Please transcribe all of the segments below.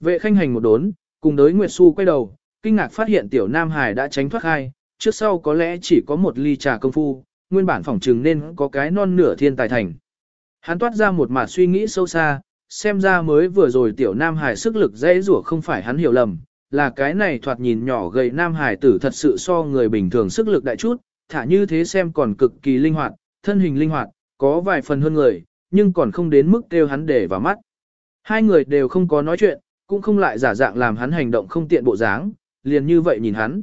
Vệ khanh hành một đốn, cùng đối Nguyệt Xu quay đầu, kinh ngạc phát hiện tiểu Nam Hải đã tránh thoát hai, trước sau có lẽ chỉ có một ly trà công phu, nguyên bản phỏng trừng nên có cái non nửa thiên tài thành. Hắn toát ra một mạt suy nghĩ sâu xa, xem ra mới vừa rồi tiểu Nam Hải sức lực dễ rủa không phải hắn hiểu lầm, là cái này thoạt nhìn nhỏ gầy Nam Hải tử thật sự so người bình thường sức lực đại chút, thả như thế xem còn cực kỳ linh hoạt, thân hình linh hoạt, có vài phần hơn người, nhưng còn không đến mức kêu hắn để vào mắt. Hai người đều không có nói chuyện, cũng không lại giả dạng làm hắn hành động không tiện bộ dáng, liền như vậy nhìn hắn.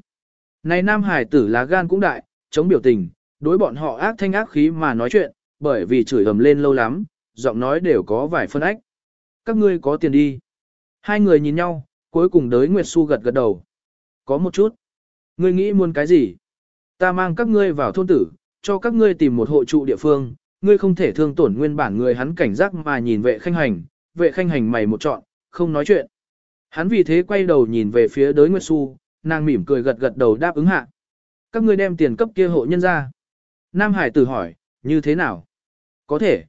Này Nam Hải tử lá gan cũng đại, chống biểu tình, đối bọn họ ác thanh ác khí mà nói chuyện, bởi vì chửi ầm lên lâu lắm, giọng nói đều có vài phân ách. Các ngươi có tiền đi. Hai người nhìn nhau, cuối cùng đới Nguyệt Xu gật gật đầu. Có một chút. Ngươi nghĩ muốn cái gì? Ta mang các ngươi vào thôn tử, cho các ngươi tìm một hộ trụ địa phương, ngươi không thể thương tổn nguyên bản người hắn cảnh giác mà nhìn vệ khanh hành, vệ khanh hành mày một trọn, không nói chuyện. Hắn vì thế quay đầu nhìn về phía đới Nguyệt Xu, nàng mỉm cười gật gật đầu đáp ứng hạ. Các ngươi đem tiền cấp kia hộ nhân ra. Nam Hải tử hỏi, như thế nào? Có thể.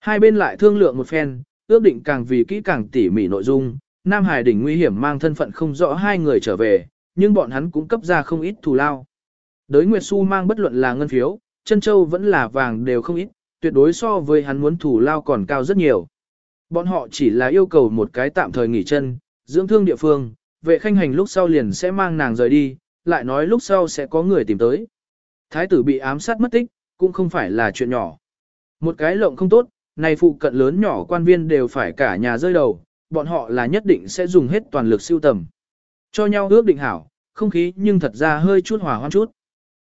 Hai bên lại thương lượng một phen, ước định càng vì kỹ càng tỉ mỉ nội dung. Nam Hải đỉnh nguy hiểm mang thân phận không rõ hai người trở về, nhưng bọn hắn cũng cấp ra không ít thù lao. Đới Nguyệt Xu mang bất luận là ngân phiếu, chân châu vẫn là vàng đều không ít, tuyệt đối so với hắn muốn thù lao còn cao rất nhiều. Bọn họ chỉ là yêu cầu một cái tạm thời nghỉ chân, dưỡng thương địa phương, vệ khanh hành lúc sau liền sẽ mang nàng rời đi, lại nói lúc sau sẽ có người tìm tới. Thái tử bị ám sát mất tích, cũng không phải là chuyện nhỏ. Một cái lộng không tốt, này phụ cận lớn nhỏ quan viên đều phải cả nhà rơi đầu, bọn họ là nhất định sẽ dùng hết toàn lực siêu tầm. Cho nhau ước định hảo, không khí nhưng thật ra hơi chút hòa hoan chút.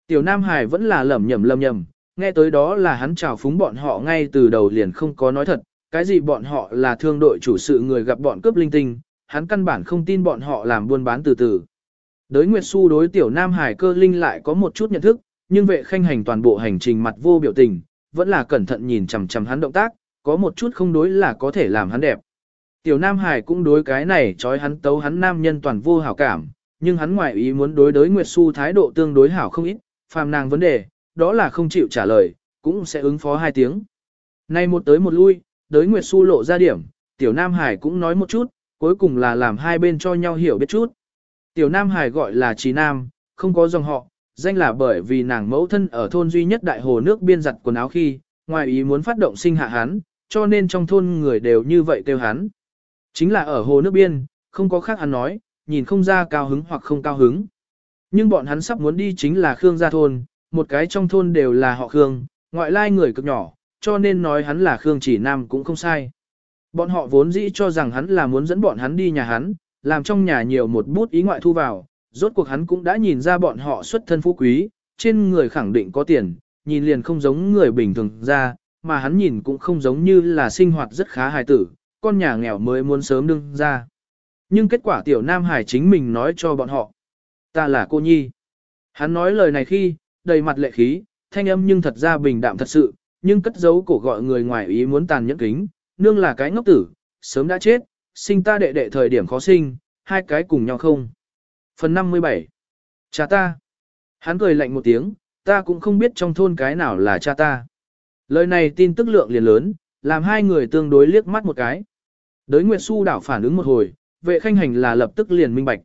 Tiểu Nam Hải vẫn là lẩm nhẩm lầm nhầm, nghe tới đó là hắn chào phúng bọn họ ngay từ đầu liền không có nói thật, cái gì bọn họ là thương đội chủ sự người gặp bọn cướp linh tinh, hắn căn bản không tin bọn họ làm buôn bán từ từ. Đới Nguyệt Xu đối tiểu Nam Hải cơ linh lại có một chút nhận thức, nhưng vệ khanh hành toàn bộ hành trình mặt vô biểu tình, vẫn là cẩn thận nhìn chằm chằm hắn động tác, có một chút không đối là có thể làm hắn đẹp. Tiểu Nam Hải cũng đối cái này trói hắn tấu hắn nam nhân toàn vô hảo cảm, nhưng hắn ngoại ý muốn đối đối Nguyệt Xu thái độ tương đối hảo không ít, phàm nàng vấn đề, đó là không chịu trả lời, cũng sẽ ứng phó hai tiếng. Nay một tới một lui, đới Nguyệt Xu lộ ra điểm, Tiểu Nam Hải cũng nói một chút, cuối cùng là làm hai bên cho nhau hiểu biết chút. Tiểu Nam Hải gọi là Trí Nam, không có dòng họ, danh là bởi vì nàng mẫu thân ở thôn duy nhất đại hồ nước biên giặt quần áo khi, ngoài ý muốn phát động sinh hạ hắn, cho nên trong thôn người đều như vậy kêu hắn. Chính là ở hồ nước biên, không có khác hắn nói, nhìn không ra cao hứng hoặc không cao hứng. Nhưng bọn hắn sắp muốn đi chính là Khương gia thôn, một cái trong thôn đều là họ Khương, ngoại lai người cực nhỏ, cho nên nói hắn là Khương chỉ nam cũng không sai. Bọn họ vốn dĩ cho rằng hắn là muốn dẫn bọn hắn đi nhà hắn, làm trong nhà nhiều một bút ý ngoại thu vào, rốt cuộc hắn cũng đã nhìn ra bọn họ xuất thân phú quý, trên người khẳng định có tiền, nhìn liền không giống người bình thường ra, mà hắn nhìn cũng không giống như là sinh hoạt rất khá hài tử, con nhà nghèo mới muốn sớm đương ra. Nhưng kết quả tiểu nam hải chính mình nói cho bọn họ, ta là cô nhi. Hắn nói lời này khi, đầy mặt lệ khí, thanh âm nhưng thật ra bình đạm thật sự, nhưng cất giấu cổ gọi người ngoài ý muốn tàn nhẫn kính, nương là cái ngốc tử, sớm đã chết, sinh ta đệ đệ thời điểm khó sinh, hai cái cùng nhau không. Phần 57 Cha ta Hắn cười lạnh một tiếng, ta cũng không biết trong thôn cái nào là cha ta. Lời này tin tức lượng liền lớn, làm hai người tương đối liếc mắt một cái. Đới Nguyệt Xu đảo phản ứng một hồi, vệ khanh hành là lập tức liền minh bạch.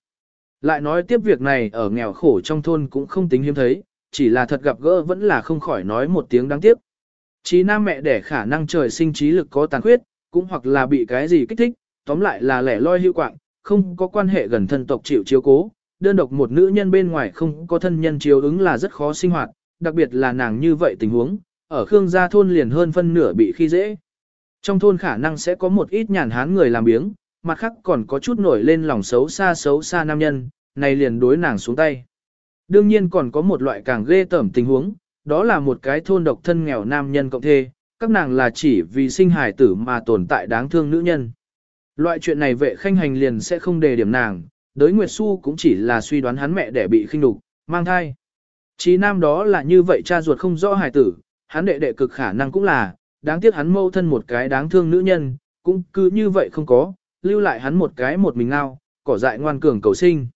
Lại nói tiếp việc này ở nghèo khổ trong thôn cũng không tính hiếm thấy, chỉ là thật gặp gỡ vẫn là không khỏi nói một tiếng đáng tiếc. Chí nam mẹ đẻ khả năng trời sinh trí lực có tàn khuyết, cũng hoặc là bị cái gì kích thích, tóm lại là lẻ loi hữu quạng, không có quan hệ gần thân tộc chịu chiếu cố, đơn độc một nữ nhân bên ngoài không có thân nhân chiếu ứng là rất khó sinh hoạt, đặc biệt là nàng như vậy tình huống, ở Khương gia thôn liền hơn phân nửa bị khi dễ. Trong thôn khả năng sẽ có một ít nhàn hán người làm biếng, mặt khác còn có chút nổi lên lòng xấu xa xấu xa nam nhân, này liền đối nàng xuống tay. Đương nhiên còn có một loại càng ghê tởm tình huống, đó là một cái thôn độc thân nghèo nam nhân cộng thê, các nàng là chỉ vì sinh hài tử mà tồn tại đáng thương nữ nhân. Loại chuyện này vệ khanh hành liền sẽ không đề điểm nàng, đới Nguyệt Xu cũng chỉ là suy đoán hắn mẹ để bị khinh đục, mang thai. Chí nam đó là như vậy cha ruột không rõ hài tử, hắn đệ đệ cực khả năng cũng là, đáng tiếc hắn mâu thân một cái đáng thương nữ nhân, cũng cứ như vậy không có, lưu lại hắn một cái một mình ngao, cỏ dại ngoan cường cầu sinh.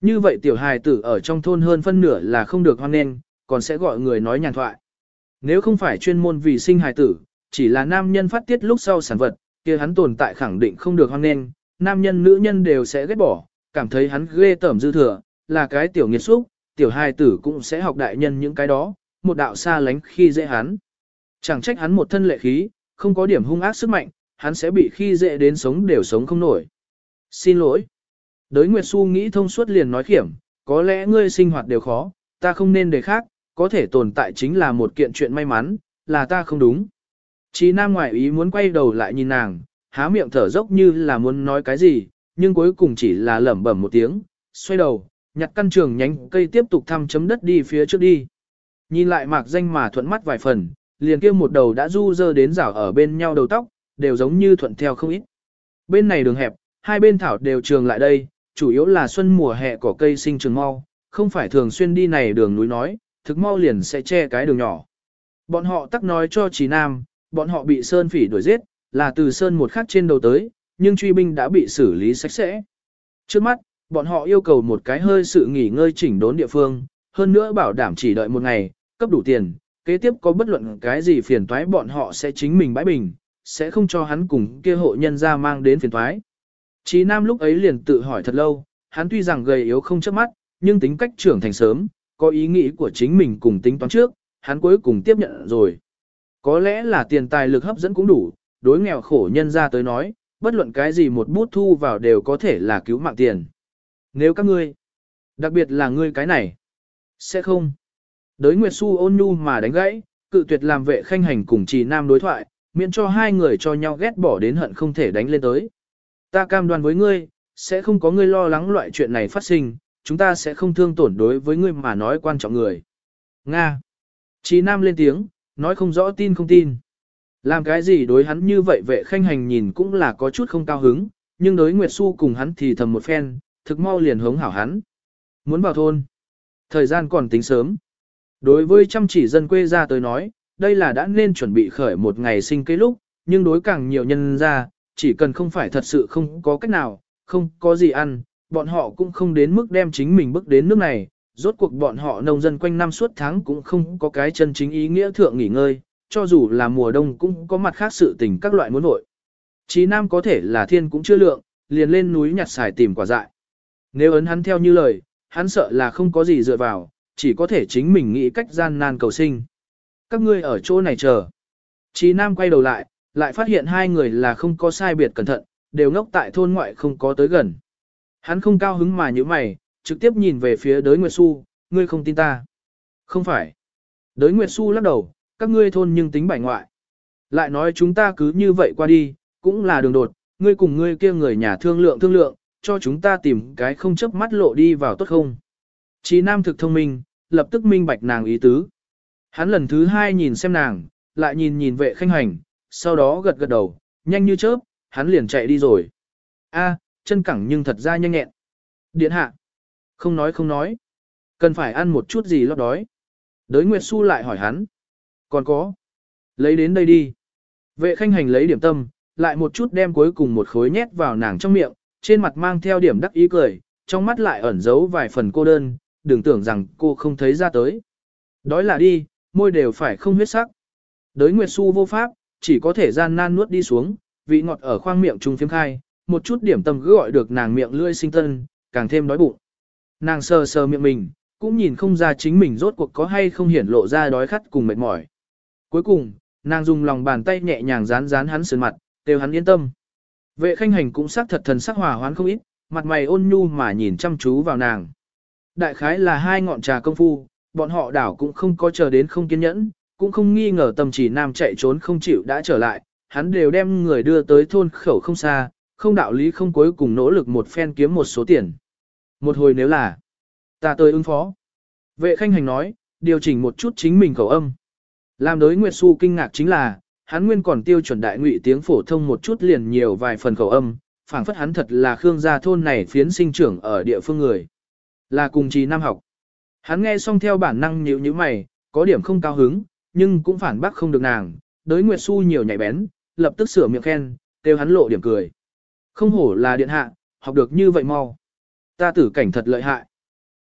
Như vậy tiểu hài tử ở trong thôn hơn phân nửa là không được hoan nghênh, còn sẽ gọi người nói nhàn thoại. Nếu không phải chuyên môn vì sinh hài tử, chỉ là nam nhân phát tiết lúc sau sản vật, kia hắn tồn tại khẳng định không được hoang nên, nam nhân nữ nhân đều sẽ ghét bỏ, cảm thấy hắn ghê tởm dư thừa, là cái tiểu nghiệt xúc, tiểu hài tử cũng sẽ học đại nhân những cái đó, một đạo xa lánh khi dễ hắn. Chẳng trách hắn một thân lệ khí, không có điểm hung ác sức mạnh, hắn sẽ bị khi dễ đến sống đều sống không nổi. Xin lỗi. Đới Nguyệt Xu nghĩ thông suốt liền nói khiểm, có lẽ ngươi sinh hoạt đều khó, ta không nên để khác, có thể tồn tại chính là một kiện chuyện may mắn, là ta không đúng. Chí Nam ngoại ý muốn quay đầu lại nhìn nàng, há miệng thở dốc như là muốn nói cái gì, nhưng cuối cùng chỉ là lẩm bẩm một tiếng, xoay đầu, nhặt căn trường nhánh cây tiếp tục thăm chấm đất đi phía trước đi. Nhìn lại mạc danh mà thuận mắt vài phần, liền kia một đầu đã du dơ đến rảo ở bên nhau đầu tóc, đều giống như thuận theo không ít. Bên này đường hẹp, hai bên thảo đều trường lại đây, chủ yếu là xuân mùa hè cỏ cây sinh trường mau, không phải thường xuyên đi này đường núi nói, thực mau liền sẽ che cái đường nhỏ. Bọn họ tắc nói cho Trí Nam, bọn họ bị Sơn phỉ đuổi giết, là từ Sơn một khắc trên đầu tới, nhưng truy binh đã bị xử lý sạch sẽ. Trước mắt, bọn họ yêu cầu một cái hơi sự nghỉ ngơi chỉnh đốn địa phương, hơn nữa bảo đảm chỉ đợi một ngày, cấp đủ tiền, kế tiếp có bất luận cái gì phiền toái bọn họ sẽ chính mình bãi bình, sẽ không cho hắn cùng kia hộ nhân ra mang đến phiền toái. Chí Nam lúc ấy liền tự hỏi thật lâu, hắn tuy rằng gầy yếu không chớp mắt, nhưng tính cách trưởng thành sớm, có ý nghĩ của chính mình cùng tính toán trước, hắn cuối cùng tiếp nhận rồi. Có lẽ là tiền tài lực hấp dẫn cũng đủ, đối nghèo khổ nhân ra tới nói, bất luận cái gì một bút thu vào đều có thể là cứu mạng tiền. Nếu các ngươi, đặc biệt là ngươi cái này, sẽ không. Đới Nguyệt Xu ôn nhu mà đánh gãy, cự tuyệt làm vệ khanh hành cùng trì nam đối thoại, miễn cho hai người cho nhau ghét bỏ đến hận không thể đánh lên tới. Ta cam đoan với ngươi, sẽ không có ngươi lo lắng loại chuyện này phát sinh, chúng ta sẽ không thương tổn đối với ngươi mà nói quan trọng người. Nga. Chí Nam lên tiếng, nói không rõ tin không tin. Làm cái gì đối hắn như vậy vệ khanh hành nhìn cũng là có chút không cao hứng, nhưng đối Nguyệt Xu cùng hắn thì thầm một phen, thực mau liền hống hảo hắn. Muốn vào thôn. Thời gian còn tính sớm. Đối với chăm chỉ dân quê ra tới nói, đây là đã nên chuẩn bị khởi một ngày sinh cây lúc, nhưng đối càng nhiều nhân ra, chỉ cần không phải thật sự không có cách nào, không có gì ăn, bọn họ cũng không đến mức đem chính mình bước đến nước này, rốt cuộc bọn họ nông dân quanh năm suốt tháng cũng không có cái chân chính ý nghĩa thượng nghỉ ngơi, cho dù là mùa đông cũng có mặt khác sự tình các loại muốn nội. Chí Nam có thể là thiên cũng chưa lượng, liền lên núi nhặt xài tìm quả dại. Nếu ấn hắn theo như lời, hắn sợ là không có gì dựa vào, chỉ có thể chính mình nghĩ cách gian nan cầu sinh. Các ngươi ở chỗ này chờ. Chí Nam quay đầu lại, lại phát hiện hai người là không có sai biệt cẩn thận, đều ngốc tại thôn ngoại không có tới gần. Hắn không cao hứng mà như mày, trực tiếp nhìn về phía đới Nguyệt Xu, ngươi không tin ta. Không phải. Đới Nguyệt Xu lắc đầu, các ngươi thôn nhưng tính bài ngoại. Lại nói chúng ta cứ như vậy qua đi, cũng là đường đột, ngươi cùng ngươi kia người nhà thương lượng thương lượng, cho chúng ta tìm cái không chấp mắt lộ đi vào tốt không. Chí Nam thực thông minh, lập tức minh bạch nàng ý tứ. Hắn lần thứ hai nhìn xem nàng, lại nhìn nhìn vệ khanh hành, sau đó gật gật đầu, nhanh như chớp, hắn liền chạy đi rồi. A, chân cẳng nhưng thật ra nhanh nhẹn. Điện hạ. Không nói không nói. Cần phải ăn một chút gì lót đói. Đới Nguyệt Xu lại hỏi hắn. Còn có. Lấy đến đây đi. Vệ khanh hành lấy điểm tâm, lại một chút đem cuối cùng một khối nhét vào nàng trong miệng, trên mặt mang theo điểm đắc ý cười, trong mắt lại ẩn giấu vài phần cô đơn, đừng tưởng rằng cô không thấy ra tới. Đói là đi, môi đều phải không huyết sắc. Đới Nguyệt Xu vô pháp, chỉ có thể gian nan nuốt đi xuống, vị ngọt ở khoang miệng trung phiếm khai, một chút điểm tâm cứ gọi được nàng miệng lưỡi sinh tân, càng thêm đói bụng. Nàng sờ sờ miệng mình, cũng nhìn không ra chính mình rốt cuộc có hay không hiển lộ ra đói khát cùng mệt mỏi. Cuối cùng, nàng dùng lòng bàn tay nhẹ nhàng dán dán hắn sườn mặt, đều hắn yên tâm. Vệ khanh hành cũng sắc thật thần sắc hòa hoán không ít, mặt mày ôn nhu mà nhìn chăm chú vào nàng. Đại khái là hai ngọn trà công phu, bọn họ đảo cũng không có chờ đến không kiên nhẫn, cũng không nghi ngờ tâm chỉ nam chạy trốn không chịu đã trở lại, hắn đều đem người đưa tới thôn khẩu không xa, không đạo lý không cuối cùng nỗ lực một phen kiếm một số tiền. Một hồi nếu là, ta tới ứng phó. Vệ khanh hành nói, điều chỉnh một chút chính mình khẩu âm. Làm đối Nguyệt Xu kinh ngạc chính là, hắn nguyên còn tiêu chuẩn đại ngụy tiếng phổ thông một chút liền nhiều vài phần khẩu âm, phảng phất hắn thật là Khương gia thôn này phiến sinh trưởng ở địa phương người. Là cùng trì nam học. Hắn nghe xong theo bản năng nhíu như mày, có điểm không cao hứng, nhưng cũng phản bác không được nàng, đối Nguyệt Xu nhiều nhạy bén, lập tức sửa miệng khen, kêu hắn lộ điểm cười. Không hổ là điện hạ, học được như vậy mau. Ta tử cảnh thật lợi hại.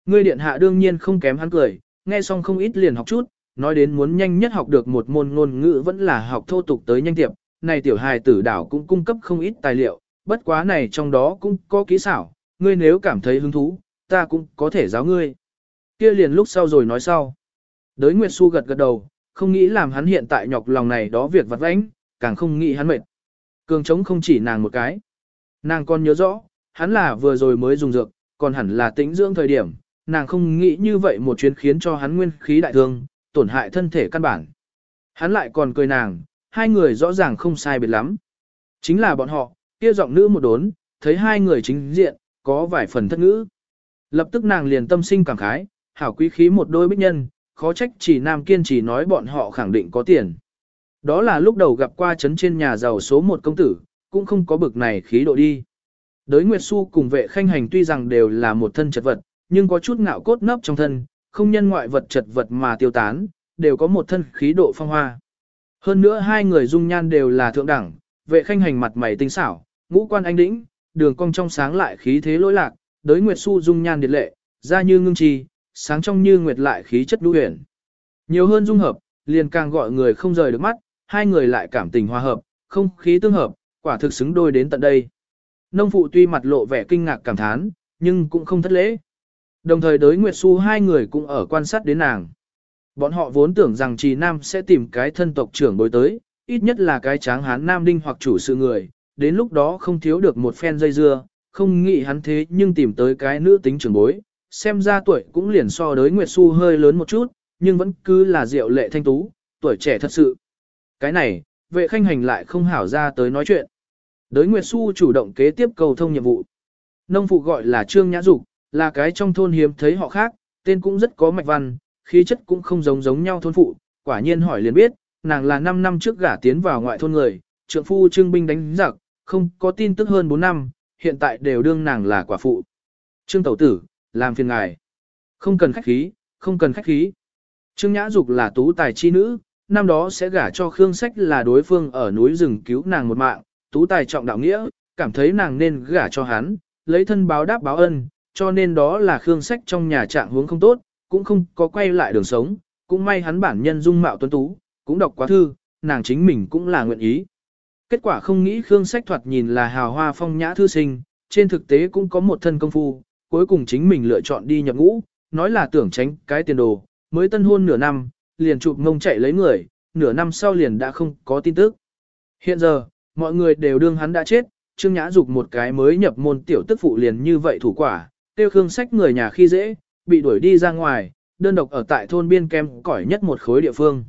Ngươi điện hạ đương nhiên không kém hắn cười, nghe xong không ít liền học chút, nói đến muốn nhanh nhất học được một môn ngôn ngữ vẫn là học thô tục tới nhanh tiệp. Này tiểu hài tử đảo cũng cung cấp không ít tài liệu, bất quá này trong đó cũng có kỹ xảo, ngươi nếu cảm thấy hứng thú, ta cũng có thể giáo ngươi. Kia liền lúc sau rồi nói sau. Đới Nguyệt Xu gật gật đầu, không nghĩ làm hắn hiện tại nhọc lòng này đó việc vặt vãnh, càng không nghĩ hắn mệt. Cường trống không chỉ nàng một cái. Nàng còn nhớ rõ, hắn là vừa rồi mới dùng dược, còn hẳn là tĩnh dưỡng thời điểm, nàng không nghĩ như vậy một chuyến khiến cho hắn nguyên khí đại thương, tổn hại thân thể căn bản. Hắn lại còn cười nàng, hai người rõ ràng không sai biệt lắm. Chính là bọn họ, kia giọng nữ một đốn, thấy hai người chính diện, có vài phần thất ngữ. Lập tức nàng liền tâm sinh cảm khái, hảo quý khí một đôi bích nhân, khó trách chỉ nam kiên trì nói bọn họ khẳng định có tiền. Đó là lúc đầu gặp qua chấn trên nhà giàu số một công tử, cũng không có bực này khí độ đi. Đới Nguyệt Xu cùng vệ khanh hành tuy rằng đều là một thân chật vật, nhưng có chút ngạo cốt nấp trong thân, không nhân ngoại vật chật vật mà tiêu tán, đều có một thân khí độ phong hoa. Hơn nữa hai người dung nhan đều là thượng đẳng, vệ khanh hành mặt mày tinh xảo, ngũ quan anh đĩnh, đường cong trong sáng lại khí thế lỗi lạc, đới Nguyệt Xu dung nhan điệt lệ, da như ngưng trì, sáng trong như nguyệt lại khí chất đu huyền. Nhiều hơn dung hợp, liền càng gọi người không rời được mắt, hai người lại cảm tình hòa hợp, không khí tương hợp, quả thực xứng đôi đến tận đây. Nông phụ tuy mặt lộ vẻ kinh ngạc cảm thán, nhưng cũng không thất lễ. Đồng thời đối Nguyệt Xu hai người cũng ở quan sát đến nàng. Bọn họ vốn tưởng rằng Trì Nam sẽ tìm cái thân tộc trưởng bối tới, ít nhất là cái tráng hán nam đinh hoặc chủ sự người, đến lúc đó không thiếu được một phen dây dưa, không nghĩ hắn thế nhưng tìm tới cái nữ tính trưởng bối, xem ra tuổi cũng liền so đối Nguyệt Xu hơi lớn một chút, nhưng vẫn cứ là diệu lệ thanh tú, tuổi trẻ thật sự. Cái này, vệ khanh hành lại không hảo ra tới nói chuyện. Đới Nguyệt Xu chủ động kế tiếp cầu thông nhiệm vụ. Nông phụ gọi là Trương Nhã Dục, là cái trong thôn hiếm thấy họ khác, tên cũng rất có mạch văn, khí chất cũng không giống giống nhau thôn phụ, quả nhiên hỏi liền biết, nàng là 5 năm trước gả tiến vào ngoại thôn người, trượng phu trương binh đánh giặc, không có tin tức hơn 4 năm, hiện tại đều đương nàng là quả phụ. Trương Tẩu Tử, làm phiền ngài. Không cần khách khí, không cần khách khí. Trương Nhã Dục là tú tài chi nữ, năm đó sẽ gả cho Khương Sách là đối phương ở núi rừng cứu nàng một mạng, tú tài trọng đạo nghĩa, cảm thấy nàng nên gả cho hắn, lấy thân báo đáp báo ân, cho nên đó là Khương Sách trong nhà trạng huống không tốt, cũng không có quay lại đường sống, cũng may hắn bản nhân dung mạo tuấn tú, cũng đọc quá thư, nàng chính mình cũng là nguyện ý. Kết quả không nghĩ Khương Sách thoạt nhìn là hào hoa phong nhã thư sinh, trên thực tế cũng có một thân công phu, cuối cùng chính mình lựa chọn đi nhập ngũ, nói là tưởng tránh cái tiền đồ, mới tân hôn nửa năm, liền chụp ngông chạy lấy người, nửa năm sau liền đã không có tin tức. Hiện giờ, mọi người đều đương hắn đã chết, Trương Nhã Dục một cái mới nhập môn tiểu tức phụ liền như vậy thủ quả, tiêu khương sách người nhà khi dễ, bị đuổi đi ra ngoài, đơn độc ở tại thôn biên kem cỏi nhất một khối địa phương.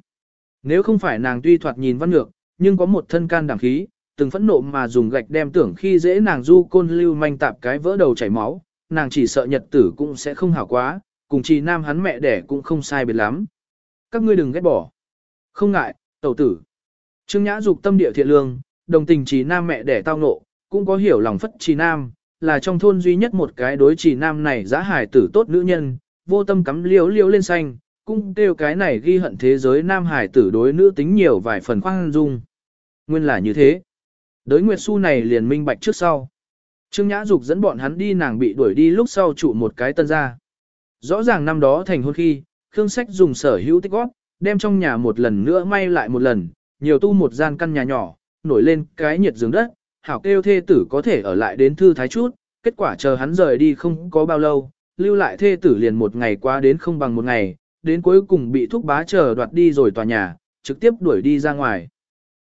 Nếu không phải nàng tuy thoạt nhìn văn ngược, nhưng có một thân can đảm khí, từng phẫn nộ mà dùng gạch đem tưởng khi dễ nàng du côn lưu manh tạp cái vỡ đầu chảy máu, nàng chỉ sợ nhật tử cũng sẽ không hảo quá, cùng chi nam hắn mẹ đẻ cũng không sai biệt lắm. Các ngươi đừng ghét bỏ. Không ngại, tẩu tử. Trương Nhã dục tâm địa thiện lương, đồng tình trí nam mẹ đẻ tao nộ, cũng có hiểu lòng phất trí nam, là trong thôn duy nhất một cái đối trí nam này giá hải tử tốt nữ nhân, vô tâm cắm liếu liếu lên xanh, cũng kêu cái này ghi hận thế giới nam hải tử đối nữ tính nhiều vài phần khoan dung. Nguyên là như thế. Đới Nguyệt Xu này liền minh bạch trước sau. Trương Nhã Dục dẫn bọn hắn đi nàng bị đuổi đi lúc sau trụ một cái tân ra. Rõ ràng năm đó thành hôn khi, Khương Sách dùng sở hữu tích góp, đem trong nhà một lần nữa may lại một lần, nhiều tu một gian căn nhà nhỏ, nổi lên cái nhiệt giường đất, hảo kêu thê tử có thể ở lại đến thư thái chút, kết quả chờ hắn rời đi không có bao lâu, lưu lại thê tử liền một ngày qua đến không bằng một ngày, đến cuối cùng bị thúc bá chờ đoạt đi rồi tòa nhà, trực tiếp đuổi đi ra ngoài.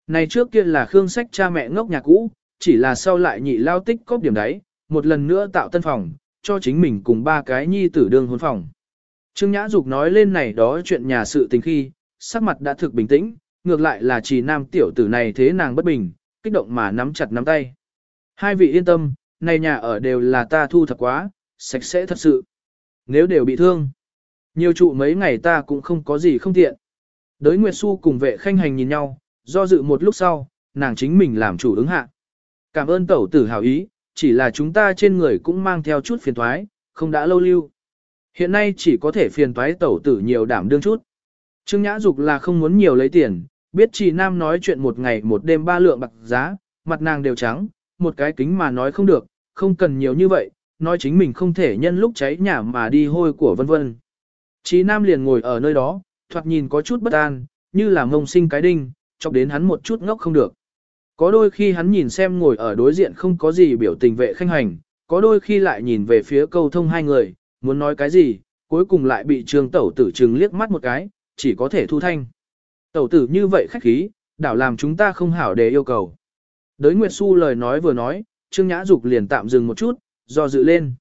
Này trước kia là Khương Sách cha mẹ ngốc nhà cũ, chỉ là sau lại nhị lao tích cóp điểm đấy, một lần nữa tạo tân phòng, cho chính mình cùng ba cái nhi tử đương hôn phòng. Trương Nhã Dục nói lên này đó chuyện nhà sự tình khi, sắc mặt đã thực bình tĩnh, ngược lại là chỉ nam tiểu tử này thế nàng bất bình, kích động mà nắm chặt nắm tay. Hai vị yên tâm, này nhà ở đều là ta thu thập quá, sạch sẽ thật sự. Nếu đều bị thương, nhiều trụ mấy ngày ta cũng không có gì không tiện. Đới Nguyệt Xu cùng vệ khanh hành nhìn nhau, do dự một lúc sau, nàng chính mình làm chủ ứng hạ. Cảm ơn tẩu tử hảo ý, chỉ là chúng ta trên người cũng mang theo chút phiền thoái, không đã lâu lưu. Hiện nay chỉ có thể phiền toái tẩu tử nhiều đảm đương chút. Trương Nhã Dục là không muốn nhiều lấy tiền, biết chị Nam nói chuyện một ngày một đêm ba lượng bạc giá, mặt nàng đều trắng, một cái kính mà nói không được, không cần nhiều như vậy, nói chính mình không thể nhân lúc cháy nhà mà đi hôi của vân vân. Chí Nam liền ngồi ở nơi đó, thoạt nhìn có chút bất an, như là mông sinh cái đinh, chọc đến hắn một chút ngốc không được. Có đôi khi hắn nhìn xem ngồi ở đối diện không có gì biểu tình vệ khanh hành, có đôi khi lại nhìn về phía câu thông hai người, muốn nói cái gì, cuối cùng lại bị trương tẩu tử trừng liếc mắt một cái, chỉ có thể thu thanh. Tẩu tử như vậy khách khí, đảo làm chúng ta không hảo để yêu cầu. Đới Nguyệt Xu lời nói vừa nói, Trương Nhã Dục liền tạm dừng một chút, do dự lên.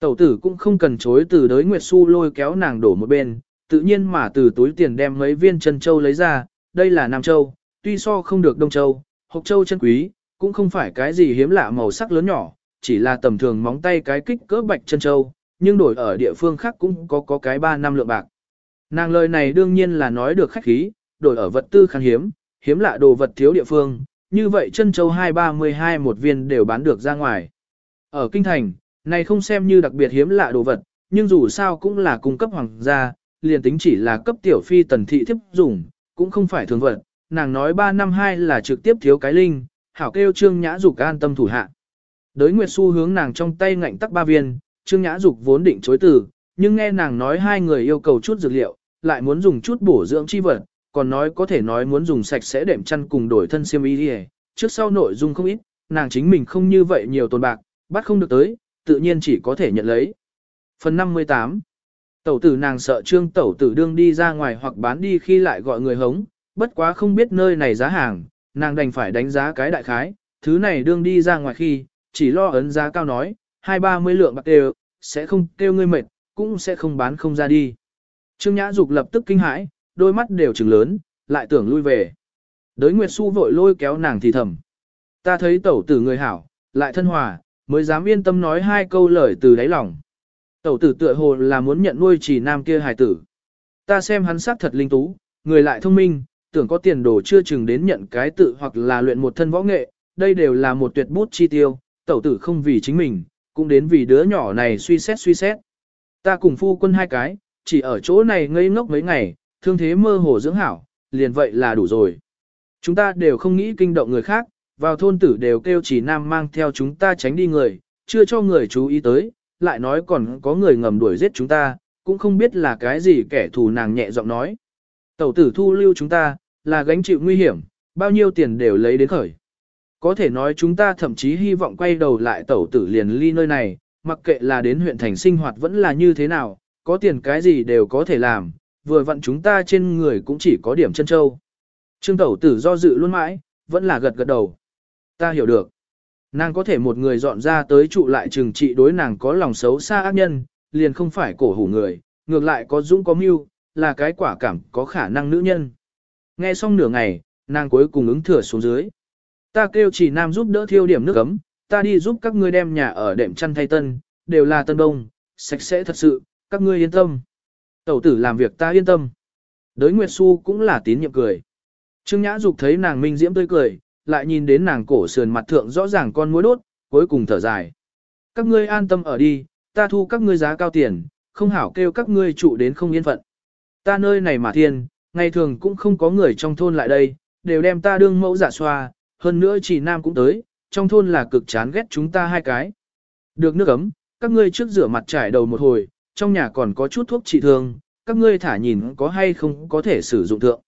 Tẩu tử cũng không cần chối từ đới Nguyệt Xu lôi kéo nàng đổ một bên, tự nhiên mà từ túi tiền đem mấy viên chân châu lấy ra, đây là Nam Châu, tuy so không được Đông Châu, Hộc Châu chân quý, cũng không phải cái gì hiếm lạ màu sắc lớn nhỏ, chỉ là tầm thường móng tay cái kích cỡ bạch chân châu, nhưng đổi ở địa phương khác cũng có có cái 3 năm lượng bạc. Nàng lời này đương nhiên là nói được khách khí, đổi ở vật tư khan hiếm, hiếm lạ đồ vật thiếu địa phương, như vậy chân châu 232 một viên đều bán được ra ngoài. Ở kinh thành, này không xem như đặc biệt hiếm lạ đồ vật, nhưng dù sao cũng là cung cấp hoàng gia, liền tính chỉ là cấp tiểu phi tần thị thiếp dùng, cũng không phải thường vật. Nàng nói 3 năm 2 là trực tiếp thiếu cái linh, hảo kêu trương nhã dục an tâm thủ hạ. Đới Nguyệt Xu hướng nàng trong tay ngạnh tắc ba viên, trương nhã dục vốn định chối từ, nhưng nghe nàng nói hai người yêu cầu chút dược liệu, lại muốn dùng chút bổ dưỡng chi vật, còn nói có thể nói muốn dùng sạch sẽ đệm chăn cùng đổi thân xiêm y đi trước sau nội dung không ít, nàng chính mình không như vậy nhiều tồn bạc, bắt không được tới, tự nhiên chỉ có thể nhận lấy. Phần 58 Tẩu tử nàng sợ trương tẩu tử đương đi ra ngoài hoặc bán đi khi lại gọi người hống, bất quá không biết nơi này giá hàng, nàng đành phải đánh giá cái đại khái, thứ này đương đi ra ngoài khi, chỉ lo ấn giá cao nói, hai ba mươi lượng bạc đều, sẽ không kêu ngươi mệt, cũng sẽ không bán không ra đi. Trương Nhã Dục lập tức kinh hãi, đôi mắt đều trừng lớn, lại tưởng lui về. Đới Nguyệt Xu vội lôi kéo nàng thì thầm. Ta thấy tẩu tử người hảo, lại thân hòa, mới dám yên tâm nói hai câu lời từ đáy lòng. Tẩu tử tựa hồ là muốn nhận nuôi chỉ nam kia hài tử. Ta xem hắn sắc thật linh tú, người lại thông minh, tưởng có tiền đồ chưa chừng đến nhận cái tự hoặc là luyện một thân võ nghệ, đây đều là một tuyệt bút chi tiêu, tẩu tử không vì chính mình, cũng đến vì đứa nhỏ này suy xét suy xét. Ta cùng phu quân hai cái, chỉ ở chỗ này ngây ngốc mấy ngày, thương thế mơ hồ dưỡng hảo, liền vậy là đủ rồi. Chúng ta đều không nghĩ kinh động người khác, vào thôn tử đều kêu chỉ nam mang theo chúng ta tránh đi người, chưa cho người chú ý tới, lại nói còn có người ngầm đuổi giết chúng ta, cũng không biết là cái gì kẻ thù nàng nhẹ giọng nói. Tẩu tử thu lưu chúng ta, là gánh chịu nguy hiểm, bao nhiêu tiền đều lấy đến khởi. Có thể nói chúng ta thậm chí hy vọng quay đầu lại tẩu tử liền ly nơi này, mặc kệ là đến huyện thành sinh hoạt vẫn là như thế nào, có tiền cái gì đều có thể làm, vừa vặn chúng ta trên người cũng chỉ có điểm chân châu. Trương tẩu tử do dự luôn mãi, vẫn là gật gật đầu. Ta hiểu được. Nàng có thể một người dọn ra tới trụ lại trừng trị đối nàng có lòng xấu xa ác nhân, liền không phải cổ hủ người, ngược lại có dũng có mưu, là cái quả cảm có khả năng nữ nhân. Nghe xong nửa ngày, nàng cuối cùng ứng thừa xuống dưới. Ta kêu chỉ nam giúp đỡ thiêu điểm nước ấm, ta đi giúp các ngươi đem nhà ở đệm chăn thay tân, đều là tân đông, sạch sẽ thật sự, các ngươi yên tâm. Tẩu tử làm việc ta yên tâm. Đới Nguyệt Xu cũng là tín nhiệm cười. Trương Nhã Dục thấy nàng minh diễm tươi cười, lại nhìn đến nàng cổ sườn mặt thượng rõ ràng con muối đốt, cuối cùng thở dài. Các ngươi an tâm ở đi, ta thu các ngươi giá cao tiền, không hảo kêu các ngươi trụ đến không yên phận. Ta nơi này mà thiên, ngày thường cũng không có người trong thôn lại đây, đều đem ta đương mẫu giả xoa, hơn nữa chỉ nam cũng tới, trong thôn là cực chán ghét chúng ta hai cái. Được nước ấm, các ngươi trước rửa mặt trải đầu một hồi, trong nhà còn có chút thuốc trị thương, các ngươi thả nhìn có hay không có thể sử dụng thượng.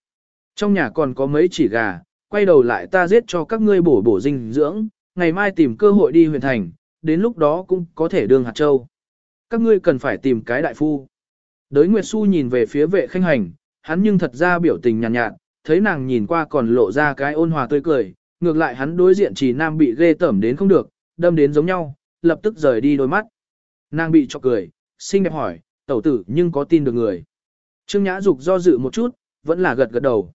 Trong nhà còn có mấy chỉ gà, quay đầu lại ta giết cho các ngươi bổ bổ dinh dưỡng, ngày mai tìm cơ hội đi huyện thành, đến lúc đó cũng có thể đương hạt châu. Các ngươi cần phải tìm cái đại phu. Đới Nguyệt Xu nhìn về phía vệ khanh hành, hắn nhưng thật ra biểu tình nhàn nhạt, nhạt, thấy nàng nhìn qua còn lộ ra cái ôn hòa tươi cười, ngược lại hắn đối diện chỉ nam bị ghê tẩm đến không được, đâm đến giống nhau, lập tức rời đi đôi mắt. Nàng bị cho cười, xinh đẹp hỏi, tẩu tử nhưng có tin được người. Trương Nhã Dục do dự một chút, vẫn là gật gật đầu.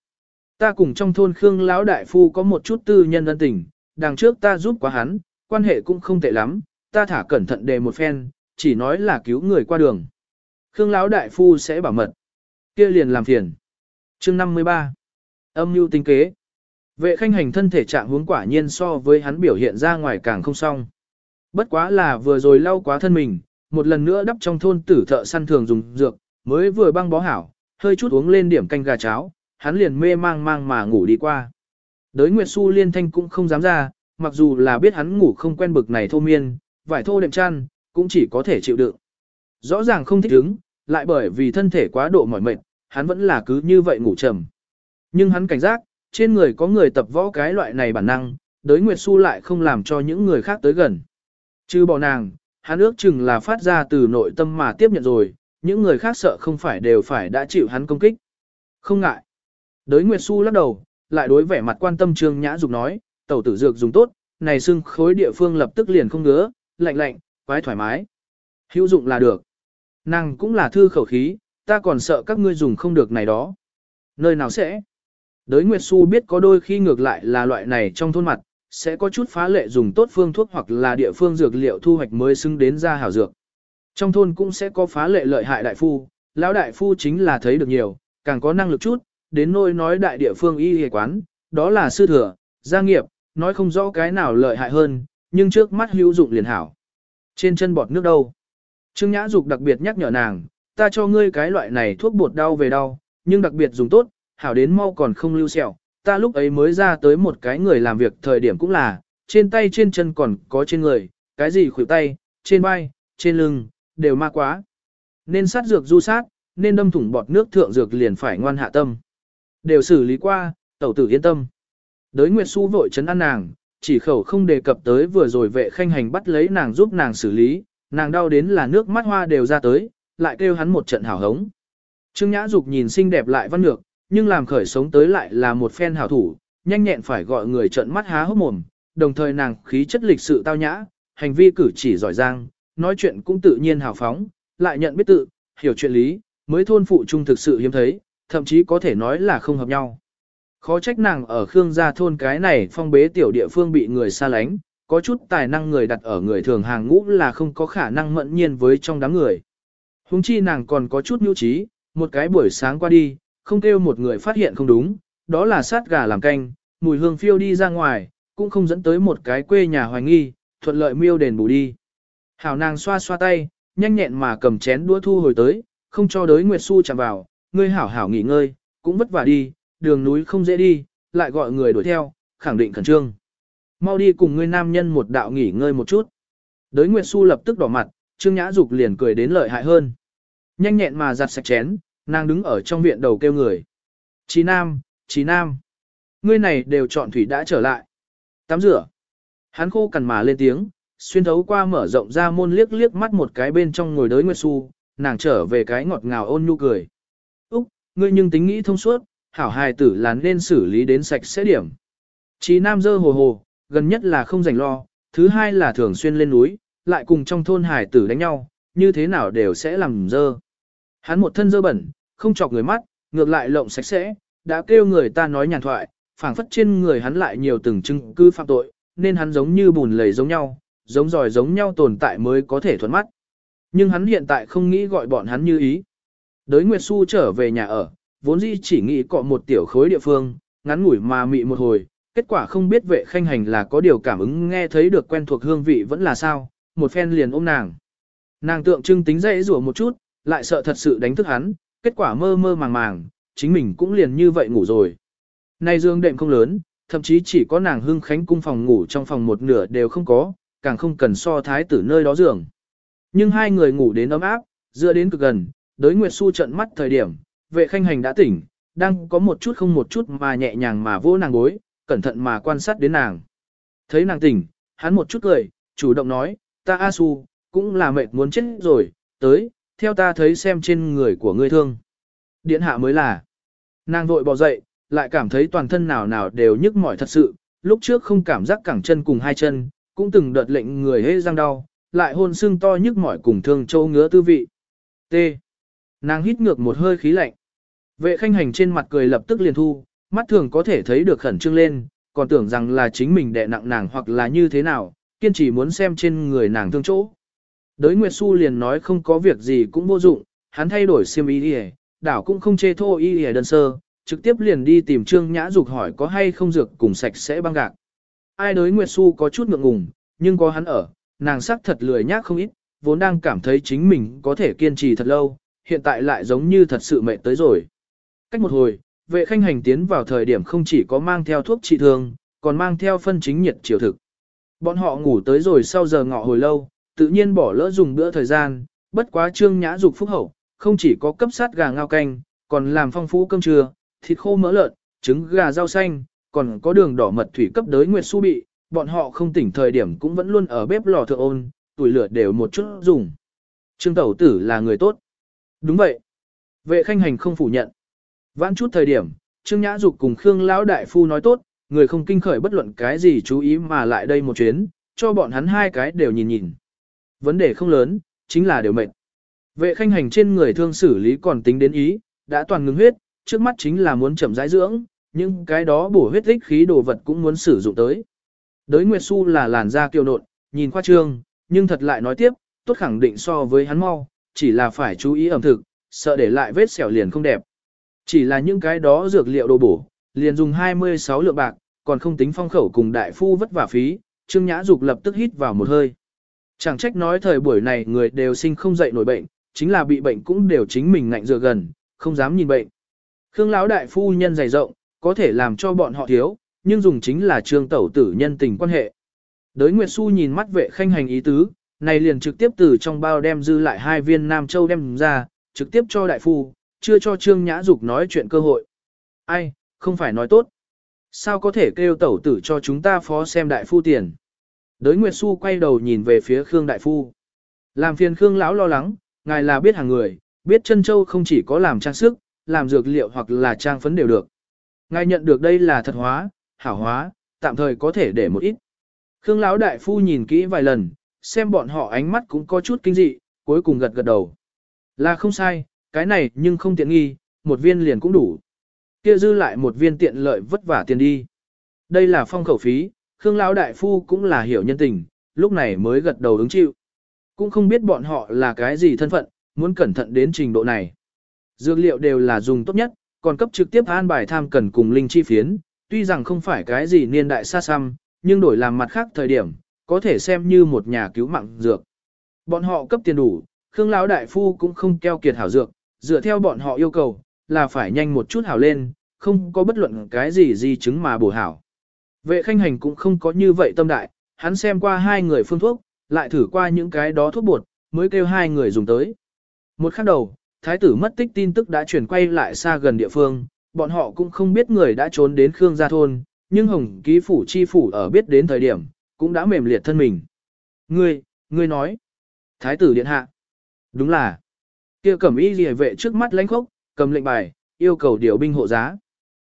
Ta cùng trong thôn Khương lão đại phu có một chút tư nhân ân tình, đằng trước ta giúp quá hắn, quan hệ cũng không tệ lắm, ta thả cẩn thận đề một phen, chỉ nói là cứu người qua đường. Khương lão đại phu sẽ bảo mật. Kia liền làm phiền. Chương 53. Âm mưu tinh kế. Vệ khanh hành thân thể trạng huống quả nhiên so với hắn biểu hiện ra ngoài càng không xong. Bất quá là vừa rồi lau quá thân mình, một lần nữa đắp trong thôn tử thợ săn thường dùng dược, mới vừa băng bó hảo, hơi chút uống lên điểm canh gà cháo, hắn liền mê mang mang mà ngủ đi qua. Đới Nguyệt Xu liên thanh cũng không dám ra, mặc dù là biết hắn ngủ không quen bực này thô miên, vải thô đệm chăn, cũng chỉ có thể chịu đựng. Rõ ràng không thích ứng, lại bởi vì thân thể quá độ mỏi mệt, hắn vẫn là cứ như vậy ngủ trầm. Nhưng hắn cảnh giác, trên người có người tập võ cái loại này bản năng, Đới Nguyệt Xu lại không làm cho những người khác tới gần. Chứ bỏ nàng, hắn ước chừng là phát ra từ nội tâm mà tiếp nhận rồi, những người khác sợ không phải đều phải đã chịu hắn công kích. Không ngại. Đới Nguyệt Xu lắc đầu, lại đối vẻ mặt quan tâm Trương Nhã Dục nói, tẩu tử dược dùng tốt, này xương khối địa phương lập tức liền không ngứa, lạnh lạnh, quái thoải mái. Hữu dụng là được. Nàng cũng là thư khẩu khí, ta còn sợ các ngươi dùng không được này đó. Nơi nào sẽ? Đới Nguyệt Xu biết có đôi khi ngược lại là loại này trong thôn mặt, sẽ có chút phá lệ dùng tốt phương thuốc hoặc là địa phương dược liệu thu hoạch mới xứng đến ra hảo dược. Trong thôn cũng sẽ có phá lệ lợi hại đại phu, lão đại phu chính là thấy được nhiều, càng có năng lực chút, đến nôi nói đại địa phương y y quán, đó là sư thừa, gia nghiệp, nói không rõ cái nào lợi hại hơn, nhưng trước mắt hữu dụng liền hảo. Trên chân bọt nước đâu? Trương Nhã Dục đặc biệt nhắc nhở nàng, ta cho ngươi cái loại này thuốc bột đau về đau, nhưng đặc biệt dùng tốt, hảo đến mau còn không lưu sẹo. Ta lúc ấy mới ra tới một cái người làm việc thời điểm cũng là, trên tay trên chân còn có trên người, cái gì khuỷu tay, trên vai, trên lưng, đều ma quá. Nên sát dược du sát, nên đâm thủng bọt nước thượng dược liền phải ngoan hạ tâm. Đều xử lý qua, tẩu tử yên tâm. Đới Nguyệt Xu vội chấn an nàng, chỉ khẩu không đề cập tới vừa rồi vệ khanh hành bắt lấy nàng giúp nàng xử lý, nàng đau đến là nước mắt hoa đều ra tới, lại kêu hắn một trận hào hống. Trương Nhã Dục nhìn xinh đẹp lại văn lược nhưng làm khởi sống tới lại là một phen hảo thủ, nhanh nhẹn phải gọi người trợn mắt há hốc mồm, đồng thời nàng khí chất lịch sự tao nhã, hành vi cử chỉ giỏi giang, nói chuyện cũng tự nhiên hào phóng, lại nhận biết tự, hiểu chuyện lý, mới thôn phụ trung thực sự hiếm thấy, thậm chí có thể nói là không hợp nhau. Khó trách nàng ở Khương gia thôn cái này phong bế tiểu địa phương bị người xa lánh, có chút tài năng người đặt ở người thường hàng ngũ là không có khả năng mẫn nhiên với trong đám người. Hùng chi nàng còn có chút nhu trí, một cái buổi sáng qua đi, không kêu một người phát hiện không đúng, đó là sát gà làm canh, mùi hương phiêu đi ra ngoài, cũng không dẫn tới một cái quê nhà hoài nghi, thuận lợi miêu đền bù đi. Hảo nàng xoa xoa tay, nhanh nhẹn mà cầm chén đũa thu hồi tới, không cho đới Nguyệt Xu chạm vào, ngươi hảo hảo nghỉ ngơi, cũng vất vả đi, đường núi không dễ đi, lại gọi người đuổi theo, khẳng định khẩn trương. Mau đi cùng ngươi nam nhân một đạo nghỉ ngơi một chút. Đới Nguyệt Xu lập tức đỏ mặt, Trương Nhã Dục liền cười đến lợi hại hơn. Nhanh nhẹn mà giặt sạch chén, nàng đứng ở trong viện đầu kêu người. Chí Nam, Chí Nam. Ngươi này đều chọn thủy đã trở lại. Tắm rửa. Hắn khô cằn mà lên tiếng, xuyên thấu qua mở rộng ra môn liếc liếc mắt một cái bên trong ngồi đới Nguyệt Xu, nàng trở về cái ngọt ngào ôn nhu cười. Úc, ngươi nhưng tính nghĩ thông suốt, hảo hài tử là nên xử lý đến sạch sẽ điểm. Chí Nam dơ hồ hồ, gần nhất là không rảnh lo, thứ hai là thường xuyên lên núi, lại cùng trong thôn hài tử đánh nhau, như thế nào đều sẽ làm dơ. Hắn một thân dơ bẩn, không chọc người mắt, ngược lại lộng sạch sẽ, đã kêu người ta nói nhàn thoại, phảng phất trên người hắn lại nhiều từng chứng cứ phạm tội, nên hắn giống như bùn lầy giống nhau, giống giỏi giống nhau tồn tại mới có thể thuận mắt. Nhưng hắn hiện tại không nghĩ gọi bọn hắn như ý. Đới Nguyệt Xu trở về nhà ở, vốn dĩ chỉ nghĩ cọ một tiểu khối địa phương, ngắn ngủi mà mị một hồi, kết quả không biết vệ khanh hành là có điều cảm ứng nghe thấy được quen thuộc hương vị vẫn là sao, một phen liền ôm nàng. Nàng tượng trưng tính dễ rủa một chút, lại sợ thật sự đánh thức hắn, kết quả mơ mơ màng màng, chính mình cũng liền như vậy ngủ rồi. Nay dương đệm không lớn, thậm chí chỉ có nàng hưng khánh cung phòng ngủ trong phòng một nửa đều không có, càng không cần so thái tử nơi đó giường. Nhưng hai người ngủ đến ấm áp, dựa đến cực gần, đới Nguyệt Xu trận mắt thời điểm, vệ khanh hành đã tỉnh, đang có một chút không một chút mà nhẹ nhàng mà vô nàng gối, cẩn thận mà quan sát đến nàng. Thấy nàng tỉnh, hắn một chút cười, chủ động nói, ta A Su, cũng là mệt muốn chết rồi, tới, theo ta thấy xem trên người của ngươi thương. Điện hạ mới là. Nàng vội bò dậy, lại cảm thấy toàn thân nào nào đều nhức mỏi thật sự, lúc trước không cảm giác cẳng chân cùng hai chân, cũng từng đợt lệnh người hê răng đau, lại hôn sưng to nhức mỏi cùng thương châu ngứa tư vị. T. Nàng hít ngược một hơi khí lạnh. Vệ khanh hành trên mặt cười lập tức liền thu, mắt thường có thể thấy được khẩn trương lên, còn tưởng rằng là chính mình đè nặng nàng hoặc là như thế nào, kiên trì muốn xem trên người nàng thương chỗ. Đới Nguyệt Xu liền nói không có việc gì cũng vô dụng, hắn thay đổi xiêm y đi đảo cũng không chê thô y y đơn sơ, trực tiếp liền đi tìm Trương Nhã Dục hỏi có hay không dược cùng sạch sẽ băng gạc. Ai đới Nguyệt Xu có chút ngượng ngùng, nhưng có hắn ở, nàng sắc thật lười nhác không ít, vốn đang cảm thấy chính mình có thể kiên trì thật lâu, hiện tại lại giống như thật sự mệt tới rồi. Cách một hồi, vệ khanh hành tiến vào thời điểm không chỉ có mang theo thuốc trị thương, còn mang theo phân chính nhiệt chiều thực. Bọn họ ngủ tới rồi sau giờ ngọ hồi lâu, tự nhiên bỏ lỡ dùng bữa thời gian, bất quá trương nhã dục phúc hậu, không chỉ có cấp sát gà ngao canh, còn làm phong phú cơm trưa, thịt khô mỡ lợn, trứng gà rau xanh, còn có đường đỏ mật thủy cấp đới nguyệt su bị, bọn họ không tỉnh thời điểm cũng vẫn luôn ở bếp lò thượng ôn, tuổi lửa đều một chút dùng. Trương Tẩu Tử là người tốt. Đúng vậy. Vệ khanh hành không phủ nhận. Vãn chút thời điểm, Trương Nhã Dục cùng Khương Lão Đại Phu nói tốt, người không kinh khởi bất luận cái gì chú ý mà lại đây một chuyến, cho bọn hắn hai cái đều nhìn nhìn. Vấn đề không lớn, chính là đều mệt. Vệ khanh hành trên người thương xử lý còn tính đến ý, đã toàn ngừng huyết, trước mắt chính là muốn chậm rãi dưỡng, nhưng cái đó bổ huyết tích khí đồ vật cũng muốn sử dụng tới. Đới Nguyệt Xu là làn da kiều nộn, nhìn khoa trương, nhưng thật lại nói tiếp, tốt khẳng định so với hắn mau, chỉ là phải chú ý ẩm thực, sợ để lại vết sẹo liền không đẹp. Chỉ là những cái đó dược liệu đồ bổ, liền dùng 26 lượng bạc, còn không tính phong khẩu cùng đại phu vất vả phí, Trương Nhã Dục lập tức hít vào một hơi. Chẳng trách nói thời buổi này người đều sinh không dậy nổi bệnh, chính là bị bệnh cũng đều chính mình ngạnh dựa gần, không dám nhìn bệnh. Khương lão đại phu nhân dày rộng, có thể làm cho bọn họ thiếu, nhưng dùng chính là trương tẩu tử nhân tình quan hệ. Đới Nguyệt Xu nhìn mắt vệ khanh hành ý tứ, này liền trực tiếp từ trong bao đem dư lại hai viên Nam Châu đem ra, trực tiếp cho đại phu, chưa cho Trương Nhã Dục nói chuyện cơ hội. Ai, không phải nói tốt. Sao có thể kêu tẩu tử cho chúng ta phó xem đại phu tiền. Đới Nguyệt Xu quay đầu nhìn về phía Khương đại phu. Làm phiền Khương lão lo lắng, ngài là biết hàng người, biết chân châu không chỉ có làm trang sức, làm dược liệu hoặc là trang phấn đều được. Ngài nhận được đây là thật hóa, hảo hóa, tạm thời có thể để một ít. Khương lão đại phu nhìn kỹ vài lần, xem bọn họ ánh mắt cũng có chút kinh dị, cuối cùng gật gật đầu. Là không sai, cái này nhưng không tiện nghi, một viên liền cũng đủ. Kia dư lại một viên tiện lợi vất vả tiền đi. Đây là phong khẩu phí, Khương lão đại phu cũng là hiểu nhân tình, lúc này mới gật đầu ứng chịu. Cũng không biết bọn họ là cái gì thân phận, muốn cẩn thận đến trình độ này. Dược liệu đều là dùng tốt nhất, còn cấp trực tiếp an bài tham cần cùng linh chi phiến, tuy rằng không phải cái gì niên đại xa xăm, nhưng đổi làm mặt khác thời điểm, có thể xem như một nhà cứu mạng dược. Bọn họ cấp tiền đủ, Khương lão đại phu cũng không keo kiệt hảo dược, dựa theo bọn họ yêu cầu, là phải nhanh một chút hảo lên, không có bất luận cái gì di chứng mà bổ hảo. Vệ khanh hành cũng không có như vậy tâm đại, hắn xem qua hai người phương thuốc, lại thử qua những cái đó thuốc bột, mới kêu hai người dùng tới. Một khắc đầu, thái tử mất tích tin tức đã chuyển quay lại xa gần địa phương, bọn họ cũng không biết người đã trốn đến Khương Gia Thôn, nhưng Hồng Ký Phủ Chi Phủ ở biết đến thời điểm, cũng đã mềm liệt thân mình. Ngươi, ngươi nói. Thái tử điện hạ. Đúng là. kia cẩm y lìa vệ trước mắt lãnh khốc, cầm lệnh bài, yêu cầu điều binh hộ giá.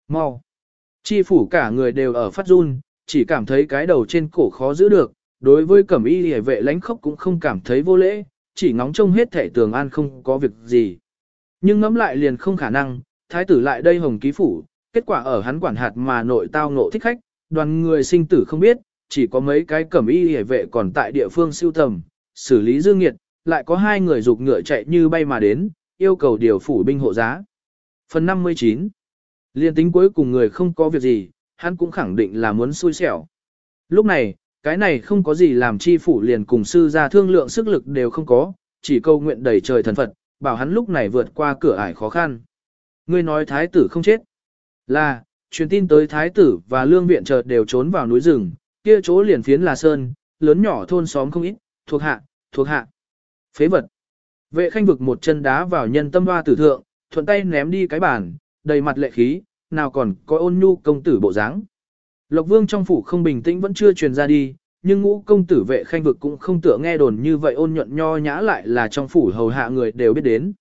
Mau. Chi phủ cả người đều ở phát run, chỉ cảm thấy cái đầu trên cổ khó giữ được, đối với cẩm y lìa vệ lãnh khốc cũng không cảm thấy vô lễ, chỉ ngóng trông hết thể tường an không có việc gì. Nhưng ngẫm lại liền không khả năng, thái tử lại đây hồng ký phủ, kết quả ở hắn quản hạt mà nội tao ngộ thích khách, đoàn người sinh tử không biết, chỉ có mấy cái cẩm y hề vệ còn tại địa phương siêu tầm, xử lý dương nghiệt, lại có hai người dục ngựa chạy như bay mà đến, yêu cầu điều phủ binh hộ giá. Phần 59 Liên tính cuối cùng người không có việc gì, hắn cũng khẳng định là muốn xui xẻo. Lúc này, cái này không có gì làm chi phủ liền cùng sư ra thương lượng sức lực đều không có, chỉ câu nguyện đẩy trời thần Phật, bảo hắn lúc này vượt qua cửa ải khó khăn. Ngươi nói thái tử không chết. Là, truyền tin tới thái tử và lương viện chợt đều trốn vào núi rừng, kia chỗ liền phiến là sơn, lớn nhỏ thôn xóm không ít, thuộc hạ, thuộc hạ. Phế vật. Vệ khanh vực một chân đá vào nhân tâm hoa tử thượng, thuận tay ném đi cái bàn, đầy mặt lệ khí, nào còn có ôn nhu công tử bộ dáng. Lộc vương trong phủ không bình tĩnh vẫn chưa truyền ra đi, nhưng ngũ công tử vệ khanh vực cũng không tựa nghe đồn như vậy ôn nhuận nho nhã lại là trong phủ hầu hạ người đều biết đến.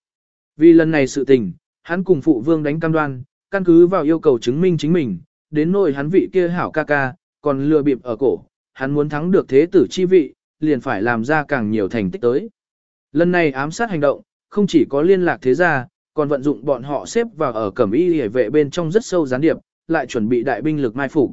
Vì lần này sự tình, hắn cùng phụ vương đánh cam đoan, căn cứ vào yêu cầu chứng minh chính mình, đến nỗi hắn vị kia hảo ca ca, còn lừa bịp ở cổ, hắn muốn thắng được thế tử chi vị, liền phải làm ra càng nhiều thành tích tới. Lần này ám sát hành động, không chỉ có liên lạc thế gia, còn vận dụng bọn họ xếp vào ở cẩm y hề vệ bên trong rất sâu gián điệp, lại chuẩn bị đại binh lực mai phục.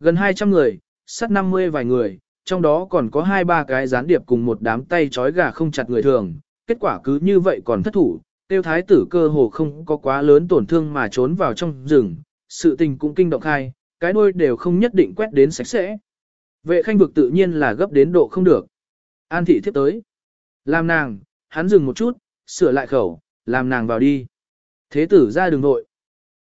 Gần 200 người, sát 50 vài người, trong đó còn có hai ba cái gián điệp cùng một đám tay trói gà không chặt người thường, kết quả cứ như vậy còn thất thủ, tiêu thái tử cơ hồ không có quá lớn tổn thương mà trốn vào trong rừng, sự tình cũng kinh động khai, cái đuôi đều không nhất định quét đến sạch sẽ. Vệ khanh vực tự nhiên là gấp đến độ không được. An thị thiếp tới. Làm nàng, hắn dừng một chút, sửa lại khẩu, làm nàng vào đi. Thế tử ra đường nội.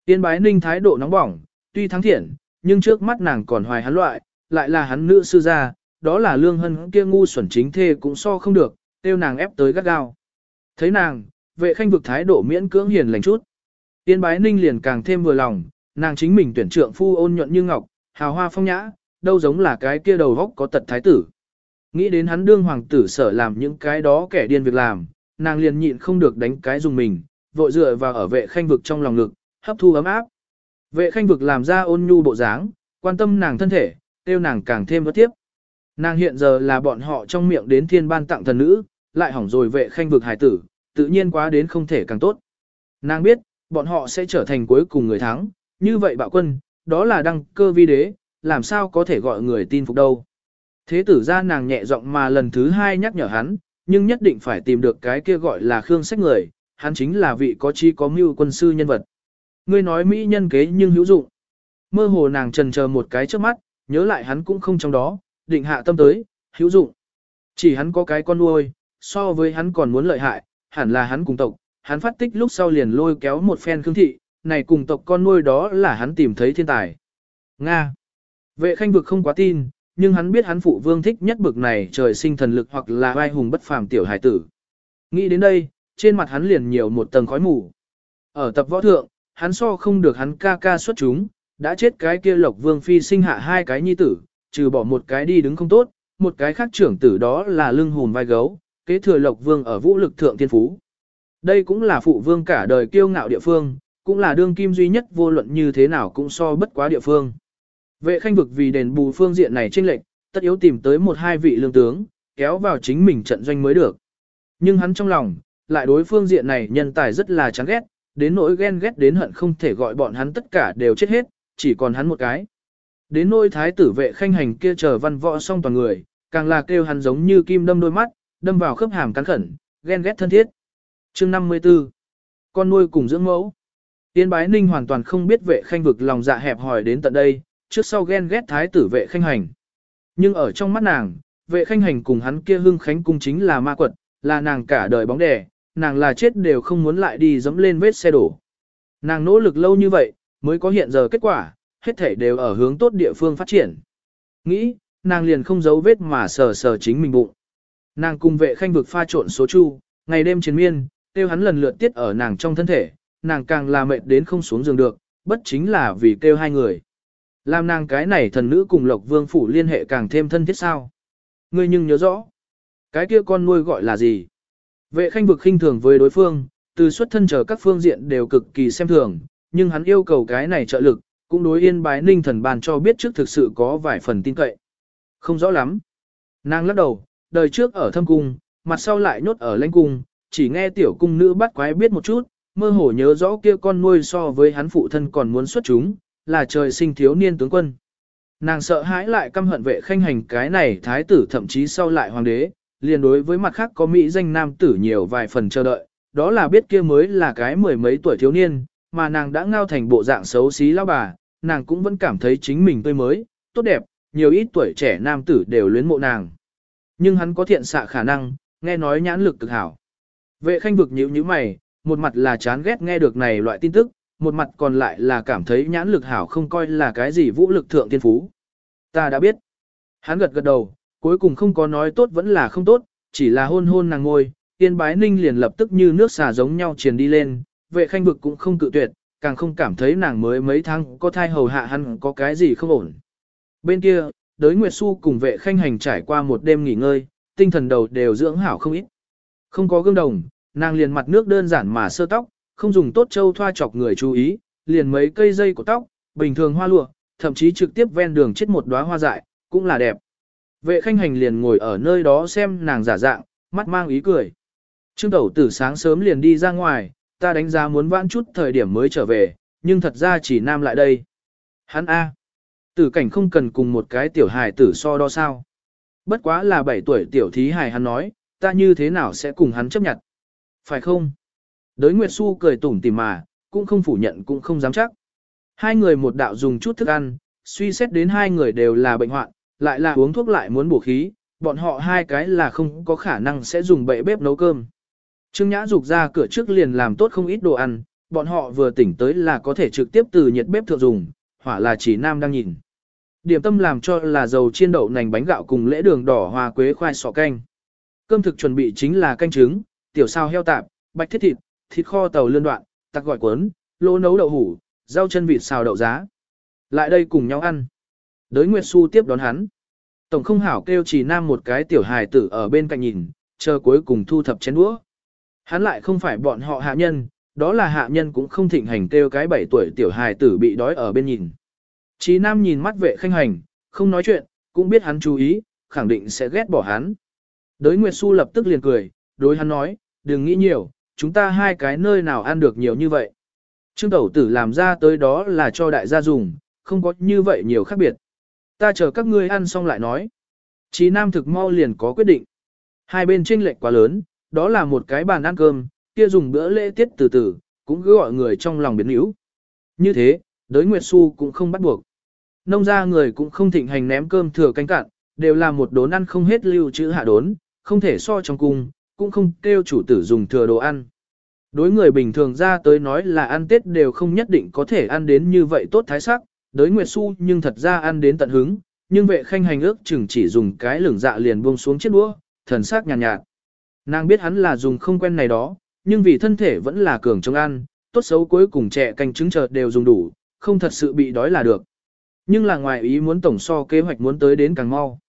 Tiên bái ninh thái độ nóng bỏng, tuy thắng thiện, nhưng trước mắt nàng còn hoài hắn loại, lại là hắn nữ sư gia, đó là lương hân kia ngu xuẩn chính thê cũng so không được, tiêu nàng ép tới gắt gao. Thấy nàng, vệ khanh vực thái độ miễn cưỡng hiền lành chút. Tiên bái ninh liền càng thêm vừa lòng, nàng chính mình tuyển trượng phu ôn nhuận như ngọc, hào hoa phong nhã, đâu giống là cái kia đầu góc có tật thái tử. Nghĩ đến hắn đương hoàng tử sở làm những cái đó kẻ điên việc làm, nàng liền nhịn không được đánh cái dùng mình, vội dựa vào ở vệ khanh vực trong lòng ngực, hấp thu ấm áp. Vệ khanh vực làm ra ôn nhu bộ dáng, quan tâm nàng thân thể, tiêu nàng càng thêm vất tiếp. Nàng hiện giờ là bọn họ trong miệng đến thiên ban tặng thần nữ, lại hỏng rồi vệ khanh vực hải tử, tự nhiên quá đến không thể càng tốt. Nàng biết, bọn họ sẽ trở thành cuối cùng người thắng, như vậy bạo quân, đó là đăng cơ vi đế, làm sao có thể gọi người tin phục đâu. Thế tử ra nàng nhẹ giọng mà lần thứ hai nhắc nhở hắn, nhưng nhất định phải tìm được cái kia gọi là Khương Sách người, hắn chính là vị có chi có mưu quân sư nhân vật. Ngươi nói Mỹ nhân kế nhưng hữu dụng. Mơ hồ nàng trần chờ một cái trước mắt, nhớ lại hắn cũng không trong đó, định hạ tâm tới, hữu dụng. Chỉ hắn có cái con nuôi, so với hắn còn muốn lợi hại, hẳn là hắn cùng tộc, hắn phát tích lúc sau liền lôi kéo một phen khương thị, này cùng tộc con nuôi đó là hắn tìm thấy thiên tài. Nga. Vệ khanh vực không quá tin, nhưng hắn biết hắn phụ vương thích nhất bực này trời sinh thần lực hoặc là vai hùng bất phàm tiểu hải tử. Nghĩ đến đây, trên mặt hắn liền nhiều một tầng khói mù. Ở tập võ thượng, hắn so không được hắn ca ca xuất chúng, đã chết cái kia lộc vương phi sinh hạ hai cái nhi tử, trừ bỏ một cái đi đứng không tốt, một cái khác trưởng tử đó là lưng hùn vai gấu, kế thừa lộc vương ở vũ lực thượng thiên phú. Đây cũng là phụ vương cả đời kiêu ngạo địa phương, cũng là đương kim duy nhất vô luận như thế nào cũng so bất quá địa phương. Vệ khanh vực vì đền bù phương diện này chênh lệch, tất yếu tìm tới một hai vị lương tướng, kéo vào chính mình trận doanh mới được. Nhưng hắn trong lòng, lại đối phương diện này nhân tài rất là chán ghét, đến nỗi ghen ghét đến hận không thể gọi bọn hắn tất cả đều chết hết, chỉ còn hắn một cái. Đến nỗi thái tử vệ khanh hành kia chờ văn võ xong toàn người, càng là kêu hắn giống như kim đâm đôi mắt, đâm vào khớp hàm cắn khẩn, ghen ghét thân thiết. Chương 54 Con nuôi cùng dưỡng mẫu Tiên bái ninh hoàn toàn không biết vệ khanh vực lòng dạ hẹp hỏi đến tận đây, trước sau ghen ghét thái tử vệ khanh hành. Nhưng ở trong mắt nàng, vệ khanh hành cùng hắn kia hưng khánh cung chính là ma quật, là nàng cả đời bóng đè, nàng là chết đều không muốn lại đi dẫm lên vết xe đổ. Nàng nỗ lực lâu như vậy, mới có hiện giờ kết quả, hết thể đều ở hướng tốt địa phương phát triển. Nghĩ, nàng liền không giấu vết mà sờ sờ chính mình bụng. Nàng cùng vệ khanh vực pha trộn số chu, ngày đêm chiến miên, tiêu hắn lần lượt tiết ở nàng trong thân thể, nàng càng là mệt đến không xuống giường được, bất chính là vì kêu hai người. Làm nàng cái này thần nữ cùng Lộc Vương phủ liên hệ càng thêm thân thiết sao? Ngươi nhưng nhớ rõ, cái kia con nuôi gọi là gì? Vệ khanh vực khinh thường với đối phương, từ xuất thân trở các phương diện đều cực kỳ xem thường, nhưng hắn yêu cầu cái này trợ lực, cũng đối yên bái ninh thần bàn cho biết trước thực sự có vài phần tin cậy. Không rõ lắm. Nàng lắc đầu, đời trước ở thâm cung, mặt sau lại nhốt ở lãnh cung, chỉ nghe tiểu cung nữ bắt quái biết một chút, mơ hồ nhớ rõ kia con nuôi so với hắn phụ thân còn muốn xuất chúng, là trời sinh thiếu niên tướng quân. Nàng sợ hãi lại căm hận vệ khanh hành cái này thái tử thậm chí sau lại hoàng đế, liền đối với mặt khác có mỹ danh nam tử nhiều vài phần chờ đợi, đó là biết kia mới là cái mười mấy tuổi thiếu niên, mà nàng đã ngao thành bộ dạng xấu xí lão bà, nàng cũng vẫn cảm thấy chính mình tươi mới, tốt đẹp, nhiều ít tuổi trẻ nam tử đều luyến mộ nàng. Nhưng hắn có thiện xạ khả năng, nghe nói nhãn lực cực hảo. Vệ khanh vực nhíu nhíu mày, một mặt là chán ghét nghe được này loại tin tức, một mặt còn lại là cảm thấy nhãn lực hảo không coi là cái gì vũ lực thượng tiên phú. Ta đã biết. Hắn gật gật đầu, cuối cùng không có nói tốt vẫn là không tốt, chỉ là hôn hôn nàng ngôi, tiên bái ninh liền lập tức như nước xả giống nhau truyền đi lên, vệ khanh vực cũng không cự tuyệt, càng không cảm thấy nàng mới mấy tháng có thai hầu hạ hắn có cái gì không ổn. Bên kia, đới Nguyệt Xu cùng vệ khanh hành trải qua một đêm nghỉ ngơi, tinh thần đầu đều dưỡng hảo không ít. Không có gương đồng, nàng liền mặt nước đơn giản mà sơ tóc, không dùng tốt châu thoa chọc người chú ý, liền mấy cây dây của tóc, bình thường hoa lụa, thậm chí trực tiếp ven đường chết một đóa hoa dại, cũng là đẹp. Vệ khanh hành liền ngồi ở nơi đó xem nàng giả dạng, mắt mang ý cười. Trương tẩu tử sáng sớm liền đi ra ngoài, ta đánh giá muốn vãn chút thời điểm mới trở về, nhưng thật ra chỉ nam lại đây. Hắn A. Tử cảnh không cần cùng một cái tiểu hài tử so đo sao. Bất quá là 7 tuổi tiểu thí hài hắn nói, ta như thế nào sẽ cùng hắn chấp nhận. Phải không? Đới Nguyệt Xu cười tủm tỉm mà, cũng không phủ nhận cũng không dám chắc. Hai người một đạo dùng chút thức ăn, suy xét đến hai người đều là bệnh hoạn, lại là uống thuốc lại muốn bổ khí, bọn họ hai cái là không có khả năng sẽ dùng bệ bếp nấu cơm. Trương Nhã dục ra cửa trước liền làm tốt không ít đồ ăn, bọn họ vừa tỉnh tới là có thể trực tiếp từ nhiệt bếp thượng dùng, hỏa là chỉ nam đang nhìn. Điểm tâm làm cho là dầu chiên đậu nành bánh gạo cùng lễ đường đỏ hoa quế khoai sọ canh. Cơm thực chuẩn bị chính là canh trứng, tiểu sao heo tạp, bạch thiết thịt, thịt kho tàu lươn đoạn, tắc gọi cuốn, lô nấu đậu hủ, rau chân vịt xào đậu giá. Lại đây cùng nhau ăn. Đới Nguyệt Xu tiếp đón hắn. Tổng không hảo kêu chỉ nam một cái tiểu hài tử ở bên cạnh nhìn, chờ cuối cùng thu thập chén đũa. Hắn lại không phải bọn họ hạ nhân, đó là hạ nhân cũng không thịnh hành kêu cái 7 tuổi tiểu hài tử bị đói ở bên nhìn. Chí nam nhìn mắt vệ khanh hành, không nói chuyện, cũng biết hắn chú ý, khẳng định sẽ ghét bỏ hắn. Đới Nguyệt Xu lập tức liền cười, đối hắn nói, đừng nghĩ nhiều, chúng ta hai cái nơi nào ăn được nhiều như vậy. Trương Tẩu Tử làm ra tới đó là cho đại gia dùng, không có như vậy nhiều khác biệt. Ta chờ các ngươi ăn xong lại nói. Chí Nam thực mau liền có quyết định. Hai bên chênh lệch quá lớn, đó là một cái bàn ăn cơm, kia dùng bữa lễ tiết từ từ, cũng cứ gọi người trong lòng biến yếu. Như thế, đới Nguyệt Xu cũng không bắt buộc. Nông gia người cũng không thịnh hành ném cơm thừa canh cạn, đều là một đốn ăn không hết lưu trữ hạ đốn, không thể so trong cung, cũng không kêu chủ tử dùng thừa đồ ăn. Đối người bình thường ra tới nói là ăn Tết đều không nhất định có thể ăn đến như vậy tốt thái sắc, đối Nguyệt Xu nhưng thật ra ăn đến tận hứng, nhưng vệ khanh hành ước chừng chỉ dùng cái lửng dạ liền buông xuống chiếc đũa, thần sắc nhàn nhạt, nhạt. Nàng biết hắn là dùng không quen này đó, nhưng vì thân thể vẫn là cường trong ăn, tốt xấu cuối cùng trẻ canh trứng chợt đều dùng đủ, không thật sự bị đói là được. Nhưng là ngoài ý muốn tổng so kế hoạch muốn tới đến càng mau.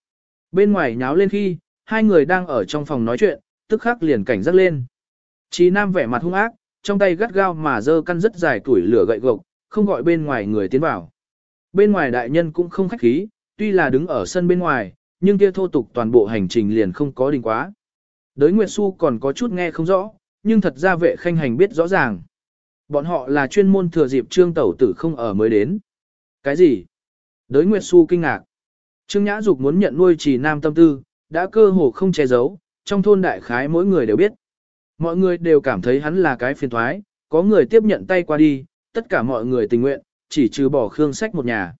Bên ngoài nháo lên khi, hai người đang ở trong phòng nói chuyện, tức khắc liền cảnh giác lên. Chí Nam vẻ mặt hung ác, trong tay gắt gao mà dơ căn rất dài tuổi lửa gậy gộc, không gọi bên ngoài người tiến vào. Bên ngoài đại nhân cũng không khách khí, tuy là đứng ở sân bên ngoài, nhưng kia thô tục toàn bộ hành trình liền không có đình quá. Đới Nguyệt Xu còn có chút nghe không rõ, nhưng thật ra vệ khanh hành biết rõ ràng. Bọn họ là chuyên môn thừa dịp trương tẩu tử không ở mới đến. Cái gì? Đới Nguyệt Xu kinh ngạc. Trương Nhã Dục muốn nhận nuôi trì nam tâm tư, đã cơ hồ không che giấu, trong thôn đại khái mỗi người đều biết. Mọi người đều cảm thấy hắn là cái phiền thoái, có người tiếp nhận tay qua đi, tất cả mọi người tình nguyện, chỉ trừ bỏ Khương Sách một nhà.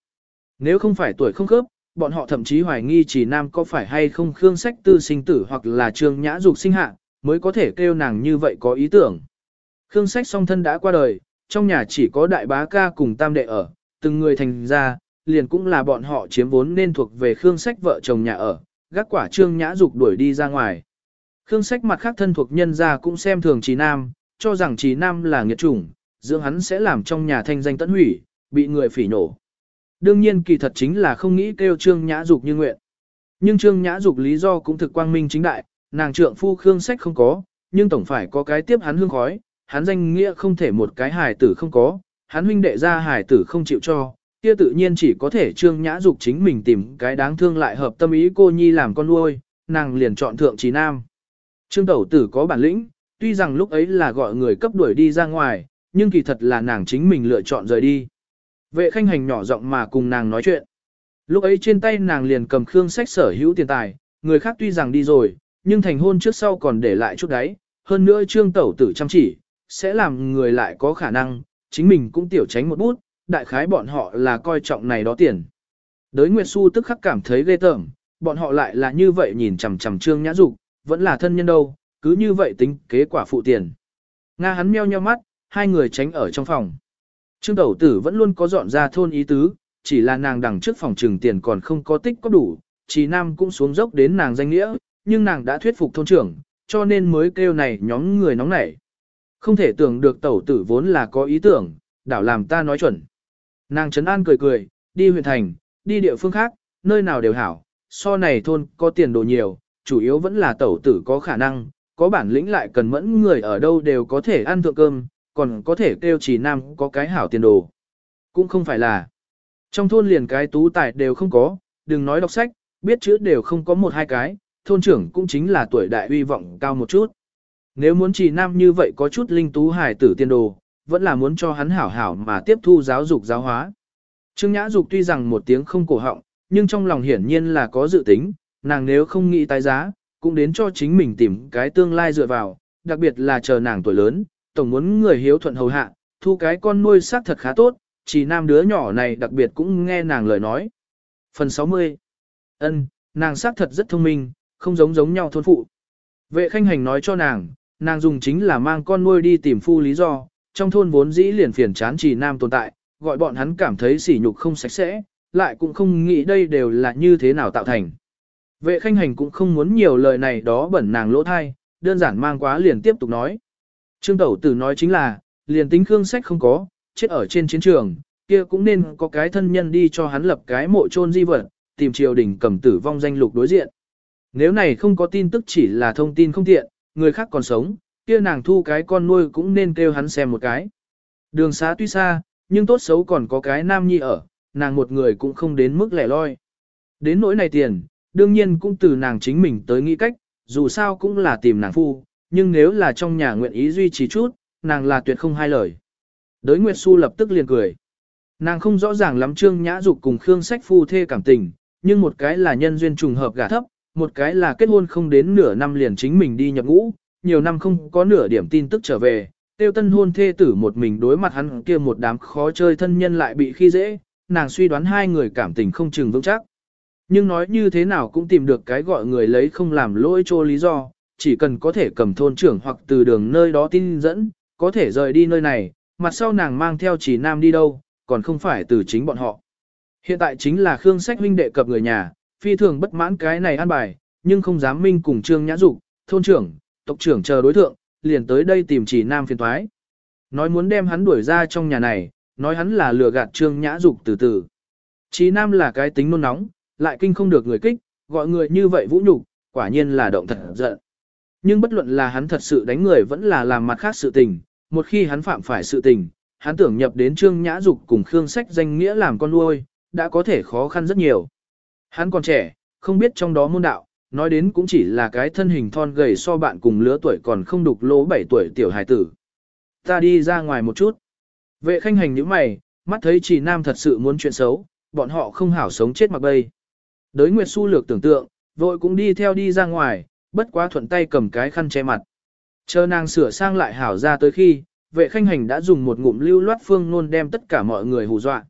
Nếu không phải tuổi không khớp, bọn họ thậm chí hoài nghi chỉ nam có phải hay không Khương Sách tư sinh tử hoặc là Trương Nhã Dục sinh hạ, mới có thể kêu nàng như vậy có ý tưởng. Khương Sách song thân đã qua đời, trong nhà chỉ có đại bá ca cùng tam đệ ở, từng người thành ra, liền cũng là bọn họ chiếm vốn nên thuộc về Khương Sách vợ chồng nhà ở, gác quả Trương Nhã Dục đuổi đi ra ngoài. Khương Sách mặt khác thân thuộc nhân gia cũng xem thường Trí Nam, cho rằng Trí Nam là nghiệt chủng, dưỡng hắn sẽ làm trong nhà thanh danh tận hủy, bị người phỉ nổ. Đương nhiên kỳ thật chính là không nghĩ kêu Trương Nhã Dục như nguyện. Nhưng Trương Nhã Dục lý do cũng thực quang minh chính đại, nàng trượng phu Khương Sách không có, nhưng tổng phải có cái tiếp hắn hương khói, hắn danh nghĩa không thể một cái hài tử không có, hắn huynh đệ ra hài tử không chịu cho, kia tự nhiên chỉ có thể Trương Nhã Dục chính mình tìm cái đáng thương lại hợp tâm ý cô nhi làm con nuôi, nàng liền chọn thượng trí nam. Trương Tẩu Tử có bản lĩnh, tuy rằng lúc ấy là gọi người cấp đuổi đi ra ngoài, nhưng kỳ thật là nàng chính mình lựa chọn rời đi. Vệ khanh hành nhỏ giọng mà cùng nàng nói chuyện. Lúc ấy trên tay nàng liền cầm khương sách sở hữu tiền tài, người khác tuy rằng đi rồi, nhưng thành hôn trước sau còn để lại chút đấy, hơn nữa trương tẩu tử chăm chỉ, sẽ làm người lại có khả năng, chính mình cũng tiểu tránh một bút, đại khái bọn họ là coi trọng này đó tiền. Đới Nguyệt Xu tức khắc cảm thấy ghê tởm, bọn họ lại là như vậy nhìn chằm chằm trương nhã dục, vẫn là thân nhân đâu, cứ như vậy tính kế quả phụ tiền. Nga hắn meo nheo mắt, hai người tránh ở trong phòng. Trương Tẩu Tử vẫn luôn có dọn ra thôn ý tứ, chỉ là nàng đằng trước phòng trừng tiền còn không có tích có đủ, chỉ nam cũng xuống dốc đến nàng danh nghĩa, nhưng nàng đã thuyết phục thôn trưởng, cho nên mới kêu này nhóm người nóng nảy. Không thể tưởng được Tẩu Tử vốn là có ý tưởng, đảo làm ta nói chuẩn. Nàng trấn an cười cười, đi huyện thành, đi địa phương khác, nơi nào đều hảo, so này thôn có tiền đồ nhiều, chủ yếu vẫn là tẩu tử có khả năng, có bản lĩnh lại cần mẫn người ở đâu đều có thể ăn thượng cơm, còn có thể kêu chỉ nam có cái hảo tiền đồ. Cũng không phải là, trong thôn liền cái tú tài đều không có, đừng nói đọc sách, biết chữ đều không có một hai cái, thôn trưởng cũng chính là tuổi đại uy vọng cao một chút. Nếu muốn chỉ nam như vậy có chút linh tú hài tử tiền đồ, vẫn là muốn cho hắn hảo hảo mà tiếp thu giáo dục giáo hóa. Trương Nhã Dục tuy rằng một tiếng không cổ họng, nhưng trong lòng hiển nhiên là có dự tính, nàng nếu không nghĩ tái giá, cũng đến cho chính mình tìm cái tương lai dựa vào, đặc biệt là chờ nàng tuổi lớn, tổng muốn người hiếu thuận hầu hạ, thu cái con nuôi xác thật khá tốt, chỉ nam đứa nhỏ này đặc biệt cũng nghe nàng lời nói. Phần 60 ân nàng xác thật rất thông minh, không giống giống nhau thôn phụ. Vệ khanh hành nói cho nàng, nàng dùng chính là mang con nuôi đi tìm phu lý do, trong thôn vốn dĩ liền phiền chán chỉ nam tồn tại, gọi bọn hắn cảm thấy sỉ nhục không sạch sẽ, lại cũng không nghĩ đây đều là như thế nào tạo thành. Vệ khanh hành cũng không muốn nhiều lời này đó bẩn nàng lỗ thai, đơn giản mang quá liền tiếp tục nói. Trương Tẩu Tử nói chính là, liền tính khương sách không có, chết ở trên chiến trường, kia cũng nên có cái thân nhân đi cho hắn lập cái mộ chôn di vật, tìm triều đình cầm tử vong danh lục đối diện. Nếu này không có tin tức chỉ là thông tin không tiện, người khác còn sống, kia nàng thu cái con nuôi cũng nên kêu hắn xem một cái. Đường xá tuy xa, nhưng tốt xấu còn có cái nam nhi ở, nàng một người cũng không đến mức lẻ loi. Đến nỗi này tiền, đương nhiên cũng từ nàng chính mình tới nghĩ cách, dù sao cũng là tìm nàng phu, nhưng nếu là trong nhà nguyện ý duy trì chút, nàng là tuyệt không hai lời. Đới Nguyệt Xu lập tức liền cười. Nàng không rõ ràng lắm Trương Nhã Dục cùng Khương Sách phu thê cảm tình, nhưng một cái là nhân duyên trùng hợp gả thấp, một cái là kết hôn không đến nửa năm liền chính mình đi nhập ngũ, nhiều năm không có nửa điểm tin tức trở về, tiêu tân hôn thê tử một mình đối mặt hắn kia một đám khó chơi thân nhân lại bị khi dễ, nàng suy đoán hai người cảm tình không chừng vững chắc. Nhưng nói như thế nào cũng tìm được cái gọi người lấy không làm lỗi cho lý do, chỉ cần có thể cầm thôn trưởng hoặc từ đường nơi đó tin dẫn, có thể rời đi nơi này, mặt sau nàng mang theo chỉ nam đi đâu, còn không phải từ chính bọn họ. Hiện tại chính là Khương Sách huynh đệ cập người nhà, phi thường bất mãn cái này an bài, nhưng không dám minh cùng Trương Nhã Dục, thôn trưởng, tộc trưởng chờ đối tượng, liền tới đây tìm chỉ nam phiền thoái. Nói muốn đem hắn đuổi ra trong nhà này, nói hắn là lừa gạt Trương Nhã Dục từ từ. chỉ nam là cái tính nôn nóng, lại kinh không được người kích, gọi người như vậy vũ nhục, quả nhiên là động thật giận. Nhưng bất luận là hắn thật sự đánh người vẫn là làm mặt khác sự tình, một khi hắn phạm phải sự tình, hắn tưởng nhập đến Trương Nhã Dục cùng Khương Sách danh nghĩa làm con nuôi, đã có thể khó khăn rất nhiều. Hắn còn trẻ, không biết trong đó môn đạo, nói đến cũng chỉ là cái thân hình thon gầy so bạn cùng lứa tuổi còn không đục lỗ 7 tuổi tiểu hài tử. Ta đi ra ngoài một chút. Vệ khanh hành những mày, mắt thấy chỉ nam thật sự muốn chuyện xấu, bọn họ không hảo sống chết mặc bay. Đới Nguyệt Xu lược tưởng tượng, vội cũng đi theo đi ra ngoài, bất quá thuận tay cầm cái khăn che mặt. Chờ nàng sửa sang lại hảo ra tới khi, vệ khanh hành đã dùng một ngụm lưu loát phương nôn đem tất cả mọi người hù dọa.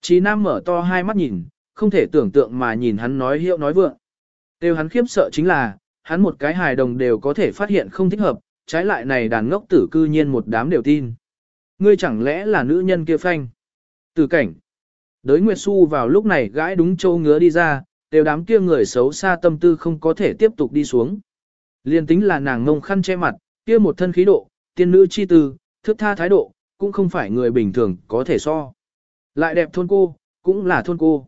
Chí Nam mở to hai mắt nhìn, không thể tưởng tượng mà nhìn hắn nói hiệu nói vượng. Tiêu hắn khiếp sợ chính là, hắn một cái hài đồng đều có thể phát hiện không thích hợp, trái lại này đàn ngốc tử cư nhiên một đám đều tin. Ngươi chẳng lẽ là nữ nhân kia phanh? Từ cảnh. Đới Nguyệt Xu vào lúc này gãi đúng châu ngứa đi ra, đều đám kia người xấu xa tâm tư không có thể tiếp tục đi xuống. Liên tính là nàng ngông khăn che mặt, kia một thân khí độ, tiên nữ chi tư, thước tha thái độ, cũng không phải người bình thường có thể so. Lại đẹp thôn cô, cũng là thôn cô.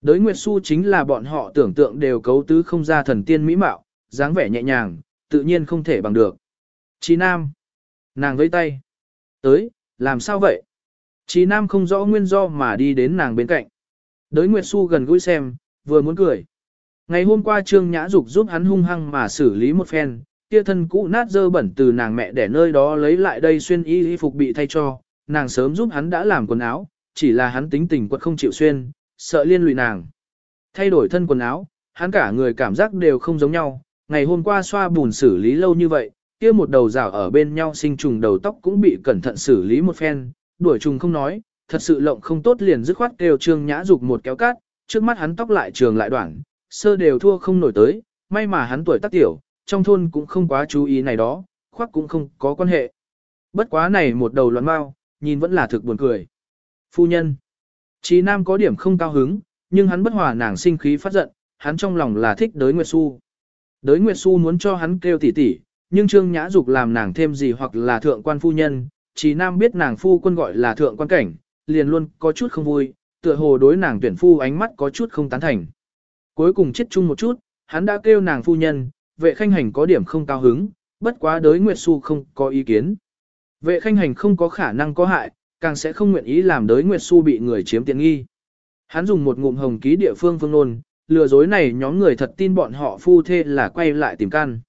Đới Nguyệt Xu chính là bọn họ tưởng tượng đều cấu tứ không ra thần tiên mỹ mạo, dáng vẻ nhẹ nhàng, tự nhiên không thể bằng được. Chí Nam. Nàng với tay. Tới, làm sao vậy? Chí Nam không rõ nguyên do mà đi đến nàng bên cạnh. Đới Nguyệt Xu gần gũi xem, vừa muốn cười. Ngày hôm qua Trương Nhã Dục giúp hắn hung hăng mà xử lý một phen, kia thân cũ nát dơ bẩn từ nàng mẹ để nơi đó lấy lại đây xuyên y y phục bị thay cho, nàng sớm giúp hắn đã làm quần áo, chỉ là hắn tính tình quật không chịu xuyên, sợ liên lụy nàng. Thay đổi thân quần áo, hắn cả người cảm giác đều không giống nhau, ngày hôm qua xoa bùn xử lý lâu như vậy, kia một đầu rào ở bên nhau sinh trùng đầu tóc cũng bị cẩn thận xử lý một phen, đuổi trùng không nói, thật sự lộng không tốt liền dứt khoát kêu trương nhã dục một kéo cát, trước mắt hắn tóc lại trường lại đoạn, sơ đều thua không nổi tới, may mà hắn tuổi tác tiểu, trong thôn cũng không quá chú ý này đó, khoác cũng không có quan hệ. Bất quá này một đầu loạn mau, nhìn vẫn là thực buồn cười. Phu nhân. Chí Nam có điểm không cao hứng, nhưng hắn bất hòa nàng sinh khí phát giận, hắn trong lòng là thích đới Nguyệt Xu. Đới Nguyệt Xu muốn cho hắn kêu tỉ tỉ, nhưng Trương Nhã Dục làm nàng thêm gì hoặc là thượng quan phu nhân, Chí Nam biết nàng phu quân gọi là thượng quan cảnh, liền luôn có chút không vui, tựa hồ đối nàng tuyển phu ánh mắt có chút không tán thành. Cuối cùng chết chung một chút, hắn đã kêu nàng phu nhân, vệ khanh hành có điểm không cao hứng, bất quá đới Nguyệt Xu không có ý kiến. Vệ khanh hành không có khả năng có hại, càng sẽ không nguyện ý làm đới Nguyệt Xu bị người chiếm tiện nghi. Hắn dùng một ngụm hồng ký địa phương phương nôn, lừa dối này nhóm người thật tin bọn họ phu thê là quay lại tìm căn.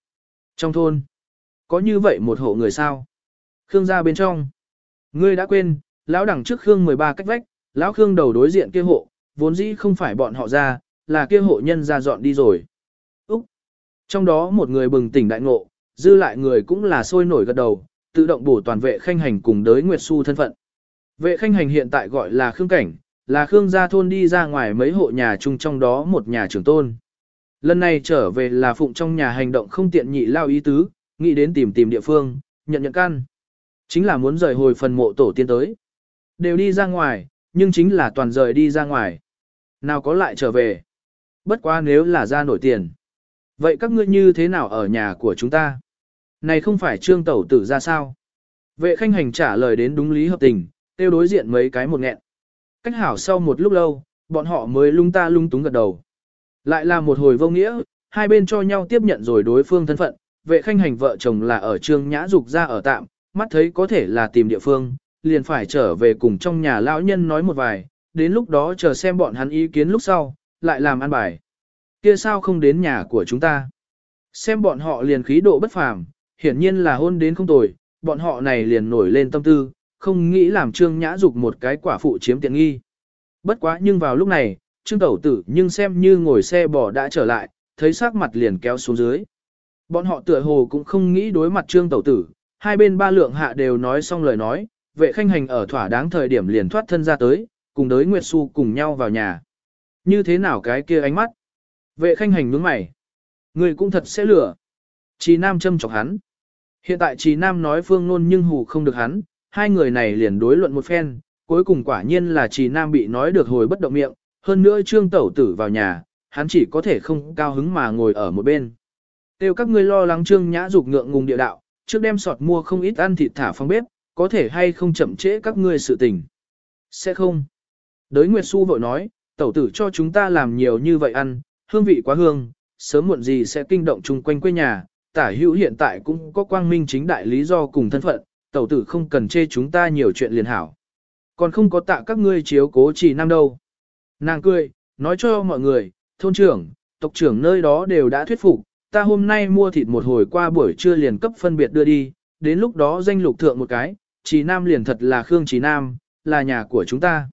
Trong thôn, có như vậy một hộ người sao? Khương gia bên trong. Ngươi đã quên, lão đẳng trước Khương 13 cách vách, lão Khương đầu đối diện kia hộ, vốn dĩ không phải bọn họ ra, là kia hộ nhân ra dọn đi rồi. Úc! Trong đó một người bừng tỉnh đại ngộ, dư lại người cũng là sôi nổi gật đầu, tự động bổ toàn vệ khanh hành cùng đới Nguyệt Xu thân phận. Vệ khanh hành hiện tại gọi là Khương Cảnh, là Khương gia thôn đi ra ngoài mấy hộ nhà chung trong đó một nhà trưởng tôn. Lần này trở về là phụng trong nhà hành động không tiện nhị lao ý tứ, nghĩ đến tìm tìm địa phương, nhận nhận căn. Chính là muốn rời hồi phần mộ tổ tiên tới. Đều đi ra ngoài, nhưng chính là toàn rời đi ra ngoài. Nào có lại trở về. Bất quá nếu là ra nổi tiền. Vậy các ngươi như thế nào ở nhà của chúng ta? Này không phải trương tẩu tử ra sao? Vệ khanh hành trả lời đến đúng lý hợp tình, tiêu đối diện mấy cái một nghẹn. Cách hảo sau một lúc lâu, bọn họ mới lung ta lung túng gật đầu. Lại là một hồi vô nghĩa, hai bên cho nhau tiếp nhận rồi đối phương thân phận, vệ khanh hành vợ chồng là ở trương nhã dục ra ở tạm, mắt thấy có thể là tìm địa phương, liền phải trở về cùng trong nhà lão nhân nói một vài, đến lúc đó chờ xem bọn hắn ý kiến lúc sau, lại làm ăn bài. Kia sao không đến nhà của chúng ta? Xem bọn họ liền khí độ bất phàm, hiển nhiên là hôn đến không tồi, bọn họ này liền nổi lên tâm tư, không nghĩ làm trương nhã dục một cái quả phụ chiếm tiện nghi. Bất quá nhưng vào lúc này, trương tẩu tử nhưng xem như ngồi xe bò đã trở lại, thấy sắc mặt liền kéo xuống dưới. Bọn họ tựa hồ cũng không nghĩ đối mặt trương tẩu tử, hai bên ba lượng hạ đều nói xong lời nói, vệ khanh hành ở thỏa đáng thời điểm liền thoát thân ra tới, cùng đới Nguyệt Xu cùng nhau vào nhà. Như thế nào cái kia ánh mắt? Vệ khanh hành nhướng mày. Người cũng thật sẽ lửa. Chí Nam châm chọc hắn. Hiện tại Chí Nam nói phương nôn nhưng hù không được hắn, hai người này liền đối luận một phen, cuối cùng quả nhiên là Chí Nam bị nói được hồi bất động miệng, hơn nữa trương tẩu tử vào nhà, hắn chỉ có thể không cao hứng mà ngồi ở một bên. Tiêu các ngươi lo lắng trương nhã dục ngượng ngùng địa đạo, trước đem sọt mua không ít ăn thịt thả phong bếp, có thể hay không chậm trễ các ngươi sự tình. Sẽ không. Đới Nguyệt Xu vội nói, tẩu tử cho chúng ta làm nhiều như vậy ăn, hương vị quá hương, sớm muộn gì sẽ kinh động chung quanh quê nhà, tả hữu hiện tại cũng có quang minh chính đại lý do cùng thân phận, tẩu tử không cần chê chúng ta nhiều chuyện liền hảo. Còn không có tạ các ngươi chiếu cố chỉ năm đâu. Nàng cười, nói cho mọi người, thôn trưởng, tộc trưởng nơi đó đều đã thuyết phục, ta hôm nay mua thịt một hồi qua buổi trưa liền cấp phân biệt đưa đi, đến lúc đó danh lục thượng một cái, Trí Nam liền thật là Khương Trí Nam, là nhà của chúng ta.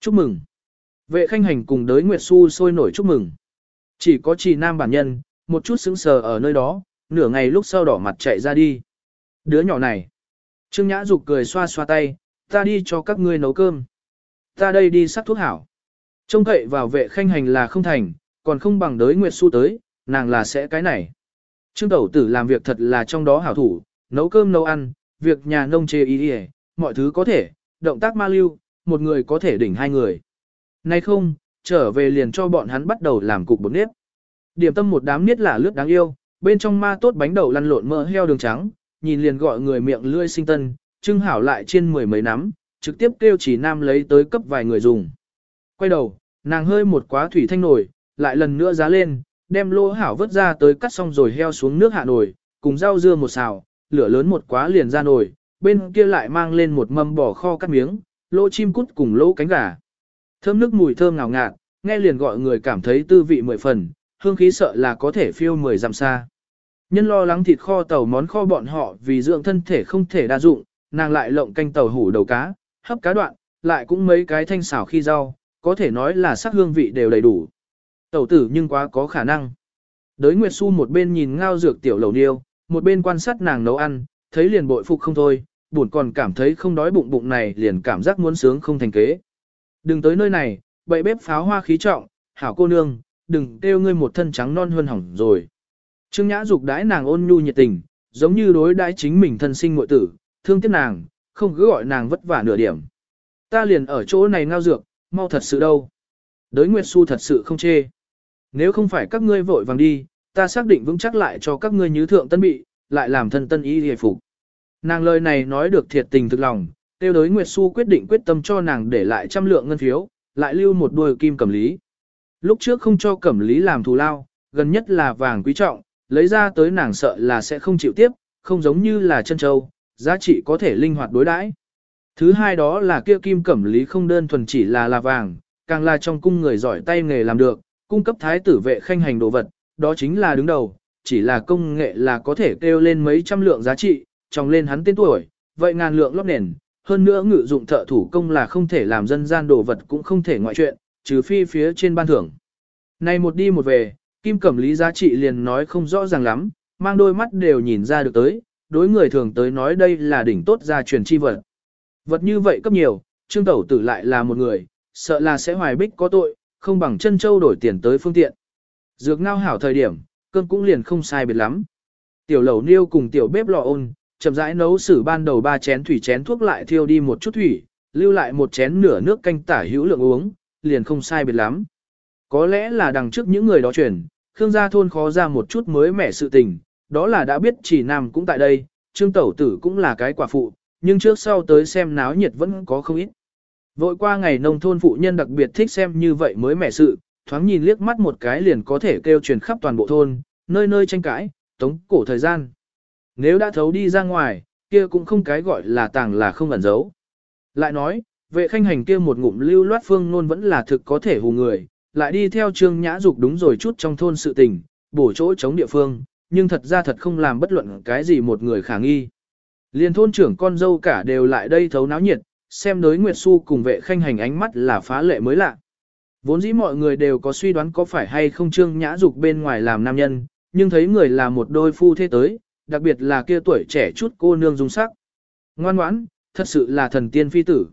Chúc mừng. Vệ khanh hành cùng đới Nguyệt Xu sôi nổi chúc mừng. Chỉ có Trí Nam bản nhân, một chút sững sờ ở nơi đó, nửa ngày lúc sau đỏ mặt chạy ra đi. Đứa nhỏ này. Trương Nhã Dục cười xoa xoa tay, ta đi cho các ngươi nấu cơm. Ta đây đi sắc thuốc hảo. Trông cậy vào vệ khanh hành là không thành, còn không bằng đới Nguyệt Xu tới, nàng là sẽ cái này. Trương Tẩu Tử làm việc thật là trong đó hảo thủ, nấu cơm nấu ăn, việc nhà nông chê ý ý, mọi thứ có thể, động tác ma lưu, một người có thể đỉnh hai người. Nay không, trở về liền cho bọn hắn bắt đầu làm cục bột nếp. Điểm tâm một đám niết là lướt đáng yêu, bên trong ma tốt bánh đậu lăn lộn mỡ heo đường trắng, nhìn liền gọi người miệng lươi sinh tân, trưng hảo lại trên mười mấy nắm, trực tiếp kêu chỉ nam lấy tới cấp vài người dùng. Quay đầu, nàng hơi một quá thủy thanh nổi, lại lần nữa giá lên, đem lô hảo vớt ra tới cắt xong rồi heo xuống nước hạ nổi, cùng rau dưa một xào, lửa lớn một quá liền ra nồi, bên kia lại mang lên một mâm bò kho cắt miếng, lỗ chim cút cùng lỗ cánh gà. Thơm nước mùi thơm ngào ngạt, nghe liền gọi người cảm thấy tư vị mười phần, hương khí sợ là có thể phiêu mười dặm xa. Nhân lo lắng thịt kho tàu món kho bọn họ vì dưỡng thân thể không thể đa dụng, nàng lại lộng canh tàu hủ đầu cá, hấp cá đoạn, lại cũng mấy cái thanh xảo khi rau, có thể nói là sắc hương vị đều đầy đủ. Tẩu tử nhưng quá có khả năng. Đới Nguyệt Xu một bên nhìn ngao dược tiểu lầu niêu, một bên quan sát nàng nấu ăn, thấy liền bội phục không thôi, buồn còn cảm thấy không đói bụng bụng này liền cảm giác muốn sướng không thành kế. Đừng tới nơi này, bậy bếp pháo hoa khí trọng, hảo cô nương, đừng kêu ngươi một thân trắng non hơn hỏng rồi. Trương Nhã dục đãi nàng ôn nhu nhiệt tình, giống như đối đãi chính mình thân sinh muội tử, thương tiếc nàng, không cứ gọi nàng vất vả nửa điểm. Ta liền ở chỗ này ngao dược, mau thật sự đâu. Đới Nguyệt Xu thật sự không chê. Nếu không phải các ngươi vội vàng đi, ta xác định vững chắc lại cho các ngươi như thượng tân bị, lại làm thân tân y hề phục. Nàng lời này nói được thiệt tình thực lòng, tiêu đối Nguyệt Xu quyết định quyết tâm cho nàng để lại trăm lượng ngân phiếu, lại lưu một đuôi kim cẩm lý. Lúc trước không cho cẩm lý làm thù lao, gần nhất là vàng quý trọng, lấy ra tới nàng sợ là sẽ không chịu tiếp, không giống như là chân châu, giá trị có thể linh hoạt đối đãi. Thứ hai đó là kia kim cẩm lý không đơn thuần chỉ là là vàng, càng là trong cung người giỏi tay nghề làm được, cung cấp thái tử vệ khanh hành đồ vật, đó chính là đứng đầu, chỉ là công nghệ là có thể kêu lên mấy trăm lượng giá trị, trong lên hắn tên tuổi, vậy ngàn lượng lót nền, hơn nữa ngự dụng thợ thủ công là không thể làm dân gian đồ vật cũng không thể ngoại chuyện, trừ phi phía trên ban thưởng. Này một đi một về, kim cẩm lý giá trị liền nói không rõ ràng lắm, mang đôi mắt đều nhìn ra được tới, đối người thường tới nói đây là đỉnh tốt gia truyền chi vật. Vật như vậy cấp nhiều, trương tẩu tử lại là một người, sợ là sẽ hoài bích có tội, không bằng chân châu đổi tiền tới phương tiện. Dược ngao hảo thời điểm, cơm cũng liền không sai biệt lắm. Tiểu lẩu niêu cùng tiểu bếp lò ôn, chậm rãi nấu xử ban đầu ba chén thủy chén thuốc lại thiêu đi một chút thủy, lưu lại một chén nửa nước canh tả hữu lượng uống, liền không sai biệt lắm. Có lẽ là đằng trước những người đó chuyển, Khương gia thôn khó ra một chút mới mẻ sự tình, đó là đã biết chỉ nam cũng tại đây, trương tẩu tử cũng là cái quả phụ, nhưng trước sau tới xem náo nhiệt vẫn có không ít. Vội qua ngày nông thôn phụ nhân đặc biệt thích xem như vậy mới mẻ sự, thoáng nhìn liếc mắt một cái liền có thể kêu truyền khắp toàn bộ thôn, nơi nơi tranh cãi, tống cổ thời gian. Nếu đã thấu đi ra ngoài, kia cũng không cái gọi là tàng là không ẩn giấu. Lại nói, vệ khanh hành kia một ngụm lưu loát phương nôn vẫn là thực có thể hù người, lại đi theo trương nhã dục đúng rồi chút trong thôn sự tình, bổ chỗ chống địa phương, nhưng thật ra thật không làm bất luận cái gì một người khả nghi. Liên thôn trưởng con dâu cả đều lại đây thấu náo nhiệt, xem đối Nguyệt Xu cùng vệ khanh hành ánh mắt là phá lệ mới lạ. Vốn dĩ mọi người đều có suy đoán có phải hay không trương nhã dục bên ngoài làm nam nhân, nhưng thấy người là một đôi phu thế tới, đặc biệt là kia tuổi trẻ chút cô nương dung sắc. Ngoan ngoãn, thật sự là thần tiên phi tử.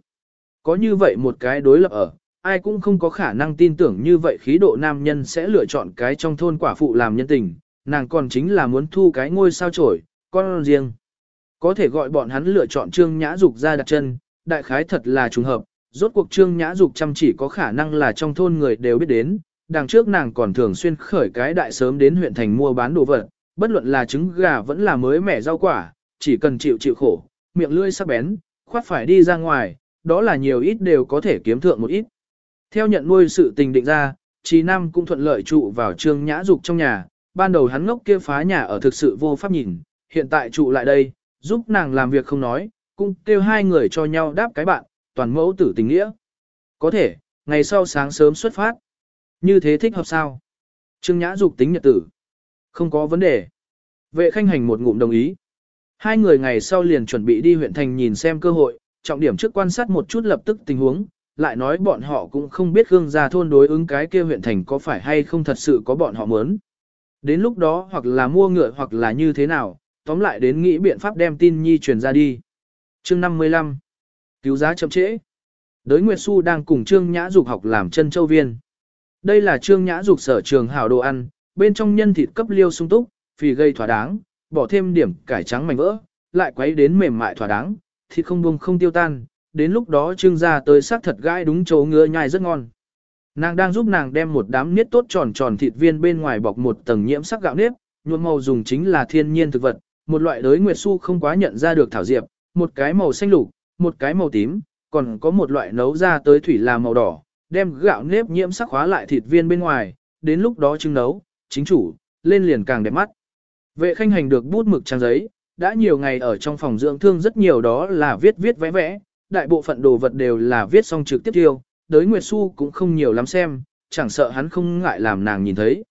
Có như vậy một cái đối lập ở, ai cũng không có khả năng tin tưởng như vậy khí độ nam nhân sẽ lựa chọn cái trong thôn quả phụ làm nhân tình, nàng còn chính là muốn thu cái ngôi sao trổi, con riêng. Có thể gọi bọn hắn lựa chọn trương nhã dục ra đặt chân, đại khái thật là trùng hợp, rốt cuộc trương nhã dục chăm chỉ có khả năng là trong thôn người đều biết đến, đằng trước nàng còn thường xuyên khởi cái đại sớm đến huyện thành mua bán đồ vật, bất luận là trứng gà vẫn là mới mẻ rau quả, chỉ cần chịu chịu khổ, miệng lưỡi sắc bén, khoát phải đi ra ngoài, đó là nhiều ít đều có thể kiếm thượng một ít. Theo nhận nuôi sự tình định ra, Trí Nam cũng thuận lợi trụ vào trương nhã dục trong nhà, ban đầu hắn ngốc kia phá nhà ở thực sự vô pháp nhìn, hiện tại trụ lại đây, giúp nàng làm việc không nói, cũng kêu hai người cho nhau đáp cái bạn, toàn mẫu tử tình nghĩa. Có thể, ngày sau sáng sớm xuất phát. Như thế thích hợp sao? Trương Nhã dục tính nhật tử. Không có vấn đề. Vệ khanh hành một ngụm đồng ý. Hai người ngày sau liền chuẩn bị đi huyện thành nhìn xem cơ hội, trọng điểm trước quan sát một chút lập tức tình huống, lại nói bọn họ cũng không biết gương gia thôn đối ứng cái kia huyện thành có phải hay không thật sự có bọn họ muốn. Đến lúc đó hoặc là mua ngựa hoặc là như thế nào, tóm lại đến nghĩ biện pháp đem tin nhi truyền ra đi. Chương 55 Cứu giá chậm trễ Đới Nguyệt Xu đang cùng Trương Nhã Dục học làm chân châu viên. Đây là Trương Nhã Dục sở trường hảo đồ ăn, bên trong nhân thịt cấp liêu sung túc, phì gây thỏa đáng, bỏ thêm điểm cải trắng mảnh vỡ, lại quấy đến mềm mại thỏa đáng, thịt không buông không tiêu tan, đến lúc đó trương ra tới sắc thật gai đúng chỗ ngứa nhai rất ngon. Nàng đang giúp nàng đem một đám niết tốt tròn tròn thịt viên bên ngoài bọc một tầng nhiễm sắc gạo nếp, nhuộm màu dùng chính là thiên nhiên thực vật, một loại đới nguyệt su không quá nhận ra được thảo diệp, một cái màu xanh lục, một cái màu tím, còn có một loại nấu ra tới thủy là màu đỏ, đem gạo nếp nhiễm sắc hóa lại thịt viên bên ngoài, đến lúc đó trưng nấu, chính chủ, lên liền càng đẹp mắt. Vệ khanh hành được bút mực trang giấy, đã nhiều ngày ở trong phòng dưỡng thương rất nhiều đó là viết viết vẽ vẽ, đại bộ phận đồ vật đều là viết xong trực tiếp tiêu, đới Nguyệt Xu cũng không nhiều lắm xem, chẳng sợ hắn không ngại làm nàng nhìn thấy.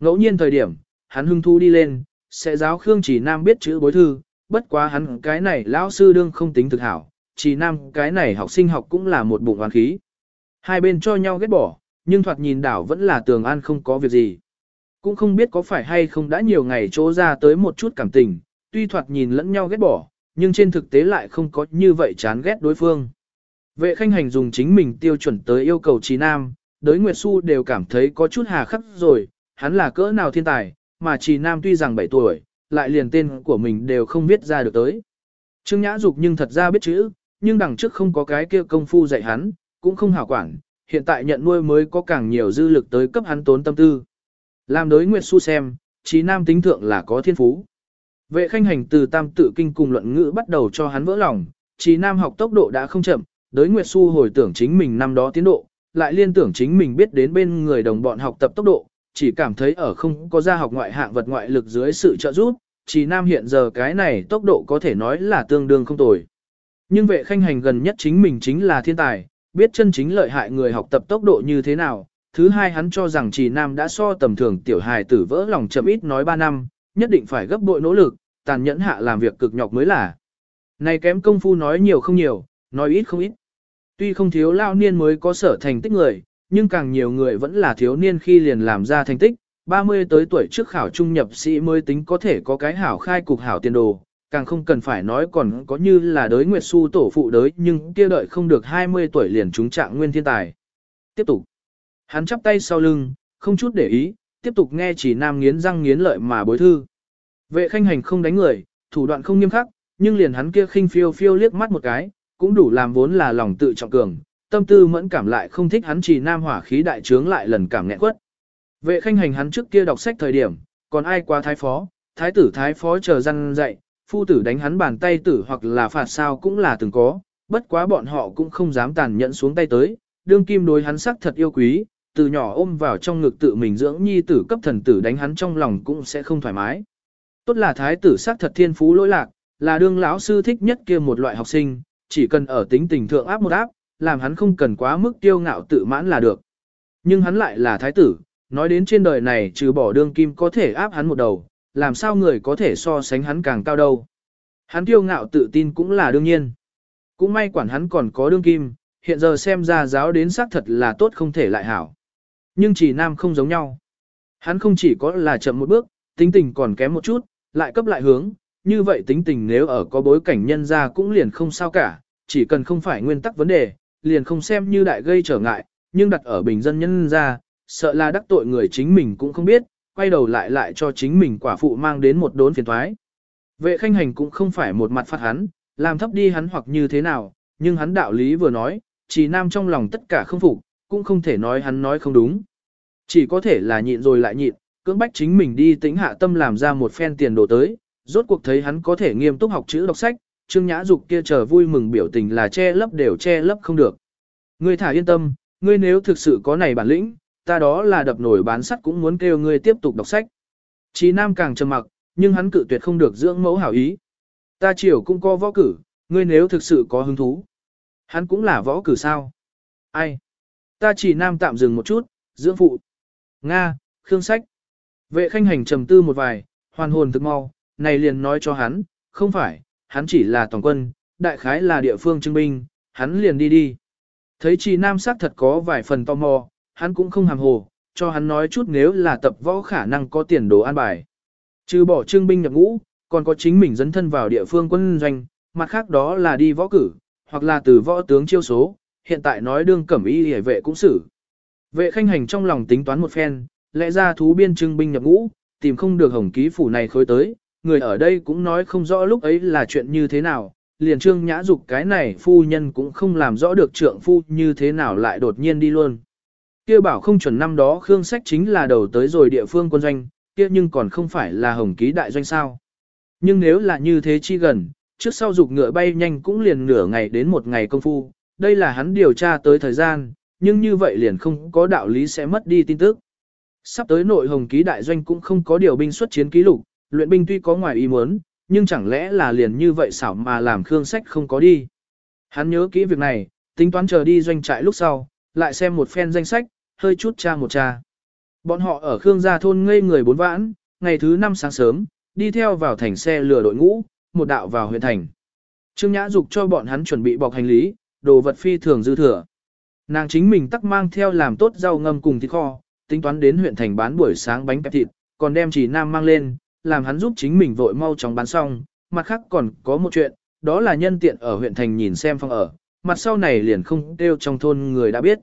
Ngẫu nhiên thời điểm, hắn hưng thu đi lên, sẽ giáo Khương Chỉ Nam biết chữ bối thư, bất quá hắn cái này lão sư đương không tính thực hảo, chỉ Nam cái này học sinh học cũng là một bụng oán khí. Hai bên cho nhau ghét bỏ, nhưng thoạt nhìn đảo vẫn là tường an không có việc gì. Cũng không biết có phải hay không đã nhiều ngày chỗ ra tới một chút cảm tình, tuy thoạt nhìn lẫn nhau ghét bỏ, nhưng trên thực tế lại không có như vậy chán ghét đối phương. Vệ khanh hành dùng chính mình tiêu chuẩn tới yêu cầu trí nam, đới Nguyệt Xu đều cảm thấy có chút hà khắc rồi, hắn là cỡ nào thiên tài, mà trí nam tuy rằng 7 tuổi, lại liền tên của mình đều không biết ra được tới. Trương Nhã Dục nhưng thật ra biết chữ, nhưng đằng trước không có cái kia công phu dạy hắn, cũng không hảo quản, hiện tại nhận nuôi mới có càng nhiều dư lực tới cấp hắn tốn tâm tư. Làm đối Nguyệt Xu xem, trí nam tính thượng là có thiên phú. Vệ khanh hành từ tam tự kinh cùng luận ngữ bắt đầu cho hắn vỡ lòng, trí nam học tốc độ đã không chậm, đối Nguyệt Xu hồi tưởng chính mình năm đó tiến độ, lại liên tưởng chính mình biết đến bên người đồng bọn học tập tốc độ, chỉ cảm thấy ở không có gia học ngoại hạng vật ngoại lực dưới sự trợ giúp, trí nam hiện giờ cái này tốc độ có thể nói là tương đương không tồi. Nhưng vệ khanh hành gần nhất chính mình chính là thiên tài, biết chân chính lợi hại người học tập tốc độ như thế nào, Thứ hai hắn cho rằng chỉ nam đã so tầm thường tiểu hài tử vỡ lòng chậm ít nói 3 năm, nhất định phải gấp bội nỗ lực, tàn nhẫn hạ làm việc cực nhọc mới là. Này kém công phu nói nhiều không nhiều, nói ít không ít. Tuy không thiếu lao niên mới có sở thành tích người, nhưng càng nhiều người vẫn là thiếu niên khi liền làm ra thành tích, 30 tới tuổi trước khảo trung nhập sĩ mới tính có thể có cái hảo khai cục hảo tiền đồ, càng không cần phải nói còn có như là đới Nguyệt Su tổ phụ đới nhưng kia đợi không được 20 tuổi liền trúng trạng nguyên thiên tài. Tiếp tục. Hắn chắp tay sau lưng, không chút để ý, tiếp tục nghe chỉ nam nghiến răng nghiến lợi mà bối thư. Vệ khanh hành không đánh người, thủ đoạn không nghiêm khắc, nhưng liền hắn kia khinh phiêu phiêu liếc mắt một cái, cũng đủ làm vốn là lòng tự trọng cường, tâm tư mẫn cảm lại không thích hắn chỉ nam hỏa khí đại trướng lại lần cảm nghẹn quất. Vệ khanh hành hắn trước kia đọc sách thời điểm, còn ai qua thái phó, thái tử thái phó chờ răn dạy, phu tử đánh hắn bàn tay tử hoặc là phạt sao cũng là từng có, bất quá bọn họ cũng không dám tàn nhẫn xuống tay tới, đương kim đối hắn sắc thật yêu quý, từ nhỏ ôm vào trong ngực tự mình dưỡng nhi tử cấp thần tử đánh hắn trong lòng cũng sẽ không thoải mái. Tốt là thái tử sắc thật thiên phú lỗi lạc, là đương lão sư thích nhất kia một loại học sinh, chỉ cần ở tính tình thượng áp một áp, làm hắn không cần quá mức tiêu ngạo tự mãn là được. Nhưng hắn lại là thái tử, nói đến trên đời này trừ bỏ đương kim có thể áp hắn một đầu, làm sao người có thể so sánh hắn càng cao đâu. Hắn kiêu ngạo tự tin cũng là đương nhiên. Cũng may quản hắn còn có đương kim, hiện giờ xem ra giáo đến xác thật là tốt không thể lại hảo. Nhưng chỉ nam không giống nhau. Hắn không chỉ có là chậm một bước, tính tình còn kém một chút, lại cấp lại hướng, như vậy tính tình nếu ở có bối cảnh nhân ra cũng liền không sao cả, chỉ cần không phải nguyên tắc vấn đề, liền không xem như đại gây trở ngại, nhưng đặt ở bình dân nhân ra, sợ là đắc tội người chính mình cũng không biết, quay đầu lại lại cho chính mình quả phụ mang đến một đốn phiền thoái. Vệ khanh hành cũng không phải một mặt phạt hắn, làm thấp đi hắn hoặc như thế nào, nhưng hắn đạo lý vừa nói, chỉ nam trong lòng tất cả không phục, cũng không thể nói hắn nói không đúng. Chỉ có thể là nhịn rồi lại nhịn, cưỡng bách chính mình đi tính hạ tâm làm ra một phen tiền đồ tới, rốt cuộc thấy hắn có thể nghiêm túc học chữ đọc sách, Trương Nhã Dục kia chờ vui mừng biểu tình là che lấp đều che lấp không được. Ngươi thả yên tâm, ngươi nếu thực sự có này bản lĩnh, ta đó là đập nổi bán sắt cũng muốn kêu ngươi tiếp tục đọc sách. Chí Nam càng trầm mặc, nhưng hắn cự tuyệt không được dưỡng mẫu hảo ý. Ta chiều cũng có võ cử, ngươi nếu thực sự có hứng thú. Hắn cũng là võ cử sao? Ai? Ta chỉ Nam tạm dừng một chút, dưỡng phụ. Nga, Khương Sách. Vệ khanh hành trầm tư một vài, hoàn hồn thực mau, này liền nói cho hắn, không phải, hắn chỉ là tổng quân, đại khái là địa phương chứng binh, hắn liền đi đi. Thấy chỉ nam sắc thật có vài phần tò mò, hắn cũng không hàm hồ, cho hắn nói chút nếu là tập võ khả năng có tiền đồ an bài. Trừ bỏ trương binh nhập ngũ, còn có chính mình dấn thân vào địa phương quân doanh, mặt khác đó là đi võ cử, hoặc là từ võ tướng chiêu số, hiện tại nói đương cẩm y hề vệ cũng xử. Vệ khanh hành trong lòng tính toán một phen, lẽ ra thú biên trưng binh nhập ngũ, tìm không được hồng ký phủ này khối tới, người ở đây cũng nói không rõ lúc ấy là chuyện như thế nào, liền trương nhã dục cái này phu nhân cũng không làm rõ được trượng phu như thế nào lại đột nhiên đi luôn. Kia bảo không chuẩn năm đó Khương Sách chính là đầu tới rồi địa phương quân doanh, kia nhưng còn không phải là hồng ký đại doanh sao. Nhưng nếu là như thế chi gần, trước sau dục ngựa bay nhanh cũng liền nửa ngày đến một ngày công phu, đây là hắn điều tra tới thời gian, nhưng như vậy liền không có đạo lý sẽ mất đi tin tức. Sắp tới nội hồng ký đại doanh cũng không có điều binh xuất chiến ký lục, luyện binh tuy có ngoài ý muốn, nhưng chẳng lẽ là liền như vậy xảo mà làm Khương Sách không có đi. Hắn nhớ kỹ việc này, tính toán chờ đi doanh trại lúc sau, lại xem một phen danh sách, hơi chút cha một cha. Bọn họ ở Khương gia thôn ngây người bốn vãn, ngày thứ năm sáng sớm, đi theo vào thành xe lừa đội ngũ, một đạo vào huyện thành. Trương Nhã dục cho bọn hắn chuẩn bị bọc hành lý, đồ vật phi thường dư thừa. Nàng chính mình tắc mang theo làm tốt rau ngâm cùng thịt kho, tính toán đến huyện thành bán buổi sáng bánh kẹp thịt, còn đem chỉ nam mang lên, làm hắn giúp chính mình vội mau chóng bán xong. Mặt khác còn có một chuyện, đó là nhân tiện ở huyện thành nhìn xem phòng ở, mặt sau này liền không kêu trong thôn người đã biết.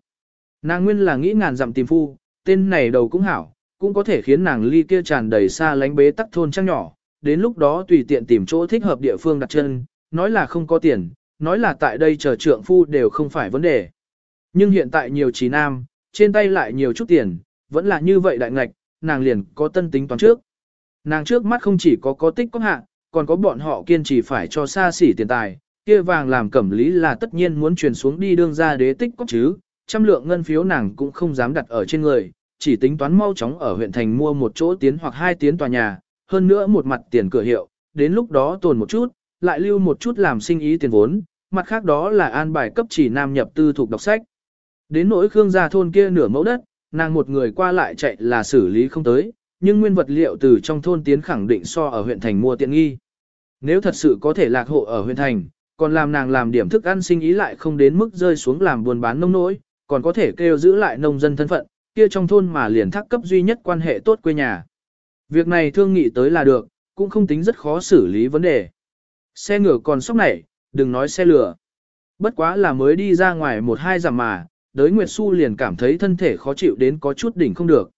Nàng nguyên là nghĩ ngàn dặm tìm phu, tên này đầu cũng hảo, cũng có thể khiến nàng ly kia tràn đầy xa lánh bế tắc thôn trang nhỏ, đến lúc đó tùy tiện tìm chỗ thích hợp địa phương đặt chân, nói là không có tiền, nói là tại đây chờ trượng phu đều không phải vấn đề. Nhưng hiện tại nhiều trí nam, trên tay lại nhiều chút tiền, vẫn là như vậy đại ngạch, nàng liền có tân tính toán trước. Nàng trước mắt không chỉ có có tích có hạ, còn có bọn họ kiên trì phải cho xa xỉ tiền tài, kia vàng làm cẩm lý là tất nhiên muốn truyền xuống đi đương ra đế tích có chứ, trăm lượng ngân phiếu nàng cũng không dám đặt ở trên người, chỉ tính toán mau chóng ở huyện thành mua một chỗ tiến hoặc hai tiến tòa nhà, hơn nữa một mặt tiền cửa hiệu, đến lúc đó tồn một chút, lại lưu một chút làm sinh ý tiền vốn, mặt khác đó là an bài cấp chỉ nam nhập tư thuộc đọc sách. Đến nỗi Khương gia thôn kia nửa mẫu đất, nàng một người qua lại chạy là xử lý không tới, nhưng nguyên vật liệu từ trong thôn tiến khẳng định so ở huyện thành mua tiện nghi. Nếu thật sự có thể lạc hộ ở huyện thành, còn làm nàng làm điểm thức ăn sinh ý lại không đến mức rơi xuống làm buôn bán nông nỗi, còn có thể kêu giữ lại nông dân thân phận, kia trong thôn mà liền thác cấp duy nhất quan hệ tốt quê nhà. Việc này thương nghị tới là được, cũng không tính rất khó xử lý vấn đề. Xe ngựa còn sóc này, đừng nói xe lửa. Bất quá là mới đi ra ngoài một hai dặm mà, đới Nguyệt Xu liền cảm thấy thân thể khó chịu đến có chút đỉnh không được.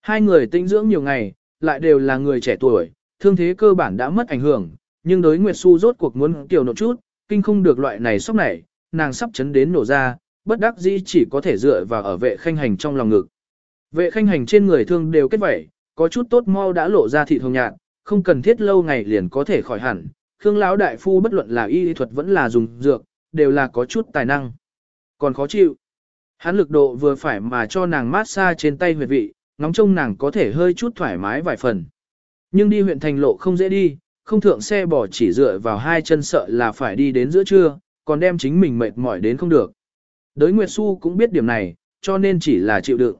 Hai người tinh dưỡng nhiều ngày, lại đều là người trẻ tuổi, thương thế cơ bản đã mất ảnh hưởng, nhưng đới Nguyệt Xu rốt cuộc muốn tiểu nộp chút, kinh không được loại này sốc này, nàng sắp chấn đến nổ ra, bất đắc dĩ chỉ có thể dựa vào ở vệ khanh hành trong lòng ngực. Vệ khanh hành trên người thương đều kết vẩy, có chút tốt mau đã lộ ra thịt hồng nhạt, không cần thiết lâu ngày liền có thể khỏi hẳn. Khương lão đại phu bất luận là y thuật vẫn là dùng dược, đều là có chút tài năng. Còn khó chịu. Hắn lực độ vừa phải mà cho nàng mát xa trên tay huyệt vị, ngóng trông nàng có thể hơi chút thoải mái vài phần. Nhưng đi huyện thành lộ không dễ đi, không thượng xe bỏ chỉ dựa vào hai chân sợ là phải đi đến giữa trưa, còn đem chính mình mệt mỏi đến không được. Đới Nguyệt Xu cũng biết điểm này, cho nên chỉ là chịu đựng.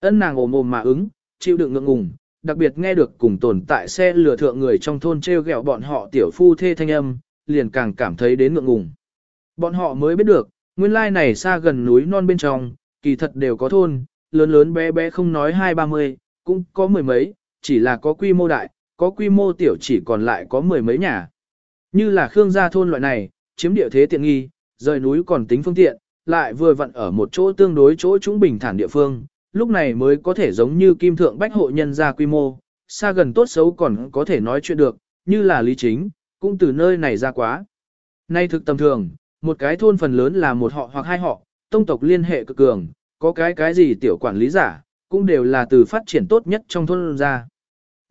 Ân nàng ồm ồm mà ứng, chịu đựng ngượng ngùng, đặc biệt nghe được cùng tồn tại xe lừa thượng người trong thôn treo gẹo bọn họ tiểu phu thê thanh âm, liền càng cảm thấy đến ngượng ngùng. Bọn họ mới biết được, nguyên lai này xa gần núi non bên trong, kỳ thật đều có thôn, lớn lớn bé bé không nói hai ba mươi, cũng có mười mấy, chỉ là có quy mô đại, có quy mô tiểu chỉ còn lại có mười mấy nhà. Như là Khương gia thôn loại này, chiếm địa thế tiện nghi, rời núi còn tính phương tiện, lại vừa vặn ở một chỗ tương đối chỗ chúng bình thản địa phương, lúc này mới có thể giống như kim thượng bách hộ nhân ra quy mô, xa gần tốt xấu còn có thể nói chuyện được, như là lý chính, cũng từ nơi này ra quá. Nay thực tầm thường, một cái thôn phần lớn là một họ hoặc hai họ, tông tộc liên hệ cực cường, có cái cái gì tiểu quản lý giả, cũng đều là từ phát triển tốt nhất trong thôn ra.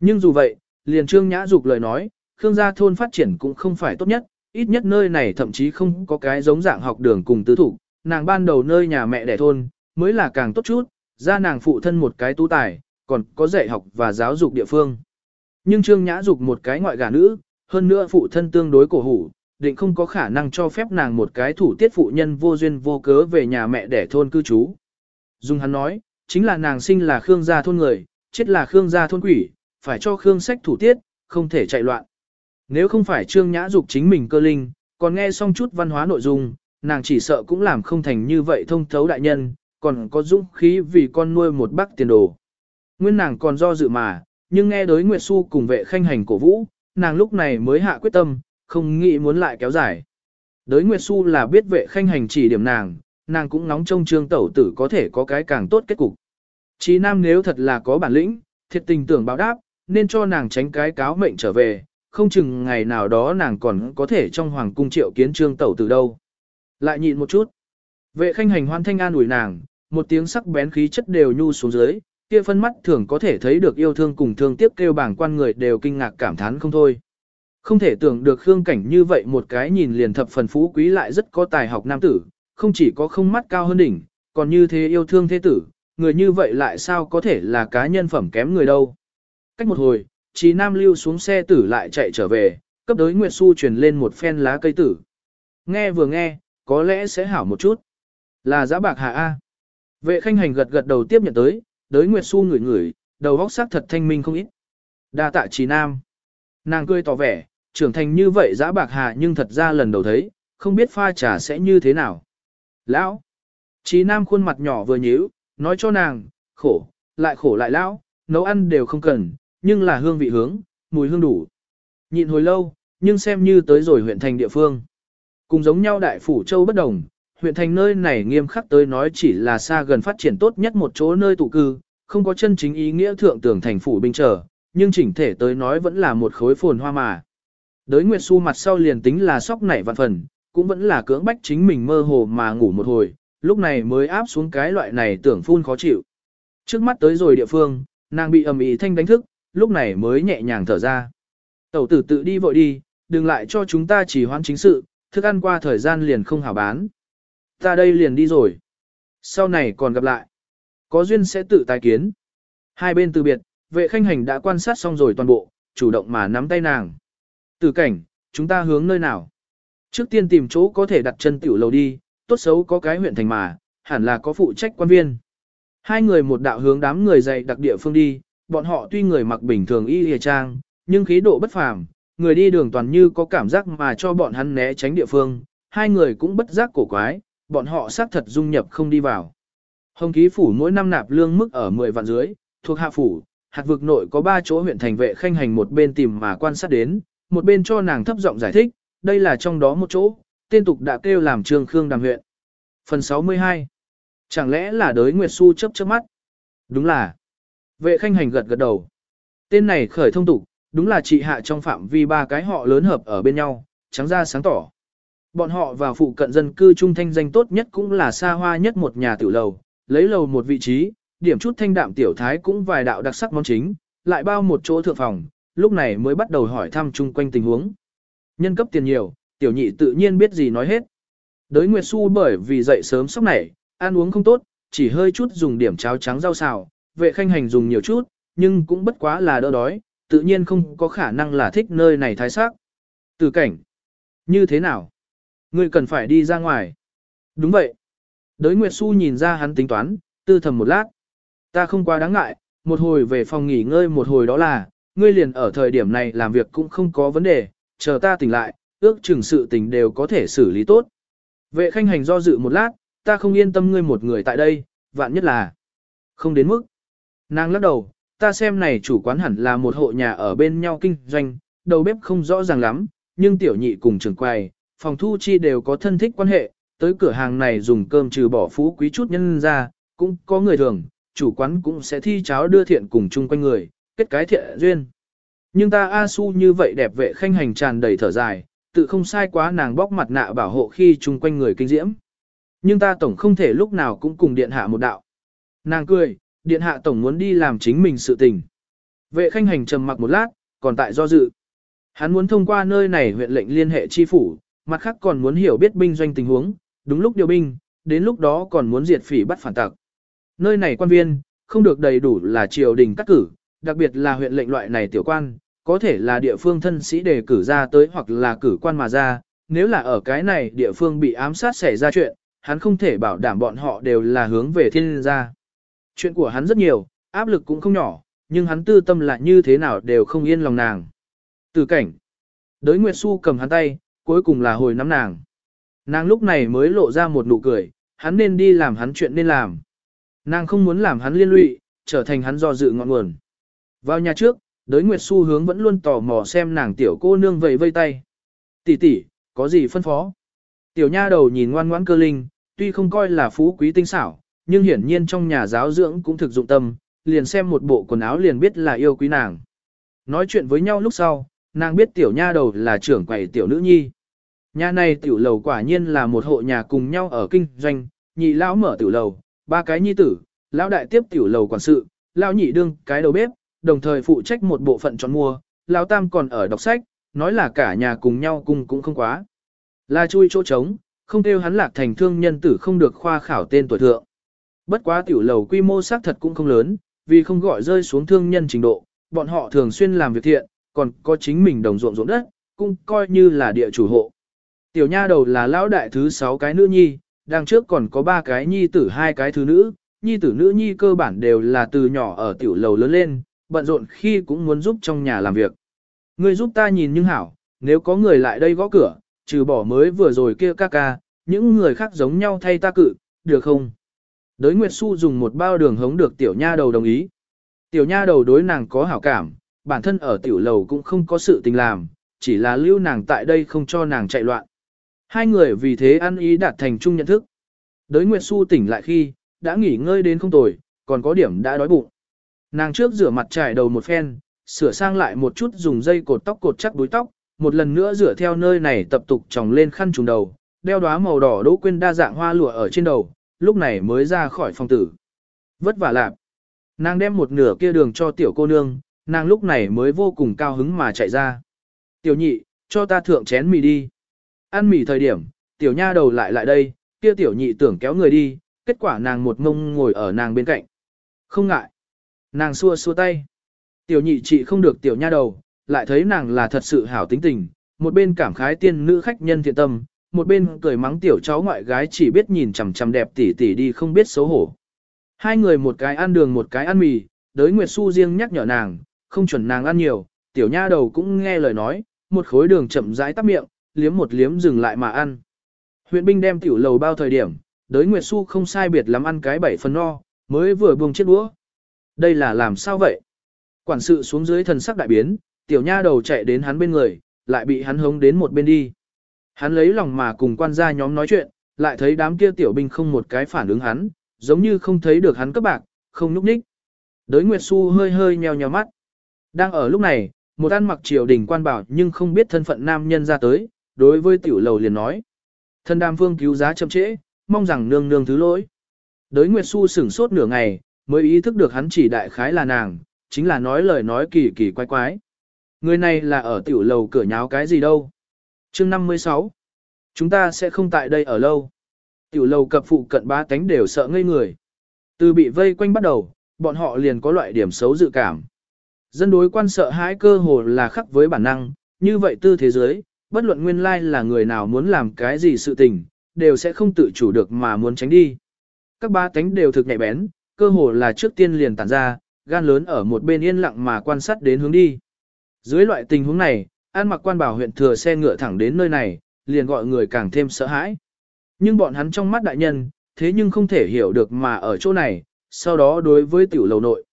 Nhưng dù vậy, liền trương nhã dục lời nói, Khương gia thôn phát triển cũng không phải tốt nhất, ít nhất nơi này thậm chí không có cái giống dạng học đường cùng tứ thủ, nàng ban đầu nơi nhà mẹ đẻ thôn, mới là càng tốt chút, ra nàng phụ thân một cái tú tài, còn có dạy học và giáo dục địa phương. Nhưng Trương Nhã Dục một cái ngoại gả nữ, hơn nữa phụ thân tương đối cổ hủ, định không có khả năng cho phép nàng một cái thủ tiết phụ nhân vô duyên vô cớ về nhà mẹ đẻ thôn cư trú. Dung hắn nói, chính là nàng sinh là Khương gia thôn người, chết là Khương gia thôn quỷ, phải cho Khương sách thủ tiết, không thể chạy loạn. Nếu không phải Trương Nhã Dục chính mình cơ linh, còn nghe xong chút văn hóa nội dung, nàng chỉ sợ cũng làm không thành như vậy thông thấu đại nhân, còn có dũng khí vì con nuôi một bác tiền đồ. Nguyên nàng còn do dự mà, nhưng nghe đối Nguyệt Xu cùng vệ khanh hành cổ vũ, nàng lúc này mới hạ quyết tâm, không nghĩ muốn lại kéo dài. Đới Nguyệt Xu là biết vệ khanh hành chỉ điểm nàng, nàng cũng nóng trông trương tẩu tử có thể có cái càng tốt kết cục. Chí Nam nếu thật là có bản lĩnh, thiệt tình tưởng báo đáp, nên cho nàng tránh cái cáo mệnh trở về, không chừng ngày nào đó nàng còn có thể trong hoàng cung triệu kiến trương tẩu tử đâu. Lại nhịn một chút. Vệ khanh hành hoan thanh an ủi nàng, một tiếng sắc bén khí chất đều nhu xuống dưới, kia phân mắt thường có thể thấy được yêu thương cùng thương tiếc kêu bảng quan người đều kinh ngạc cảm thán không thôi. Không thể tưởng được khương cảnh như vậy một cái nhìn liền thập phần phú quý lại rất có tài học nam tử, không chỉ có không mắt cao hơn đỉnh, còn như thế yêu thương thế tử, người như vậy lại sao có thể là cá nhân phẩm kém người đâu. Cách một hồi, trí nam lưu xuống xe tử lại chạy trở về, cấp đới Nguyệt Xu truyền lên một phen lá cây tử. Nghe vừa nghe, có lẽ sẽ hảo một chút. Là giã bạc hạ A. Vệ khanh hành gật gật đầu tiếp nhận tới, đới Nguyệt Xu ngửi ngửi, đầu óc sắc thật thanh minh không ít. Đa tạ trí nam. Nàng cười tỏ vẻ, trưởng thành như vậy giã bạc hạ nhưng thật ra lần đầu thấy, không biết pha trà sẽ như thế nào. Lão. Trí nam khuôn mặt nhỏ vừa nhíu, nói cho nàng, khổ, lại khổ lại lão, nấu ăn đều không cần, nhưng là hương vị hướng, mùi hương đủ. Nhịn hồi lâu, nhưng xem như tới rồi huyện thành địa phương. Cùng giống nhau đại phủ châu bất đồng, huyện thành nơi này nghiêm khắc tới nói chỉ là xa gần phát triển tốt nhất một chỗ nơi tụ cư, không có chân chính ý nghĩa thượng tưởng thành phủ binh trở, nhưng chỉnh thể tới nói vẫn là một khối phồn hoa mà. Đới Nguyệt Xu mặt sau liền tính là sóc nảy vạn phần, cũng vẫn là cưỡng bách chính mình mơ hồ mà ngủ một hồi, lúc này mới áp xuống cái loại này tưởng phun khó chịu. Trước mắt tới rồi địa phương, nàng bị ầm ĩ thanh đánh thức, lúc này mới nhẹ nhàng thở ra. Tẩu tử tự đi vội đi, đừng lại cho chúng ta chỉ hoãn chính sự, thức ăn qua thời gian liền không hảo bán. Ta đây liền đi rồi. Sau này còn gặp lại. Có duyên sẽ tự tái kiến. Hai bên từ biệt, vệ khanh hành đã quan sát xong rồi toàn bộ, chủ động mà nắm tay nàng. Từ cảnh, chúng ta hướng nơi nào? Trước tiên tìm chỗ có thể đặt chân tiểu lầu đi, tốt xấu có cái huyện thành mà, hẳn là có phụ trách quan viên. Hai người một đạo hướng đám người dạy đặc địa phương đi, bọn họ tuy người mặc bình thường y hề trang, nhưng khí độ bất phàm, người đi đường toàn như có cảm giác mà cho bọn hắn né tránh địa phương, hai người cũng bất giác cổ quái, bọn họ xác thật dung nhập không đi vào. Hồng ký phủ mỗi năm nạp lương mức ở 10 vạn dưới, thuộc hạ phủ, hạt vực nội có 3 chỗ huyện thành vệ khanh hành một bên tìm mà quan sát đến, một bên cho nàng thấp giọng giải thích, đây là trong đó một chỗ, tên tục đã kêu làm trường khương đàm huyện. Phần 62 Chẳng lẽ là đới Nguyệt Xu chấp chớp mắt? Đúng là. Vệ khanh hành gật gật đầu. Tên này khởi thông tục, đúng là chị hạ trong phạm vi ba cái họ lớn hợp ở bên nhau, trắng ra sáng tỏ. Bọn họ vào phụ cận dân cư trung thanh danh tốt nhất cũng là xa hoa nhất một nhà tiểu lầu, lấy lầu một vị trí, điểm chút thanh đạm tiểu thái cũng vài đạo đặc sắc món chính, lại bao một chỗ thượng phòng, lúc này mới bắt đầu hỏi thăm chung quanh tình huống. Nhân cấp tiền nhiều, tiểu nhị tự nhiên biết gì nói hết. Đới Nguyệt Xu bởi vì dậy sớm sốc này, ăn uống không tốt, chỉ hơi chút dùng điểm cháo trắng rau xào, vệ khanh hành dùng nhiều chút, nhưng cũng bất quá là đỡ đói, tự nhiên không có khả năng là thích nơi này thái sắc. Từ cảnh, như thế nào? Ngươi cần phải đi ra ngoài. Đúng vậy. Đới Nguyệt Xu nhìn ra hắn tính toán, tư thầm một lát. Ta không quá đáng ngại, một hồi về phòng nghỉ ngơi một hồi đó là, ngươi liền ở thời điểm này làm việc cũng không có vấn đề, chờ ta tỉnh lại, ước chừng sự tình đều có thể xử lý tốt. Vệ khanh hành do dự một lát, ta không yên tâm ngươi một người tại đây, vạn nhất là không đến mức. Nàng lắc đầu, ta xem này chủ quán hẳn là một hộ nhà ở bên nhau kinh doanh, đầu bếp không rõ ràng lắm, nhưng tiểu nhị cùng trưởng quầy, phòng thu chi đều có thân thích quan hệ, tới cửa hàng này dùng cơm trừ bỏ phú quý chút nhân ra, cũng có người thường, chủ quán cũng sẽ thi cháo đưa thiện cùng chung quanh người, kết cái thiện duyên. Nhưng ta A Su như vậy đẹp vệ khanh hành tràn đầy thở dài, tự không sai quá nàng bóc mặt nạ bảo hộ khi chung quanh người kinh diễm. Nhưng ta tổng không thể lúc nào cũng cùng điện hạ một đạo. Nàng cười, điện hạ tổng muốn đi làm chính mình sự tình. Vệ khanh hành trầm mặc một lát, còn tại do dự. Hắn muốn thông qua nơi này huyện lệnh liên hệ chi phủ, mặt khác còn muốn hiểu biết binh doanh tình huống, đúng lúc điều binh, đến lúc đó còn muốn diệt phỉ bắt phản tặc. Nơi này quan viên, không được đầy đủ là triều đình cắt cử, đặc biệt là huyện lệnh loại này tiểu quan, có thể là địa phương thân sĩ đề cử ra tới hoặc là cử quan mà ra, nếu là ở cái này địa phương bị ám sát xảy ra chuyện, hắn không thể bảo đảm bọn họ đều là hướng về thiên gia. Chuyện của hắn rất nhiều, áp lực cũng không nhỏ, nhưng hắn tư tâm lại như thế nào đều không yên lòng nàng. Từ cảnh, đới Nguyệt Xu cầm hắn tay, cuối cùng là hồi nắm nàng. Nàng lúc này mới lộ ra một nụ cười, hắn nên đi làm hắn chuyện nên làm. Nàng không muốn làm hắn liên lụy, trở thành hắn do dự ngọn nguồn. Vào nhà trước, đới Nguyệt Xu hướng vẫn luôn tò mò xem nàng tiểu cô nương vầy vây tay. Tỷ tỷ, có gì phân phó? Tiểu nha đầu nhìn ngoan ngoãn cơ linh, tuy không coi là phú quý tinh xảo, nhưng hiển nhiên trong nhà giáo dưỡng cũng thực dụng tâm, liền xem một bộ quần áo liền biết là yêu quý nàng. Nói chuyện với nhau lúc sau, nàng biết tiểu nha đầu là trưởng quầy tiểu nữ nhi. Nhà này tiểu lầu quả nhiên là một hộ nhà cùng nhau ở kinh doanh, nhị lão mở tiểu lầu, ba cái nhi tử, lão đại tiếp tiểu lầu quản sự, lão nhị đương cái đầu bếp, đồng thời phụ trách một bộ phận chọn mua, lão tam còn ở đọc sách, nói là cả nhà cùng nhau cùng cũng không quá. Là chui chỗ trống, không kêu hắn lạc thành thương nhân tử không được khoa khảo tên tuổi thượng. Bất quá tiểu lầu quy mô xác thật cũng không lớn, vì không gọi rơi xuống thương nhân trình độ, bọn họ thường xuyên làm việc thiện, còn có chính mình đồng ruộng ruộng đất, cũng coi như là địa chủ hộ. Tiểu nha đầu là lão đại thứ sáu cái nữ nhi, đằng trước còn có ba cái nhi tử hai cái thứ nữ, nhi tử nữ nhi cơ bản đều là từ nhỏ ở tiểu lầu lớn lên, bận rộn khi cũng muốn giúp trong nhà làm việc. Ngươi giúp ta nhìn nhưng hảo, nếu có người lại đây gõ cửa, trừ bỏ mới vừa rồi kia ca ca, những người khác giống nhau thay ta cự, được không? Đới Nguyệt Xu dùng một bao đường hống được tiểu nha đầu đồng ý. Tiểu nha đầu đối nàng có hảo cảm, bản thân ở tiểu lầu cũng không có sự tình làm, chỉ là lưu nàng tại đây không cho nàng chạy loạn. Hai người vì thế ăn ý đạt thành chung nhận thức. Đới Nguyệt Xu tỉnh lại khi, đã nghỉ ngơi đến không tồi, còn có điểm đã đói bụng. Nàng trước rửa mặt trải đầu một phen, sửa sang lại một chút dùng dây cột tóc cột chắc đuôi tóc, một lần nữa rửa theo nơi này tập tục tròng lên khăn trùng đầu, đeo đóa màu đỏ đỗ quên đa dạng hoa lụa ở trên đầu, lúc này mới ra khỏi phòng tử. Vất vả lạp. Nàng đem một nửa kia đường cho tiểu cô nương, nàng lúc này mới vô cùng cao hứng mà chạy ra. Tiểu nhị, cho ta thượng chén mì đi. Ăn mì thời điểm, tiểu nha đầu lại lại đây, kia tiểu nhị tưởng kéo người đi, kết quả nàng một ngông ngồi ở nàng bên cạnh. Không ngại. Nàng xua xua tay. Tiểu nhị chị không được tiểu nha đầu, lại thấy nàng là thật sự hảo tính tình, một bên cảm khái tiên nữ khách nhân thiện tâm, một bên cười mắng tiểu cháu ngoại gái chỉ biết nhìn chằm chằm đẹp tỉ tỉ đi không biết xấu hổ. Hai người một cái ăn đường một cái ăn mì, đới Nguyệt Xu riêng nhắc nhở nàng, không chuẩn nàng ăn nhiều, tiểu nha đầu cũng nghe lời nói, một khối đường chậm rãi tắp miệng, liếm một liếm dừng lại mà ăn. Huyện binh đem tiểu lầu bao thời điểm, đới Nguyệt Xu không sai biệt lắm ăn cái bảy phần no, mới vừa buông chiếc đũa. Đây là làm sao vậy? Quản sự xuống dưới thần sắc đại biến, tiểu nha đầu chạy đến hắn bên người, lại bị hắn hống đến một bên đi. Hắn lấy lòng mà cùng quan gia nhóm nói chuyện, lại thấy đám kia tiểu binh không một cái phản ứng hắn, giống như không thấy được hắn cấp bạc, không núp ních. Đới Nguyệt Xu hơi hơi nheo nheo mắt. Đang ở lúc này, một ăn mặc triều đình quan bảo nhưng không biết thân phận nam nhân ra tới, đối với tiểu lầu liền nói. Thân đàm phương cứu giá chậm trễ, mong rằng nương nương thứ lỗi. Đới Nguyệt Xu sửng sốt nửa ngày, mới ý thức được hắn chỉ đại khái là nàng, chính là nói lời nói kỳ kỳ quái quái. Người này là ở tiểu lầu cửa nháo cái gì đâu chương 56. Chúng ta sẽ không tại đây ở lâu. Tiểu lầu cập phụ cận ba tánh đều sợ ngây người. Từ bị vây quanh bắt đầu, bọn họ liền có loại điểm xấu dự cảm. Dân đối quan sợ hãi cơ hồ là khắc với bản năng, như vậy tư thế giới, bất luận nguyên lai là người nào muốn làm cái gì sự tình, đều sẽ không tự chủ được mà muốn tránh đi. Các ba tánh đều thực nhạy bén, cơ hồ là trước tiên liền tản ra, gan lớn ở một bên yên lặng mà quan sát đến hướng đi. Dưới loại tình huống này, An mặc quan bảo huyện thừa xe ngựa thẳng đến nơi này, liền gọi người càng thêm sợ hãi. Nhưng bọn hắn trong mắt đại nhân, thế nhưng không thể hiểu được mà ở chỗ này, sau đó đối với tiểu lầu nội.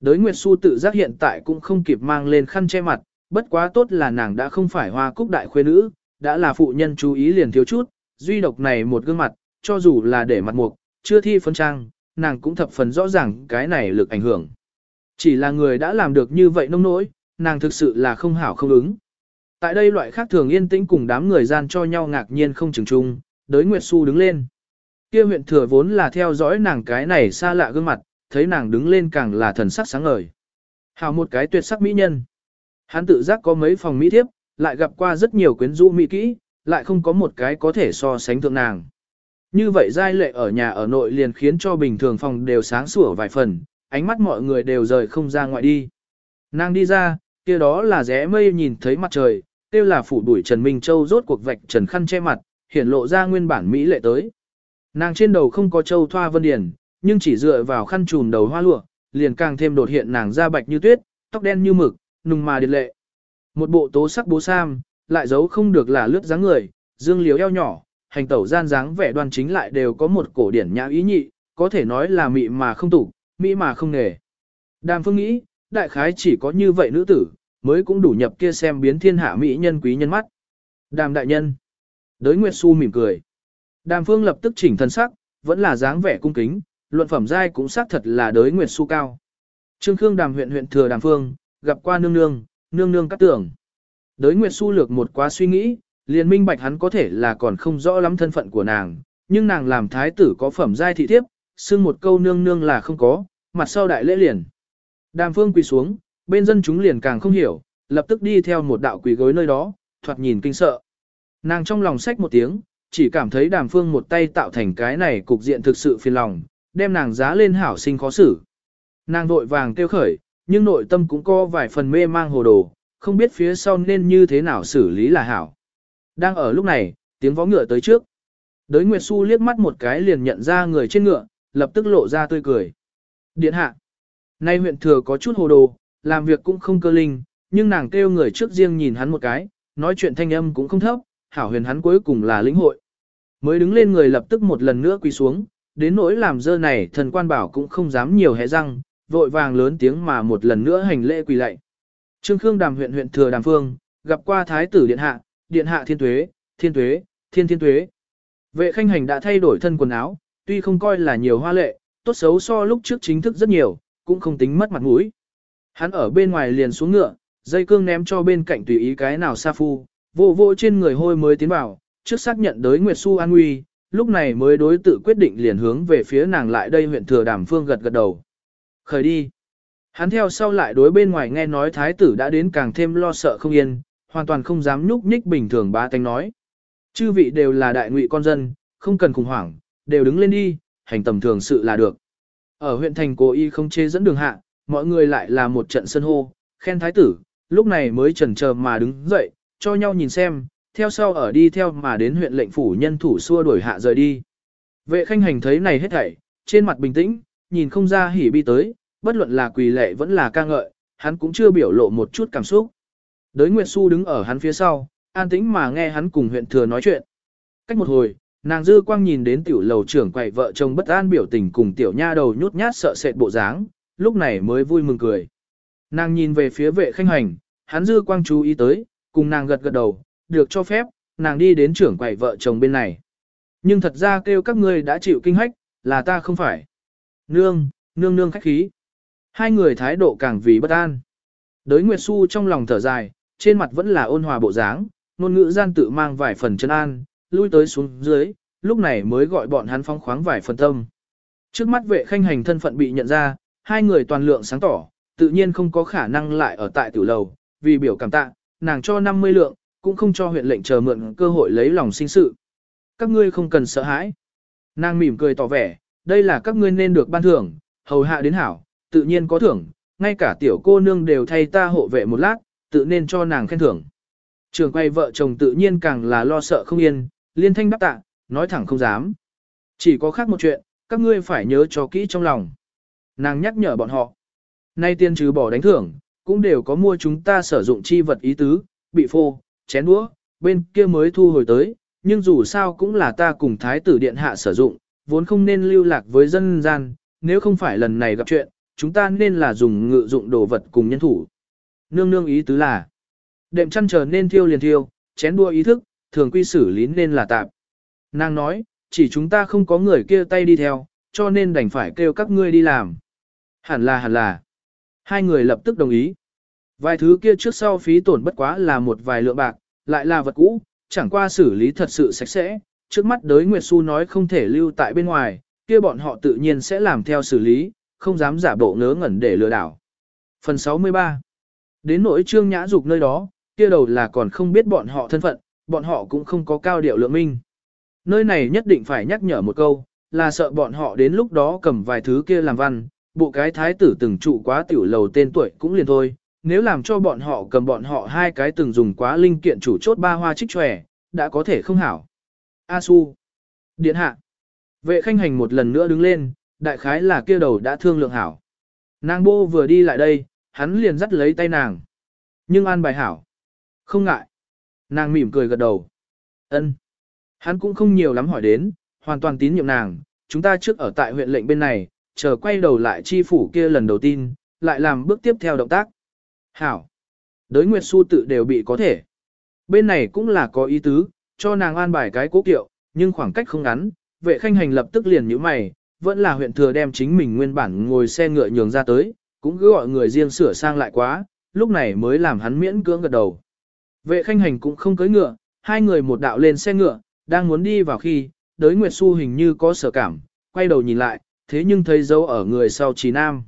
Đới Nguyệt Xu tự giác hiện tại cũng không kịp mang lên khăn che mặt, bất quá tốt là nàng đã không phải hoa cúc đại khuê nữ, đã là phụ nhân chú ý liền thiếu chút, duy độc này một gương mặt, cho dù là để mặt mục, chưa thi phân trang, nàng cũng thập phần rõ ràng cái này lực ảnh hưởng. Chỉ là người đã làm được như vậy nông nỗi, nàng thực sự là không hảo không ứng. Tại đây loại khác thường yên tĩnh cùng đám người gian cho nhau ngạc nhiên không chừng chung, đới Nguyệt Xu đứng lên. Kia huyện thừa vốn là theo dõi nàng cái này xa lạ gương mặt, thấy nàng đứng lên càng là thần sắc sáng ngời. Hào một cái tuyệt sắc mỹ nhân. Hắn tự giác có mấy phòng mỹ thiếp, lại gặp qua rất nhiều quyến rũ mỹ kỹ, lại không có một cái có thể so sánh thượng nàng. Như vậy giai lệ ở nhà ở nội liền khiến cho bình thường phòng đều sáng sủa vài phần, ánh mắt mọi người đều rời không ra ngoại đi. Nàng đi ra, kia đó là rẽ mây nhìn thấy mặt trời, tiêu là phủ đuổi Trần Minh Châu rốt cuộc vạch trần khăn che mặt, hiển lộ ra nguyên bản Mỹ lệ tới. Nàng trên đầu không có châu thoa vân điển, nhưng chỉ dựa vào khăn trùn đầu hoa lụa, liền càng thêm đột hiện nàng da bạch như tuyết, tóc đen như mực, nùng mà điệt lệ. Một bộ tố sắc bố sam, lại giấu không được là lướt dáng người, dương liếu eo nhỏ, hành tẩu gian dáng vẻ đoan chính lại đều có một cổ điển nhã ý nhị, có thể nói là mị mà không tủ, mỹ mà không nghề. Đàm phương nghĩ, đại khái chỉ có như vậy nữ tử, mới cũng đủ nhập kia xem biến thiên hạ mỹ nhân quý nhân mắt. Đàm đại nhân. Đới Nguyệt Xu mỉm cười. Đàm phương lập tức chỉnh thân sắc, vẫn là dáng vẻ cung kính, luận phẩm giai cũng xác thật là đới Nguyệt Xu cao. Trương Khương đàm huyện huyện thừa đàm phương, gặp qua nương nương, nương nương cắt tưởng. Đới Nguyệt Xu lược một quá suy nghĩ, liền minh bạch hắn có thể là còn không rõ lắm thân phận của nàng, nhưng nàng làm thái tử có phẩm giai thị thiếp, xưng một câu nương nương là không có, mặt sau đại lễ liền. Đàm phương quỳ xuống, bên dân chúng liền càng không hiểu, lập tức đi theo một đạo quỷ gối nơi đó, thoạt nhìn kinh sợ. Nàng trong lòng sách một tiếng, chỉ cảm thấy đàm phương một tay tạo thành cái này cục diện thực sự phiền lòng, đem nàng giá lên hảo sinh khó xử. Nàng vội vàng tiêu khởi, nhưng nội tâm cũng có vài phần mê mang hồ đồ, không biết phía sau nên như thế nào xử lý là hảo. Đang ở lúc này, tiếng vó ngựa tới trước. Đới Nguyệt Xu liếc mắt một cái liền nhận ra người trên ngựa, lập tức lộ ra tươi cười. Điện hạ. Nay huyện thừa có chút hồ đồ, làm việc cũng không cơ linh, nhưng nàng kêu người trước riêng nhìn hắn một cái, nói chuyện thanh âm cũng không thấp, hảo huyền hắn cuối cùng là lĩnh hội. Mới đứng lên người lập tức một lần nữa quỳ xuống, đến nỗi làm dơ này thần quan bảo cũng không dám nhiều hé răng, vội vàng lớn tiếng mà một lần nữa hành lễ quỳ lạy. Trương Khương đàm huyện huyện thừa đàm phương, gặp qua thái tử điện hạ, điện hạ thiên tuế, thiên tuế, thiên thiên tuế. Vệ khanh hành đã thay đổi thân quần áo, tuy không coi là nhiều hoa lệ, tốt xấu so lúc trước chính thức rất nhiều, cũng không tính mất mặt mũi. Hắn ở bên ngoài liền xuống ngựa, dây cương ném cho bên cạnh tùy ý cái nào sa phu, vô vô trên người hôi mới tiến vào, trước xác nhận đới Nguyệt Xu an nguy, lúc này mới đối tự quyết định liền hướng về phía nàng lại đây huyện thừa đàm phương gật gật đầu. Khởi đi. Hắn theo sau lại đối bên ngoài nghe nói thái tử đã đến càng thêm lo sợ không yên, hoàn toàn không dám nhúc nhích bình thường ba tánh nói. Chư vị đều là đại ngụy con dân, không cần khủng hoảng, đều đứng lên đi, hành tầm thường sự là được. Ở huyện thành cố y không chê dẫn đường hạ, mọi người lại là một trận sân hô, khen thái tử, lúc này mới chần chờ mà đứng dậy, cho nhau nhìn xem, theo sau ở đi theo mà đến huyện lệnh phủ nhân thủ xua đuổi hạ rời đi. Vệ khanh hành thấy này hết thảy, trên mặt bình tĩnh, nhìn không ra hỉ bi tới, bất luận là quỳ lệ vẫn là ca ngợi, hắn cũng chưa biểu lộ một chút cảm xúc. Đới Nguyệt Xu đứng ở hắn phía sau, an tĩnh mà nghe hắn cùng huyện thừa nói chuyện. Cách một hồi, nàng dư quang nhìn đến tiểu lầu trưởng quậy vợ chồng bất an biểu tình cùng tiểu nha đầu nhút nhát sợ sệt bộ dáng, lúc này mới vui mừng cười. Nàng nhìn về phía vệ khanh hành, hắn dư quang chú ý tới, cùng nàng gật gật đầu, được cho phép, nàng đi đến trưởng quầy vợ chồng bên này. Nhưng thật ra kêu các ngươi đã chịu kinh hách, là ta không phải. Nương, nương nương khách khí. Hai người thái độ càng vì bất an. Đới Nguyệt Xu trong lòng thở dài, trên mặt vẫn là ôn hòa bộ dáng, ngôn ngữ gian tự mang vài phần chân an, lui tới xuống dưới, lúc này mới gọi bọn hắn phong khoáng vài phần tâm. Trước mắt vệ khanh hành thân phận bị nhận ra, hai người toàn lượng sáng tỏ, tự nhiên không có khả năng lại ở tại tiểu lầu, vì biểu cảm tạ, nàng cho 50 lượng, cũng không cho huyện lệnh chờ mượn cơ hội lấy lòng sinh sự. Các ngươi không cần sợ hãi. Nàng mỉm cười tỏ vẻ, đây là các ngươi nên được ban thưởng, hầu hạ đến hảo, tự nhiên có thưởng, ngay cả tiểu cô nương đều thay ta hộ vệ một lát, tự nên cho nàng khen thưởng. Trường quay vợ chồng tự nhiên càng là lo sợ không yên, liên thanh đáp tạ, nói thẳng không dám. Chỉ có khác một chuyện, các ngươi phải nhớ cho kỹ trong lòng. Nàng nhắc nhở bọn họ. Nay tiên trừ bỏ đánh thưởng, cũng đều có mua chúng ta sử dụng chi vật ý tứ, bị phô, chén đũa, bên kia mới thu hồi tới, nhưng dù sao cũng là ta cùng thái tử điện hạ sử dụng, vốn không nên lưu lạc với dân gian, nếu không phải lần này gặp chuyện, chúng ta nên là dùng ngự dụng đồ vật cùng nhân thủ. Nương nương ý tứ là, đệm chăn trở nên thiêu liền thiêu, chén đua ý thức, thường quy xử lý nên là tạm. Nàng nói, chỉ chúng ta không có người kia tay đi theo, cho nên đành phải kêu các ngươi đi làm. Hẳn là hẳn là. Hai người lập tức đồng ý. Vài thứ kia trước sau phí tổn bất quá là một vài lượng bạc, lại là vật cũ, chẳng qua xử lý thật sự sạch sẽ. Trước mắt đới Nguyệt Xu nói không thể lưu tại bên ngoài, kia bọn họ tự nhiên sẽ làm theo xử lý, không dám giả bộ ngớ ngẩn để lừa đảo. Phần 63 Đến nỗi trương nhã dục nơi đó, kia đầu là còn không biết bọn họ thân phận, bọn họ cũng không có cao điệu lượng minh. Nơi này nhất định phải nhắc nhở một câu, là sợ bọn họ đến lúc đó cầm vài thứ kia làm văn, bộ cái thái tử từng trụ quá tiểu lầu tên tuổi cũng liền thôi, nếu làm cho bọn họ cầm bọn họ hai cái từng dùng quá linh kiện chủ chốt ba hoa trích tròe, đã có thể không hảo. A Su. Điện hạ. Vệ khanh hành một lần nữa đứng lên, đại khái là kia đầu đã thương lượng hảo. Nàng bô vừa đi lại đây, hắn liền dắt lấy tay nàng. Nhưng an bài hảo. Không ngại. Nàng mỉm cười gật đầu. ân Hắn cũng không nhiều lắm hỏi đến, hoàn toàn tín nhiệm nàng. Chúng ta trước ở tại huyện lệnh bên này, chờ quay đầu lại chi phủ kia lần đầu tiên, lại làm bước tiếp theo động tác. Hảo. Đới Nguyệt Xu tự đều bị có thể. Bên này cũng là có ý tứ, cho nàng an bài cái cố kiệu, nhưng khoảng cách không ngắn, vệ khanh hành lập tức liền nhíu mày, vẫn là huyện thừa đem chính mình nguyên bản ngồi xe ngựa nhường ra tới, cũng cứ gọi người riêng sửa sang lại quá, lúc này mới làm hắn miễn cưỡng gật đầu. Vệ khanh hành cũng không cưới ngựa, hai người một đạo lên xe ngựa, đang muốn đi vào khi, đới Nguyệt Xu hình như có sở cảm, quay đầu nhìn lại, thế nhưng thấy dấu ở người sau trí nam.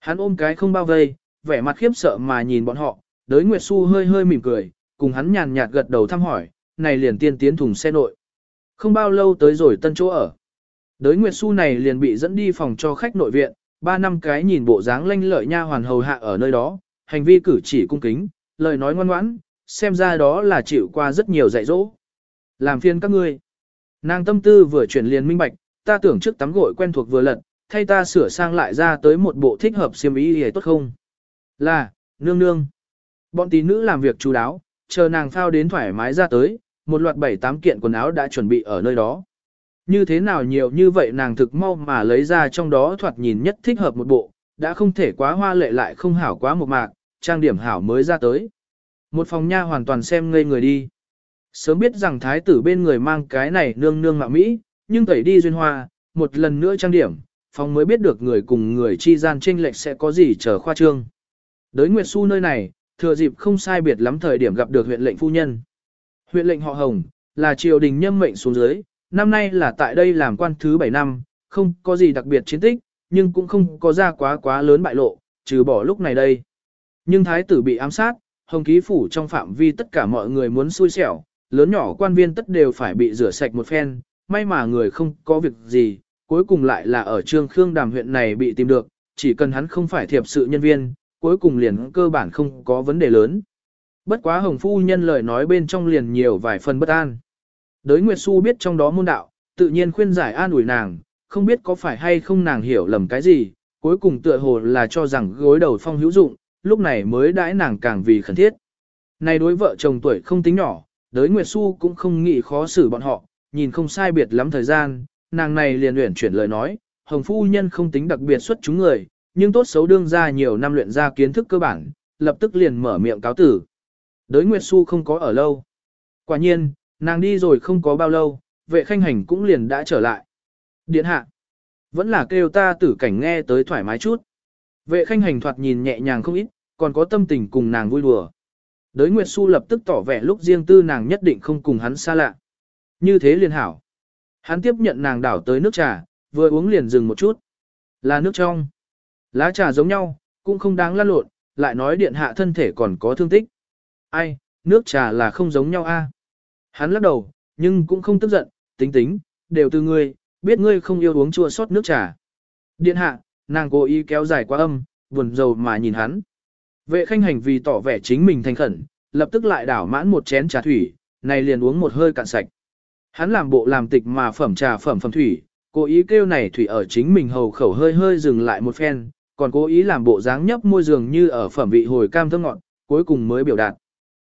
Hắn ôm cái không bao vây, vẻ mặt khiếp sợ mà nhìn bọn họ, đới Nguyệt Xu hơi hơi mỉm cười, cùng hắn nhàn nhạt gật đầu thăm hỏi, này liền tiên tiến thùng xe nội. Không bao lâu tới rồi tân chỗ ở. Đới Nguyệt Xu này liền bị dẫn đi phòng cho khách nội viện, ba năm cái nhìn bộ dáng lanh lợi nha hoàn hầu hạ ở nơi đó, hành vi cử chỉ cung kính, lời nói ngoan ngoãn, xem ra đó là chịu qua rất nhiều dạy dỗ. Làm phiền các ngươi. Nàng tâm tư vừa chuyển liền minh bạch, ta tưởng trước tắm gội quen thuộc vừa lật, thay ta sửa sang lại ra tới một bộ thích hợp xiêm y thì tốt không? Là, nương nương. Bọn tí nữ làm việc chú đáo, chờ nàng phao đến thoải mái ra tới, một loạt bảy tám kiện quần áo đã chuẩn bị ở nơi đó. Như thế nào nhiều như vậy nàng thực mau mà lấy ra trong đó thoạt nhìn nhất thích hợp một bộ, đã không thể quá hoa lệ lại không hảo quá một mạc, trang điểm hảo mới ra tới. Một phòng nha hoàn toàn xem ngây người đi. Sớm biết rằng thái tử bên người mang cái này nương nương mạ Mỹ, nhưng tẩy đi duyên hoa, một lần nữa trang điểm, phòng mới biết được người cùng người chi gian tranh lệch sẽ có gì chờ khoa trương. Đới Nguyệt Xu nơi này, thừa dịp không sai biệt lắm thời điểm gặp được huyện lệnh phu nhân. Huyện lệnh họ Hồng, là triều đình nhâm mệnh xuống dưới, năm nay là tại đây làm quan thứ 7 năm, không có gì đặc biệt chiến tích, nhưng cũng không có ra quá quá lớn bại lộ, trừ bỏ lúc này đây. Nhưng thái tử bị ám sát, Hồng ký phủ trong phạm vi tất cả mọi người muốn xui xẻo, lớn nhỏ quan viên tất đều phải bị rửa sạch một phen, may mà người không có việc gì, cuối cùng lại là ở trương khương đàm huyện này bị tìm được, chỉ cần hắn không phải thiệp sự nhân viên, cuối cùng liền cơ bản không có vấn đề lớn. Bất quá hồng phu nhân lời nói bên trong liền nhiều vài phần bất an. Đới Nguyệt Xu biết trong đó môn đạo, tự nhiên khuyên giải an ủi nàng, không biết có phải hay không nàng hiểu lầm cái gì, cuối cùng tựa hồ là cho rằng gối đầu phong hữu dụng, lúc này mới đãi nàng càng vì khẩn thiết. Này đối vợ chồng tuổi không tính nhỏ, đới Nguyệt Xu cũng không nghĩ khó xử bọn họ, nhìn không sai biệt lắm thời gian, nàng này liền luyện chuyển lời nói, hồng phu nhân không tính đặc biệt xuất chúng người, nhưng tốt xấu đương ra nhiều năm luyện ra kiến thức cơ bản, lập tức liền mở miệng cáo tử. Đới Nguyệt Xu không có ở lâu. Quả nhiên, nàng đi rồi không có bao lâu, vệ khanh hành cũng liền đã trở lại. Điện hạ, vẫn là kêu ta tử cảnh nghe tới thoải mái chút. Vệ khanh hành thoạt nhìn nhẹ nhàng không ít, còn có tâm tình cùng nàng vui đùa. Đới Nguyệt Xu lập tức tỏ vẻ lúc riêng tư nàng nhất định không cùng hắn xa lạ. Như thế liền hảo. Hắn tiếp nhận nàng đảo tới nước trà, vừa uống liền dừng một chút. Là nước trong. Lá trà giống nhau, cũng không đáng lăn lộn, lại nói điện hạ thân thể còn có thương tích. Ai, nước trà là không giống nhau a. Hắn lắc đầu, nhưng cũng không tức giận, tính tính, đều từ ngươi, biết ngươi không yêu uống chua sót nước trà. Điện hạ, nàng cố ý kéo dài quá âm, buồn rầu mà nhìn hắn. Vệ khanh hành vì tỏ vẻ chính mình thành khẩn, lập tức lại đảo mãn một chén trà thủy, này liền uống một hơi cạn sạch. Hắn làm bộ làm tịch mà phẩm trà phẩm phẩm thủy, cố ý kêu này thủy ở chính mình hầu khẩu hơi hơi dừng lại một phen, còn cố ý làm bộ dáng nhấp môi dường như ở phẩm vị hồi cam thơm ngọt, cuối cùng mới biểu đạt.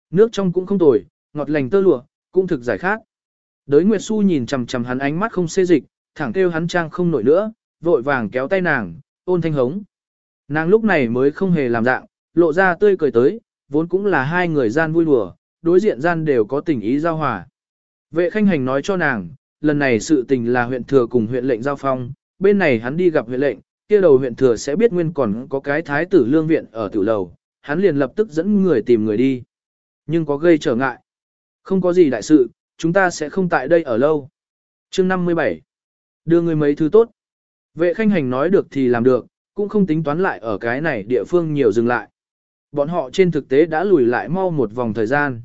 Nước trong cũng không tồi, ngọt lành tơ lụa, cũng thực giải khát. Đới Nguyệt Xu nhìn chằm chằm hắn ánh mắt không xê dịch, thẳng kêu hắn trang không nổi nữa, vội vàng kéo tay nàng, ôn thanh hống. Nàng lúc này mới không hề làm dạng, lộ ra tươi cười tới, vốn cũng là hai người gian vui đùa, đối diện gian đều có tình ý giao hòa. Vệ khanh hành nói cho nàng, lần này sự tình là huyện thừa cùng huyện lệnh giao phong, bên này hắn đi gặp huyện lệnh, kia đầu huyện thừa sẽ biết nguyên còn có cái thái tử lương viện ở tiểu lầu, hắn liền lập tức dẫn người tìm người đi. Nhưng có gây trở ngại. Không có gì đại sự, chúng ta sẽ không tại đây ở lâu. chương 57. Đưa người mấy thứ tốt. Vệ khanh hành nói được thì làm được, cũng không tính toán lại ở cái này địa phương nhiều dừng lại. Bọn họ trên thực tế đã lùi lại mau một vòng thời gian.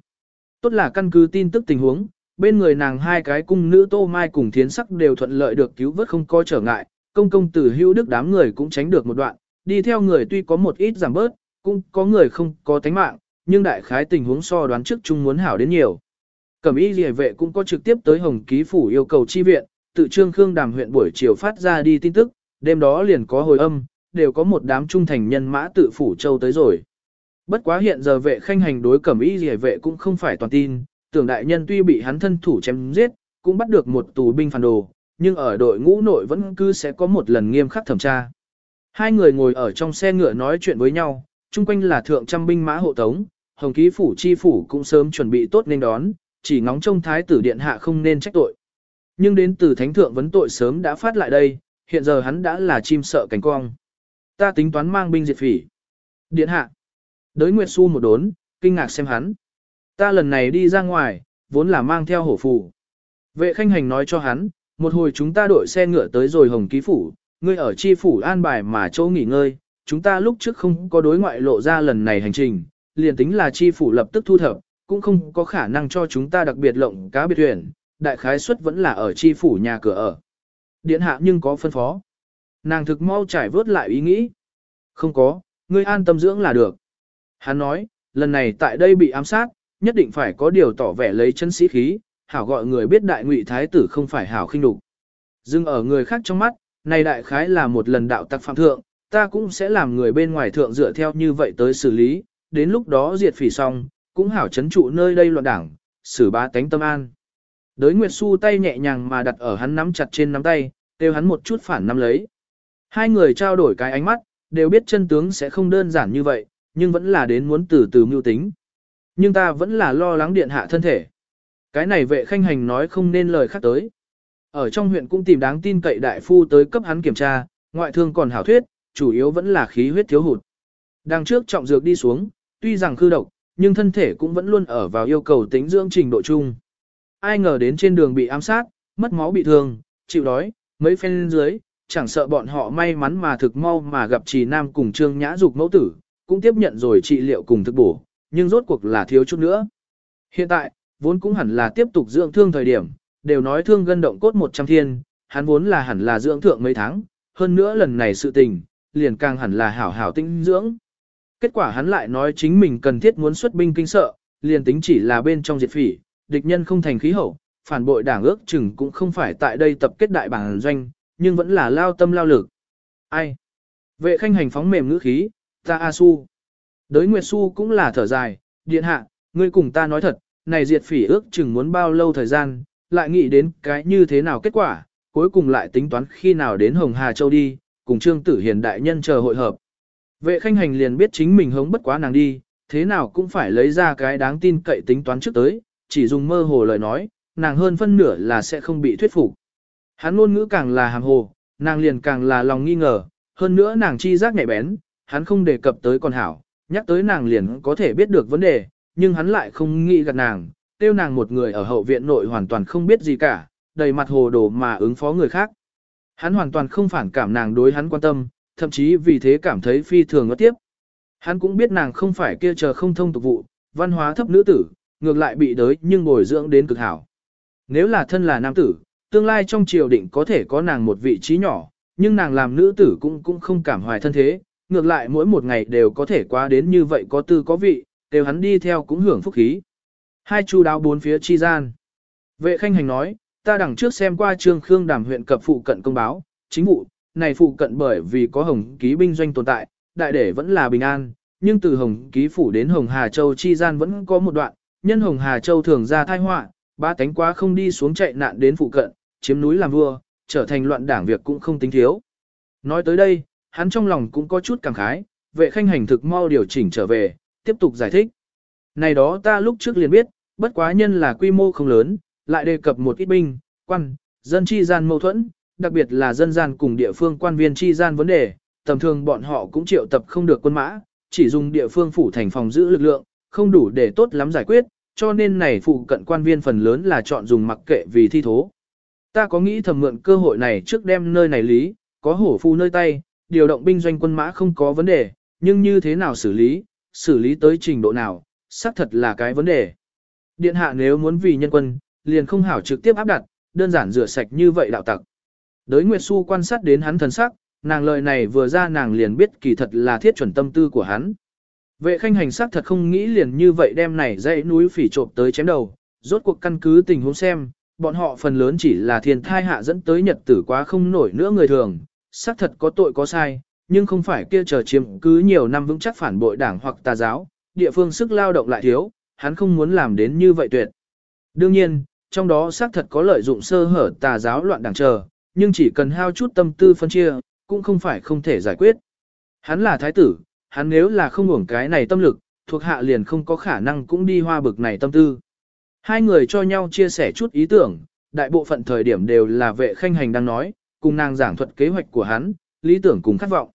Tốt là căn cứ tin tức tình huống, bên người nàng hai cái cung nữ Tô Mai cùng Thiến Sắc đều thuận lợi được cứu vớt không có trở ngại, công công tử hữu đức đám người cũng tránh được một đoạn, đi theo người tuy có một ít giảm bớt, cũng có người không có tánh mạng, nhưng đại khái tình huống so đoán trước chung muốn hảo đến nhiều. Cẩm y liề vệ cũng có trực tiếp tới Hồng Ký Phủ yêu cầu chi viện, tự trương Khương Đàm huyện buổi chiều phát ra đi tin tức, đêm đó liền có hồi âm, đều có một đám trung thành nhân mã tự Phủ Châu tới rồi. Bất quá hiện giờ vệ khanh hành đối Cẩm y liề vệ cũng không phải toàn tin, tưởng đại nhân tuy bị hắn thân thủ chém giết, cũng bắt được một tù binh phản đồ, nhưng ở đội ngũ nội vẫn cứ sẽ có một lần nghiêm khắc thẩm tra. Hai người ngồi ở trong xe ngựa nói chuyện với nhau, chung quanh là thượng trăm binh mã hộ tống, hồng ký phủ chi phủ cũng sớm chuẩn bị tốt nên đón, chỉ ngóng trông thái tử điện hạ không nên trách tội. Nhưng đến từ thánh thượng vấn tội sớm đã phát lại đây, hiện giờ hắn đã là chim sợ cánh cong. Ta tính toán mang binh diệt phỉ. Điện hạ. Đới Nguyệt Xu một đốn, kinh ngạc xem hắn. Ta lần này đi ra ngoài, vốn là mang theo hổ phù. Vệ khanh hành nói cho hắn, một hồi chúng ta đội xe ngựa tới rồi hồng ký phủ, ngươi ở chi phủ an bài mà chỗ nghỉ ngơi, chúng ta lúc trước không có đối ngoại lộ ra lần này hành trình, liền tính là chi phủ lập tức thu thập, cũng không có khả năng cho chúng ta đặc biệt lộng cá biệt thuyền, đại khái suất vẫn là ở chi phủ nhà cửa ở. Điện hạ nhưng có phân phó. Nàng thực mau trải vớt lại ý nghĩ. Không có, ngươi an tâm dưỡng là được. Hắn nói, lần này tại đây bị ám sát, nhất định phải có điều tỏ vẻ lấy chân sĩ khí, hảo gọi người biết đại ngụy thái tử không phải hảo khinh đục. Dưng ở người khác trong mắt, này đại khái là một lần đạo tặc phạm thượng, ta cũng sẽ làm người bên ngoài thượng dựa theo như vậy tới xử lý, đến lúc đó diệt phỉ xong, cũng hảo chấn trụ nơi đây loạn đảng, xử bá tánh tâm an. Đới Nguyệt Xu tay nhẹ nhàng mà đặt ở hắn nắm chặt trên nắm tay, kêu hắn một chút phản nắm lấy. Hai người trao đổi cái ánh mắt, đều biết chân tướng sẽ không đơn giản như vậy, nhưng vẫn là đến muốn từ từ mưu tính. Nhưng ta vẫn là lo lắng điện hạ thân thể. Cái này vệ khanh hành nói không nên lời khác tới. Ở trong huyện cũng tìm đáng tin cậy đại phu tới cấp hắn kiểm tra, ngoại thương còn hảo thuyết, chủ yếu vẫn là khí huyết thiếu hụt. Đằng trước trọng dược đi xuống, tuy rằng khư độc, nhưng thân thể cũng vẫn luôn ở vào yêu cầu tính dưỡng trình độ chung. Ai ngờ đến trên đường bị ám sát, mất máu bị thương, chịu đói, mấy phen dưới, chẳng sợ bọn họ may mắn mà thực mau mà gặp trì nam cùng trương nhã dục mẫu tử, cũng tiếp nhận rồi trị liệu cùng thực bổ, nhưng rốt cuộc là thiếu chút nữa. Hiện tại, vốn cũng hẳn là tiếp tục dưỡng thương thời điểm, đều nói thương gân động cốt 100 thiên, hắn vốn là hẳn là dưỡng thượng mấy tháng, hơn nữa lần này sự tình, liền càng hẳn là hảo hảo tinh dưỡng. Kết quả hắn lại nói chính mình cần thiết muốn xuất binh kinh sợ, liền tính chỉ là bên trong diệt phỉ, địch nhân không thành khí hậu, phản bội đảng ước chừng cũng không phải tại đây tập kết đại bảng doanh, nhưng vẫn là lao tâm lao lực. Ai? Vệ khanh hành phóng mềm ngữ khí, ta A Su. Đới Nguyệt Su cũng là thở dài, điện hạ, ngươi cùng ta nói thật, này diệt phỉ ước chừng muốn bao lâu thời gian, lại nghĩ đến cái như thế nào kết quả, cuối cùng lại tính toán khi nào đến Hồng Hà Châu đi, cùng Trương Tử Hiền đại nhân chờ hội hợp. Vệ khanh hành liền biết chính mình hống bất quá nàng đi, thế nào cũng phải lấy ra cái đáng tin cậy tính toán trước tới, chỉ dùng mơ hồ lời nói, nàng hơn phân nửa là sẽ không bị thuyết phục. Hắn ngôn ngữ càng là hàng hồ, nàng liền càng là lòng nghi ngờ, hơn nữa nàng chi giác nhạy bén, hắn không đề cập tới con hảo, nhắc tới nàng liền có thể biết được vấn đề, nhưng hắn lại không nghĩ gạt nàng, tiêu nàng một người ở hậu viện nội hoàn toàn không biết gì cả, đầy mặt hồ đồ mà ứng phó người khác. Hắn hoàn toàn không phản cảm nàng đối hắn quan tâm, thậm chí vì thế cảm thấy phi thường ngất tiếp. Hắn cũng biết nàng không phải kia chờ không thông tục vụ, văn hóa thấp nữ tử, ngược lại bị đới nhưng bồi dưỡng đến cực hảo. Nếu là thân là nam tử, tương lai trong triều định có thể có nàng một vị trí nhỏ, nhưng nàng làm nữ tử cũng cũng không cảm hoài thân thế, ngược lại mỗi một ngày đều có thể qua đến như vậy có tư có vị, đều hắn đi theo cũng hưởng phúc khí. Hai chu đáo bốn phía chi gian. Vệ khanh hành nói, ta đằng trước xem qua trương khương đàm huyện cập phụ cận công báo, chính vụ, này phụ cận bởi vì có hồng ký binh doanh tồn tại, đại để vẫn là bình an, nhưng từ hồng ký phủ đến hồng Hà Châu chi gian vẫn có một đoạn, nhân hồng Hà Châu thường ra thai họa, ba tánh quá không đi xuống chạy nạn đến phụ cận, chiếm núi làm vua, trở thành loạn đảng việc cũng không tính thiếu. Nói tới đây, hắn trong lòng cũng có chút cảm khái, vệ khanh hành thực mau điều chỉnh trở về, tiếp tục giải thích. Này đó ta lúc trước liền biết, bất quá nhân là quy mô không lớn, lại đề cập một ít binh, quan, dân chi gian mâu thuẫn, đặc biệt là dân gian cùng địa phương quan viên chi gian vấn đề, tầm thường bọn họ cũng triệu tập không được quân mã, chỉ dùng địa phương phủ thành phòng giữ lực lượng, không đủ để tốt lắm giải quyết, cho nên này phụ cận quan viên phần lớn là chọn dùng mặc kệ vì thi thố. Ta có nghĩ thầm mượn cơ hội này trước đem nơi này lý, có hổ phu nơi tay, điều động binh doanh quân mã không có vấn đề, nhưng như thế nào xử lý, xử lý tới trình độ nào, xác thật là cái vấn đề. Điện hạ nếu muốn vì nhân quân, liền không hảo trực tiếp áp đặt, đơn giản rửa sạch như vậy đạo tặc. Đới Nguyệt Xu quan sát đến hắn thần sắc, nàng lời này vừa ra nàng liền biết kỳ thật là thiết chuẩn tâm tư của hắn. Vệ khanh hành sắc thật không nghĩ liền như vậy đem này dãy núi phỉ trộm tới chém đầu, rốt cuộc căn cứ tình huống xem, bọn họ phần lớn chỉ là thiên thai hạ dẫn tới nhật tử quá không nổi nữa người thường, xác thật có tội có sai, nhưng không phải kia chờ chiếm cứ nhiều năm vững chắc phản bội đảng hoặc tà giáo, địa phương sức lao động lại thiếu, hắn không muốn làm đến như vậy tuyệt. Đương nhiên, trong đó xác thật có lợi dụng sơ hở tà giáo loạn đảng chờ, nhưng chỉ cần hao chút tâm tư phân chia, cũng không phải không thể giải quyết. Hắn là thái tử, hắn nếu là không hưởng cái này tâm lực, thuộc hạ liền không có khả năng cũng đi hoa bực này tâm tư. Hai người cho nhau chia sẻ chút ý tưởng, đại bộ phận thời điểm đều là vệ khanh hành đang nói, cùng nàng giảng thuật kế hoạch của hắn, lý tưởng cùng khát vọng.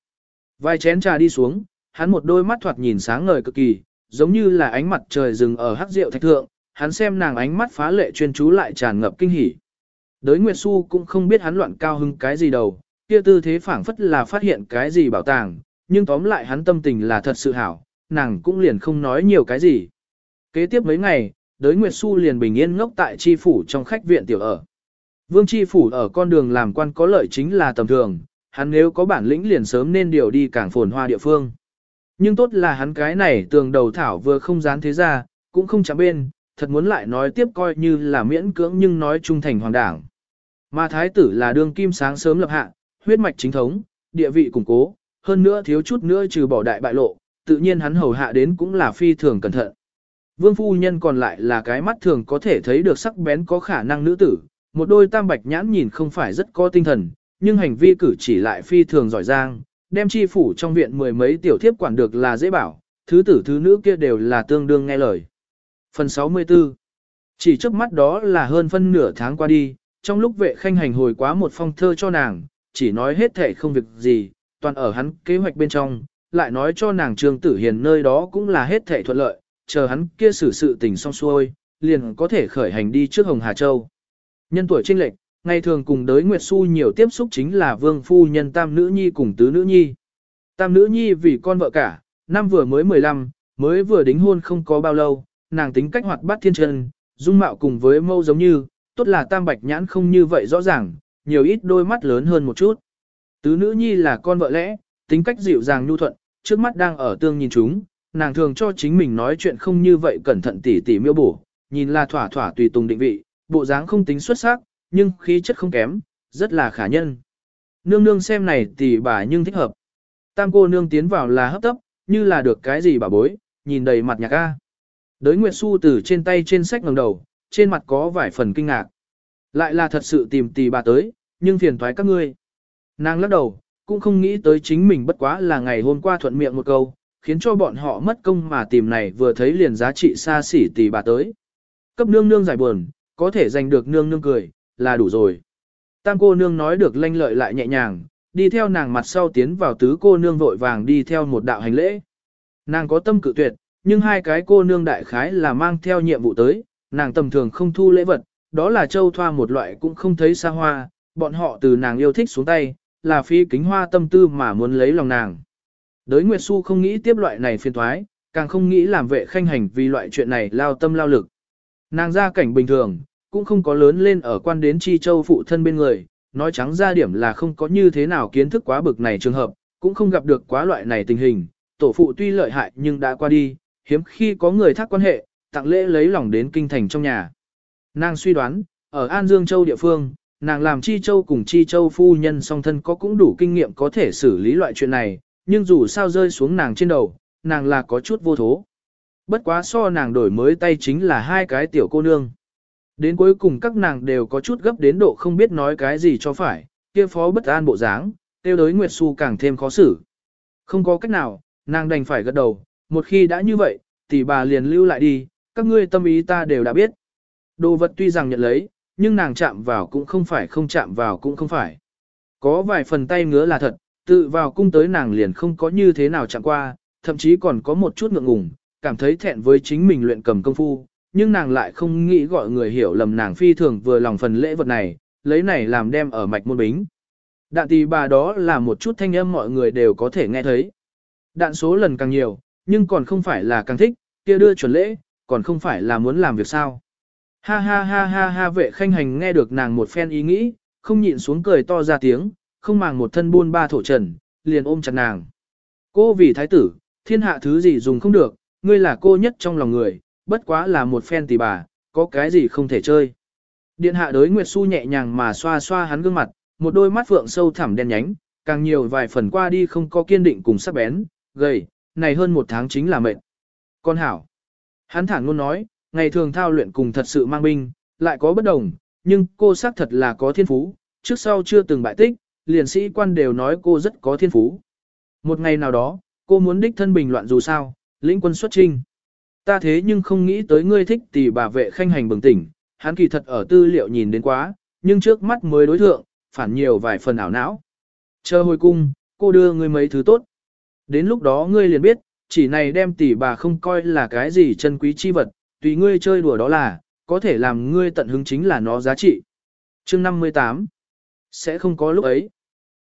Vài chén trà đi xuống, hắn một đôi mắt thoạt nhìn sáng ngời cực kỳ, giống như là ánh mặt trời rừng ở hắc rượu thạch thượng, hắn xem nàng ánh mắt phá lệ chuyên chú lại tràn ngập kinh hỉ. Đới Nguyệt Xu cũng không biết hắn loạn cao hưng cái gì đầu, kia tư thế phảng phất là phát hiện cái gì bảo tàng, nhưng tóm lại hắn tâm tình là thật sự hảo, nàng cũng liền không nói nhiều cái gì. Kế tiếp mấy ngày, đới Nguyệt Xu liền bình yên ngốc tại chi phủ trong khách viện tiểu ở. Vương chi phủ ở con đường làm quan có lợi chính là tầm thường, hắn nếu có bản lĩnh liền sớm nên điều đi cảng phồn hoa địa phương. Nhưng tốt là hắn cái này tường đầu thảo vừa không dán thế ra, cũng không chạm bên, thật muốn lại nói tiếp coi như là miễn cưỡng nhưng nói trung thành hoàng đảng. Mà thái tử là đương kim sáng sớm lập hạ, huyết mạch chính thống, địa vị củng cố, hơn nữa thiếu chút nữa trừ bỏ đại bại lộ, tự nhiên hắn hầu hạ đến cũng là phi thường cẩn thận. Vương phu nhân còn lại là cái mắt thường có thể thấy được sắc bén có khả năng nữ tử, một đôi tam bạch nhãn nhìn không phải rất có tinh thần, nhưng hành vi cử chỉ lại phi thường giỏi giang, đem chi phủ trong viện mười mấy tiểu thiếp quản được là dễ bảo, thứ tử thứ nữ kia đều là tương đương nghe lời. Phần 64 Chỉ trước mắt đó là hơn phân nửa tháng qua đi, trong lúc vệ khanh hành hồi quá một phong thơ cho nàng, chỉ nói hết thể không việc gì, toàn ở hắn kế hoạch bên trong, lại nói cho nàng trương tử hiền nơi đó cũng là hết thể thuận lợi, chờ hắn kia xử sự tình xong xuôi, liền có thể khởi hành đi trước Hồng Hà Châu. Nhân tuổi trinh lệch, ngày thường cùng đới Nguyệt Xu nhiều tiếp xúc chính là vương phu nhân tam nữ nhi cùng tứ nữ nhi. Tam nữ nhi vì con vợ cả, năm vừa mới 15, mới vừa đính hôn không có bao lâu, nàng tính cách hoạt bát thiên chân, dung mạo cùng với mâu giống như, tốt là tam bạch nhãn không như vậy rõ ràng, nhiều ít đôi mắt lớn hơn một chút. Tứ nữ nhi là con vợ lẽ, tính cách dịu dàng nhu thuận, trước mắt đang ở tương nhìn chúng, nàng thường cho chính mình nói chuyện không như vậy cẩn thận tỉ tỉ miêu bổ, nhìn là thỏa thỏa tùy tùng định vị, bộ dáng không tính xuất sắc, nhưng khí chất không kém, rất là khả nhân. Nương nương xem này tỷ bà nhưng thích hợp. Tam cô nương tiến vào là hấp tấp, như là được cái gì bà bối, nhìn đầy mặt nhạc ca. Đới Nguyệt Xu từ trên tay trên sách ngẩng đầu, trên mặt có vài phần kinh ngạc. Lại là thật sự tìm tỷ bà tới, nhưng phiền thoái các ngươi. Nàng lắc đầu, cũng không nghĩ tới chính mình bất quá là ngày hôm qua thuận miệng một câu, khiến cho bọn họ mất công mà tìm này vừa thấy liền giá trị xa xỉ tỷ bà tới. Cấp nương nương giải buồn, có thể giành được nương nương cười, là đủ rồi. Tam cô nương nói được lanh lợi lại nhẹ nhàng, đi theo nàng mặt sau tiến vào tứ cô nương vội vàng đi theo một đạo hành lễ. Nàng có tâm cự tuyệt, nhưng hai cái cô nương đại khái là mang theo nhiệm vụ tới, nàng tầm thường không thu lễ vật, đó là châu thoa một loại cũng không thấy xa hoa, bọn họ từ nàng yêu thích xuống tay, là phi kính hoa tâm tư mà muốn lấy lòng nàng. Đới Nguyệt Xu không nghĩ tiếp loại này phiền thoái, càng không nghĩ làm vệ khanh hành vì loại chuyện này lao tâm lao lực. Nàng ra cảnh bình thường, cũng không có lớn lên ở quan đến chi châu phụ thân bên người, nói trắng ra điểm là không có như thế nào kiến thức quá bực này trường hợp, cũng không gặp được quá loại này tình hình, tổ phụ tuy lợi hại nhưng đã qua đi, hiếm khi có người thác quan hệ, tặng lễ lấy lòng đến kinh thành trong nhà. Nàng suy đoán, ở An Dương Châu địa phương, nàng làm Chi Châu cùng Chi Châu phu nhân song thân có cũng đủ kinh nghiệm có thể xử lý loại chuyện này, nhưng dù sao rơi xuống nàng trên đầu, nàng là có chút vô thố. Bất quá so nàng đổi mới tay chính là hai cái tiểu cô nương. Đến cuối cùng các nàng đều có chút gấp đến độ không biết nói cái gì cho phải, kia phó bất an bộ dáng, tiêu đối Nguyệt Xu càng thêm khó xử. Không có cách nào, nàng đành phải gật đầu, một khi đã như vậy, tỷ bà liền lưu lại đi, các ngươi tâm ý ta đều đã biết. Đồ vật tuy rằng nhận lấy, nhưng nàng chạm vào cũng không phải không chạm vào cũng không phải. Có vài phần tay ngứa là thật, tự vào cung tới nàng liền không có như thế nào chạm qua, thậm chí còn có một chút ngượng ngùng, cảm thấy thẹn với chính mình luyện cầm công phu, nhưng nàng lại không nghĩ gọi người hiểu lầm nàng phi thường vừa lòng phần lễ vật này, lấy này làm đem ở mạch môn bính. Đạn tì bà đó là một chút thanh âm mọi người đều có thể nghe thấy. Đạn số lần càng nhiều, nhưng còn không phải là càng thích, kia đưa chuẩn lễ, còn không phải là muốn làm việc sao. Ha ha ha ha ha vệ khanh hành nghe được nàng một phen ý nghĩ, không nhịn xuống cười to ra tiếng, không màng một thân buôn ba thổ trần, liền ôm chặt nàng. Cô vì thái tử, thiên hạ thứ gì dùng không được, ngươi là cô nhất trong lòng người, bất quá là một phen tỷ bà, có cái gì không thể chơi. Điện hạ đối Nguyệt Xu nhẹ nhàng mà xoa xoa hắn gương mặt, một đôi mắt phượng sâu thẳm đen nhánh, càng nhiều vài phần qua đi không có kiên định cùng sắc bén, gầy, này hơn một tháng chính là mệnh. Con hảo. Hắn thẳng luôn nói, ngày thường thao luyện cùng thật sự mang binh, lại có bất đồng, nhưng cô xác thật là có thiên phú, trước sau chưa từng bại tích, liền sĩ quan đều nói cô rất có thiên phú. Một ngày nào đó, cô muốn đích thân bình loạn dù sao, lĩnh quân xuất trinh. Ta thế nhưng không nghĩ tới ngươi thích tỷ bà vệ khanh hành bừng tỉnh, hắn kỳ thật ở tư liệu nhìn đến quá, nhưng trước mắt mới đối thượng, phản nhiều vài phần ảo não. Chờ hồi cung, cô đưa ngươi mấy thứ tốt. Đến lúc đó ngươi liền biết, chỉ này đem tỷ bà không coi là cái gì chân quý chi vật, tùy ngươi chơi đùa đó là, có thể làm ngươi tận hứng chính là nó giá trị. chương 58 Sẽ không có lúc ấy.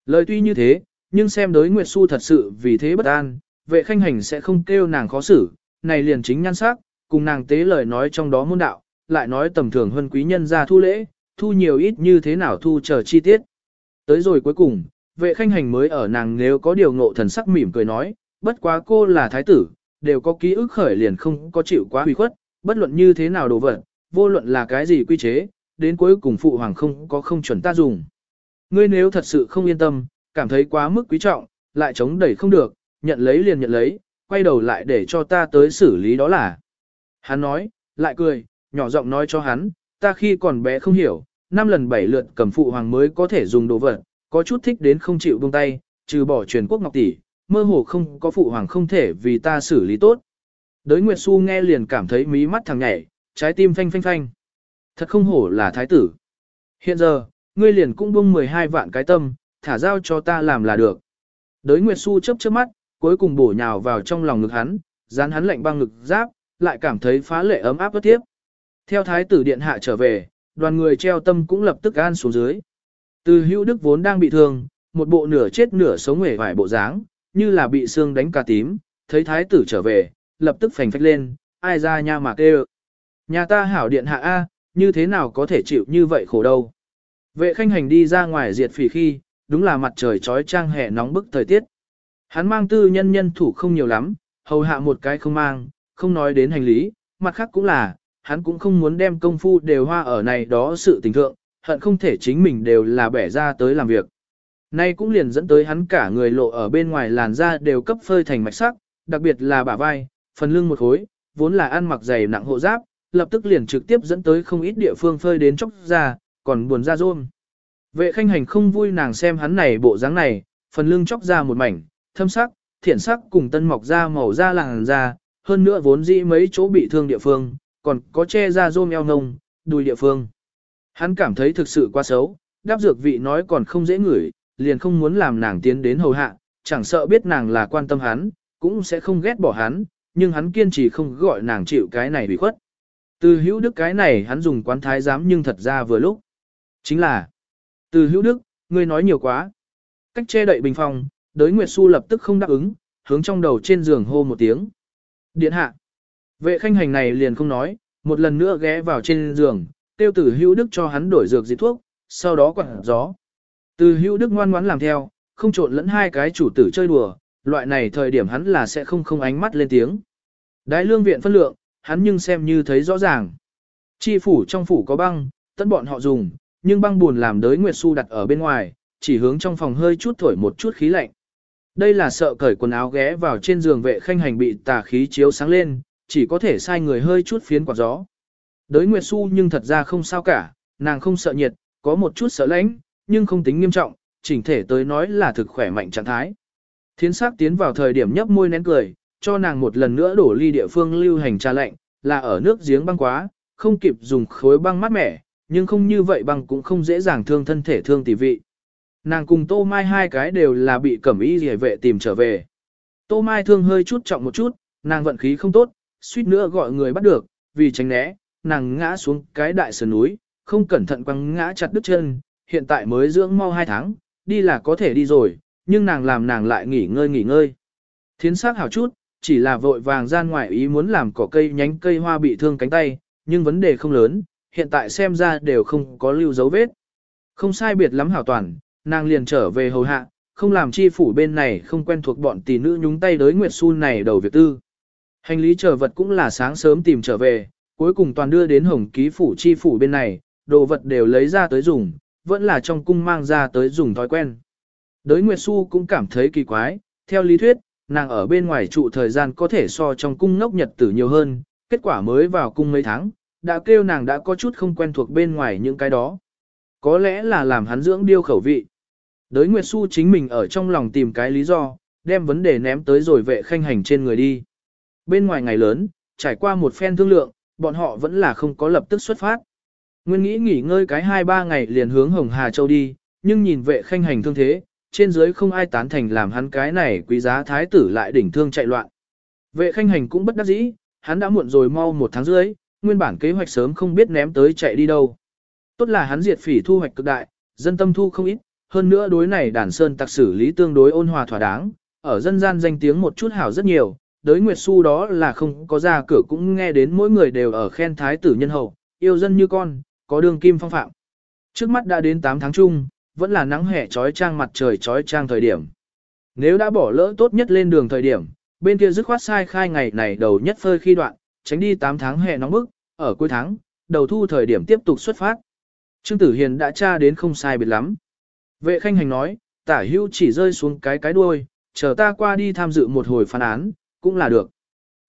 Lời tuy như thế, nhưng xem đối Nguyệt Xu thật sự vì thế bất an, vệ khanh hành sẽ không kêu nàng khó xử, này liền chính nhan sắc, cùng nàng tế lời nói trong đó môn đạo, lại nói tầm thường hơn quý nhân ra thu lễ, thu nhiều ít như thế nào thu chờ chi tiết. Tới rồi cuối cùng, vệ khanh hành mới ở nàng nếu có điều ngộ thần sắc mỉm cười nói, bất quá cô là thái tử, đều có ký ức khởi liền không có chịu quá hủy khuất, bất luận như thế nào đồ vật, vô luận là cái gì quy chế, đến cuối cùng phụ hoàng không có không chuẩn ta dùng. Ngươi nếu thật sự không yên tâm, cảm thấy quá mức quý trọng, lại chống đẩy không được, nhận lấy liền nhận lấy, quay đầu lại để cho ta tới xử lý đó là. Hắn nói, lại cười, nhỏ giọng nói cho hắn, ta khi còn bé không hiểu, năm lần bảy lượt cầm phụ hoàng mới có thể dùng đồ vật, có chút thích đến không chịu buông tay, trừ bỏ truyền quốc ngọc tỷ, mơ hồ không có phụ hoàng không thể vì ta xử lý tốt. Đới Nguyệt Xu nghe liền cảm thấy mí mắt thằng nhảy, trái tim phanh phanh phanh. Thật không hổ là thái tử. Hiện giờ, ngươi liền cũng buông 12 vạn cái tâm, thả giao cho ta làm là được. Đới Nguyệt Xu chớp chớp mắt, cuối cùng bổ nhào vào trong lòng ngực hắn, dán hắn lạnh băng ngực giáp, lại cảm thấy phá lệ ấm áp bất tiếp. Theo thái tử điện hạ trở về, đoàn người treo tâm cũng lập tức an xuống dưới. Từ hữu đức vốn đang bị thương, một bộ nửa chết nửa sống hề vải bộ dáng, như là bị xương đánh cà tím, thấy thái tử trở về, lập tức phành phách lên, ai ra nha mà kêu. Nhà ta hảo điện hạ A, như thế nào có thể chịu như vậy khổ đâu. Vệ khanh hành đi ra ngoài diệt phỉ khi, đúng là mặt trời trói trang hè nóng bức thời tiết. Hắn mang tư nhân nhân thủ không nhiều lắm, hầu hạ một cái không mang, không nói đến hành lý, mặt khác cũng là, hắn cũng không muốn đem công phu đều hoa ở này đó sự tình thượng, hận không thể chính mình đều là bẻ ra tới làm việc. Nay cũng liền dẫn tới hắn cả người lộ ở bên ngoài làn da đều cấp phơi thành mạch sắc, đặc biệt là bả vai, phần lưng một khối, vốn là ăn mặc dày nặng hộ giáp, lập tức liền trực tiếp dẫn tới không ít địa phương phơi đến chóc da, còn buồn ra rôm. Vệ khanh hành không vui nàng xem hắn này bộ dáng này, phần lưng chóc ra một mảnh, thâm sắc, thiện sắc cùng tân mọc ra màu da làng da, hơn nữa vốn dĩ mấy chỗ bị thương địa phương, còn có che ra rôm eo ngông, đùi địa phương. Hắn cảm thấy thực sự quá xấu, đáp dược vị nói còn không dễ ngửi, liền không muốn làm nàng tiến đến hầu hạ, chẳng sợ biết nàng là quan tâm hắn, cũng sẽ không ghét bỏ hắn, nhưng hắn kiên trì không gọi nàng chịu cái này bị khuất. Từ hữu đức cái này hắn dùng quán thái giám nhưng thật ra vừa lúc. Chính là, từ hữu đức, ngươi nói nhiều quá. Cách che đậy bình phòng, đới Nguyệt Xu lập tức không đáp ứng, hướng trong đầu trên giường hô một tiếng. Điện hạ. Vệ khanh hành này liền không nói, một lần nữa ghé vào trên giường, tiêu tử hữu đức cho hắn đổi dược dịch thuốc, sau đó quạt gió. Từ hữu đức ngoan ngoãn làm theo, không trộn lẫn hai cái chủ tử chơi đùa, loại này thời điểm hắn là sẽ không không ánh mắt lên tiếng. Đái lương viện phân lượng, hắn nhưng xem như thấy rõ ràng. Chi phủ trong phủ có băng, tất bọn họ dùng, nhưng băng buồn làm đới Nguyệt Xu đặt ở bên ngoài, chỉ hướng trong phòng hơi chút thổi một chút khí lạnh. Đây là sợ cởi quần áo ghé vào trên giường vệ khanh hành bị tà khí chiếu sáng lên, chỉ có thể sai người hơi chút phiến quạt gió. Đới Nguyệt Xu nhưng thật ra không sao cả, nàng không sợ nhiệt, có một chút sợ lạnh nhưng không tính nghiêm trọng, chỉnh thể tới nói là thực khỏe mạnh trạng thái. Thiến sắc tiến vào thời điểm nhấp môi nén cười, cho nàng một lần nữa đổ ly địa phương lưu hành trà lạnh, là ở nước giếng băng quá, không kịp dùng khối băng mát mẻ, nhưng không như vậy băng cũng không dễ dàng thương thân thể thương tỷ vị. Nàng cùng Tô Mai hai cái đều là bị cẩm y rỉa vệ tìm trở về. Tô Mai thương hơi chút trọng một chút, nàng vận khí không tốt, suýt nữa gọi người bắt được, vì tránh né, nàng ngã xuống cái đại sườn núi, không cẩn thận quăng ngã chặt đứt chân, hiện tại mới dưỡng mau hai tháng, đi là có thể đi rồi, nhưng nàng làm nàng lại nghỉ ngơi nghỉ ngơi. Thiến sắc hảo chút, chỉ là vội vàng gian ngoại ý muốn làm cỏ cây nhánh cây hoa bị thương cánh tay, nhưng vấn đề không lớn, hiện tại xem ra đều không có lưu dấu vết. Không sai biệt lắm hảo toàn, nàng liền trở về hầu hạ, không làm chi phủ bên này không quen thuộc bọn tỷ nữ nhúng tay đới Nguyệt Xu này đầu việc tư. Hành lý trở vật cũng là sáng sớm tìm trở về, cuối cùng toàn đưa đến hồng ký phủ chi phủ bên này, đồ vật đều lấy ra tới dùng, vẫn là trong cung mang ra tới dùng thói quen. Đới Nguyệt Xu cũng cảm thấy kỳ quái, theo lý thuyết, nàng ở bên ngoài trụ thời gian có thể so trong cung ngốc nhật tử nhiều hơn, kết quả mới vào cung mấy tháng, đã kêu nàng đã có chút không quen thuộc bên ngoài những cái đó. Có lẽ là làm hắn dưỡng điêu khẩu vị. Đới Nguyệt Xu chính mình ở trong lòng tìm cái lý do, đem vấn đề ném tới rồi vệ khanh hành trên người đi. Bên ngoài ngày lớn, trải qua một phen thương lượng, bọn họ vẫn là không có lập tức xuất phát. Nguyên nghĩ nghỉ ngơi cái 2-3 ngày liền hướng Hồng Hà Châu đi, nhưng nhìn vệ khanh hành thương thế, trên dưới không ai tán thành làm hắn cái này quý giá thái tử lại đỉnh thương chạy loạn. Vệ khanh hành cũng bất đắc dĩ, hắn đã muộn rồi mau một tháng rưỡi, nguyên bản kế hoạch sớm không biết ném tới chạy đi đâu. Tốt là hắn diệt phỉ thu hoạch cực đại, dân tâm thu không ít, hơn nữa đối này đàn sơn tặc xử lý tương đối ôn hòa thỏa đáng, ở dân gian danh tiếng một chút hảo rất nhiều, đới Nguyệt Xu đó là không có ra cửa cũng nghe đến mỗi người đều ở khen thái tử nhân hậu, yêu dân như con, có đường kim phong phạm. Trước mắt đã đến 8 tháng chung, vẫn là nắng hè trói trang mặt trời trói trang thời điểm. Nếu đã bỏ lỡ tốt nhất lên đường thời điểm, bên kia dứt khoát sai khai ngày này đầu nhất phơi khi đoạn, tránh đi 8 tháng hè nóng bức, ở cuối tháng, đầu thu thời điểm tiếp tục xuất phát. Trương Tử Hiền đã tra đến không sai biệt lắm. Vệ khanh hành nói, tả hưu chỉ rơi xuống cái cái đuôi, chờ ta qua đi tham dự một hồi phán án, cũng là được.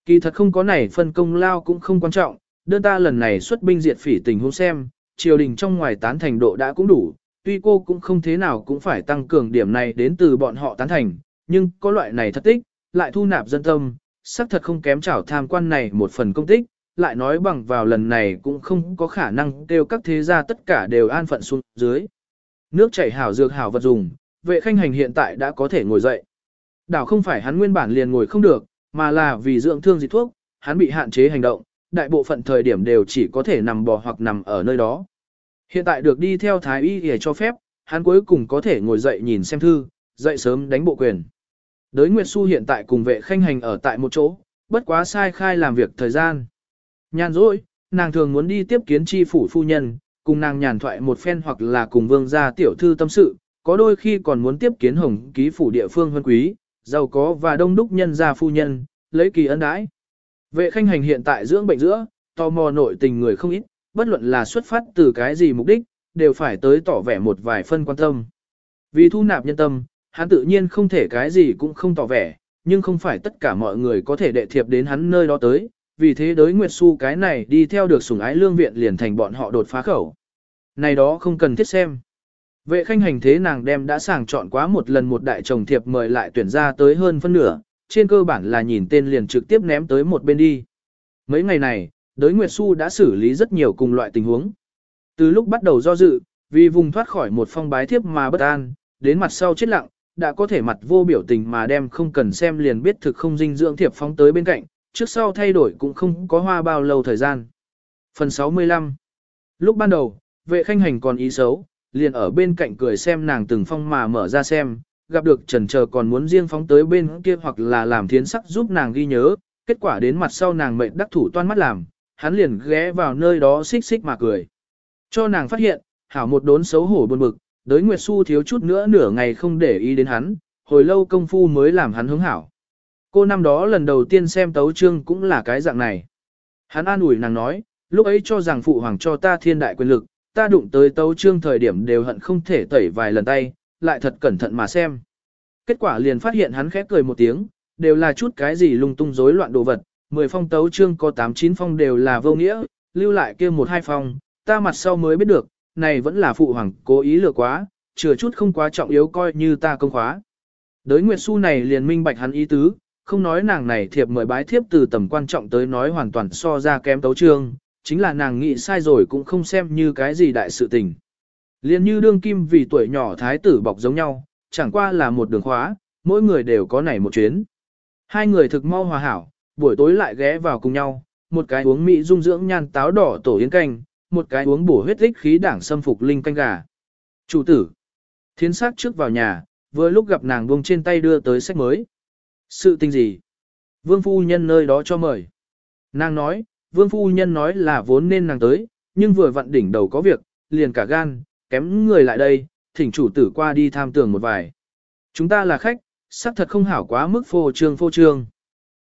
Kỳ thật không có này phân công lao cũng không quan trọng, đơn ta lần này xuất binh diệt phỉ tình huống xem, triều đình trong ngoài tán thành độ đã cũng đủ, tuy cô cũng không thế nào cũng phải tăng cường điểm này đến từ bọn họ tán thành, nhưng có loại này thật tích, lại thu nạp dân tâm, xác thật không kém chảo tham quan này một phần công tích, lại nói bằng vào lần này cũng không có khả năng kêu các thế gia tất cả đều an phận xuống dưới. Nước chảy hảo dược hảo vật dùng, vệ khanh hành hiện tại đã có thể ngồi dậy. Đảo không phải hắn nguyên bản liền ngồi không được, mà là vì dưỡng thương dịch thuốc, hắn bị hạn chế hành động, đại bộ phận thời điểm đều chỉ có thể nằm bò hoặc nằm ở nơi đó. Hiện tại được đi theo thái y để cho phép, hắn cuối cùng có thể ngồi dậy nhìn xem thư, dậy sớm đánh bộ quyền. Đới Nguyệt Xu hiện tại cùng vệ khanh hành ở tại một chỗ, bất quá sai khai làm việc thời gian. Nhàn rỗi, nàng thường muốn đi tiếp kiến chi phủ phu nhân, cùng nàng nhàn thoại một phen hoặc là cùng vương gia tiểu thư tâm sự, có đôi khi còn muốn tiếp kiến hồng ký phủ địa phương vân quý, giàu có và đông đúc nhân gia phu nhân, lấy kỳ ân đãi. Vệ khanh hành hiện tại dưỡng bệnh giữa, tò mò nội tình người không ít, bất luận là xuất phát từ cái gì mục đích, đều phải tới tỏ vẻ một vài phân quan tâm. Vì thu nạp nhân tâm, hắn tự nhiên không thể cái gì cũng không tỏ vẻ, nhưng không phải tất cả mọi người có thể đệ thiệp đến hắn nơi đó tới, vì thế đối Nguyệt Xu cái này đi theo được sủng ái lương viện liền thành bọn họ đột phá khẩu. Này đó không cần thiết xem. Vệ khanh hành thế nàng đem đã sàng chọn quá một lần một đại chồng thiệp mời lại tuyển ra tới hơn phân nửa, trên cơ bản là nhìn tên liền trực tiếp ném tới một bên đi. Mấy ngày này, đới Nguyệt Xu đã xử lý rất nhiều cùng loại tình huống. Từ lúc bắt đầu do dự, vì vùng thoát khỏi một phong bái thiếp mà bất an, đến mặt sau chết lặng, đã có thể mặt vô biểu tình mà đem không cần xem liền biết thực không dinh dưỡng thiệp phóng tới bên cạnh, trước sau thay đổi cũng không có hoa bao lâu thời gian. Phần 65 Lúc ban đầu, vệ khanh hành còn ý xấu, liền ở bên cạnh cười xem nàng từng phong mà mở ra xem, gặp được trần chờ còn muốn riêng phóng tới bên kia hoặc là làm thiến sắc giúp nàng ghi nhớ, kết quả đến mặt sau nàng mệnh đắc thủ toan mắt làm, hắn liền ghé vào nơi đó xích xích mà cười. Cho nàng phát hiện, hảo một đốn xấu hổ buồn bực, đới Nguyệt Xu thiếu chút nữa nửa ngày không để ý đến hắn, hồi lâu công phu mới làm hắn hứng hảo. Cô năm đó lần đầu tiên xem tấu trương cũng là cái dạng này. Hắn an ủi nàng nói, lúc ấy cho rằng phụ hoàng cho ta thiên đại quyền lực, ta đụng tới tấu trương thời điểm đều hận không thể tẩy vài lần tay, lại thật cẩn thận mà xem. Kết quả liền phát hiện hắn khép cười một tiếng, đều là chút cái gì lung tung rối loạn đồ vật, mười phong tấu trương có tám chín phong đều là vô nghĩa, lưu lại kia một hai phong, ta mặt sau mới biết được, này vẫn là phụ hoàng cố ý lừa quá, chừa chút không quá trọng yếu coi như ta công khóa. Đới Nguyệt Xu này liền minh bạch hắn ý tứ, không nói nàng này thiệp mời bái thiếp từ tầm quan trọng tới nói hoàn toàn so ra kém tấu trương, chính là nàng nghĩ sai rồi cũng không xem như cái gì đại sự tình. Liên như đương kim vì tuổi nhỏ thái tử bọc giống nhau, chẳng qua là một đường khóa, mỗi người đều có nảy một chuyến. Hai người thực mau hòa hảo, buổi tối lại ghé vào cùng nhau, một cái uống mỹ dung dưỡng nhan táo đỏ tổ yến canh, một cái uống bổ huyết ích khí đảng xâm phục linh canh gà. Chủ tử, thiến sát trước vào nhà, vừa lúc gặp nàng buông trên tay đưa tới sách mới. Sự tình gì? Vương phu nhân nơi đó cho mời. Nàng nói, vương phu nhân nói là vốn nên nàng tới, nhưng vừa vặn đỉnh đầu có việc, liền cả gan, kém người lại đây, thỉnh chủ tử qua đi tham tưởng một vài. Chúng ta là khách, xác thật không hảo quá mức phô trương phô trương.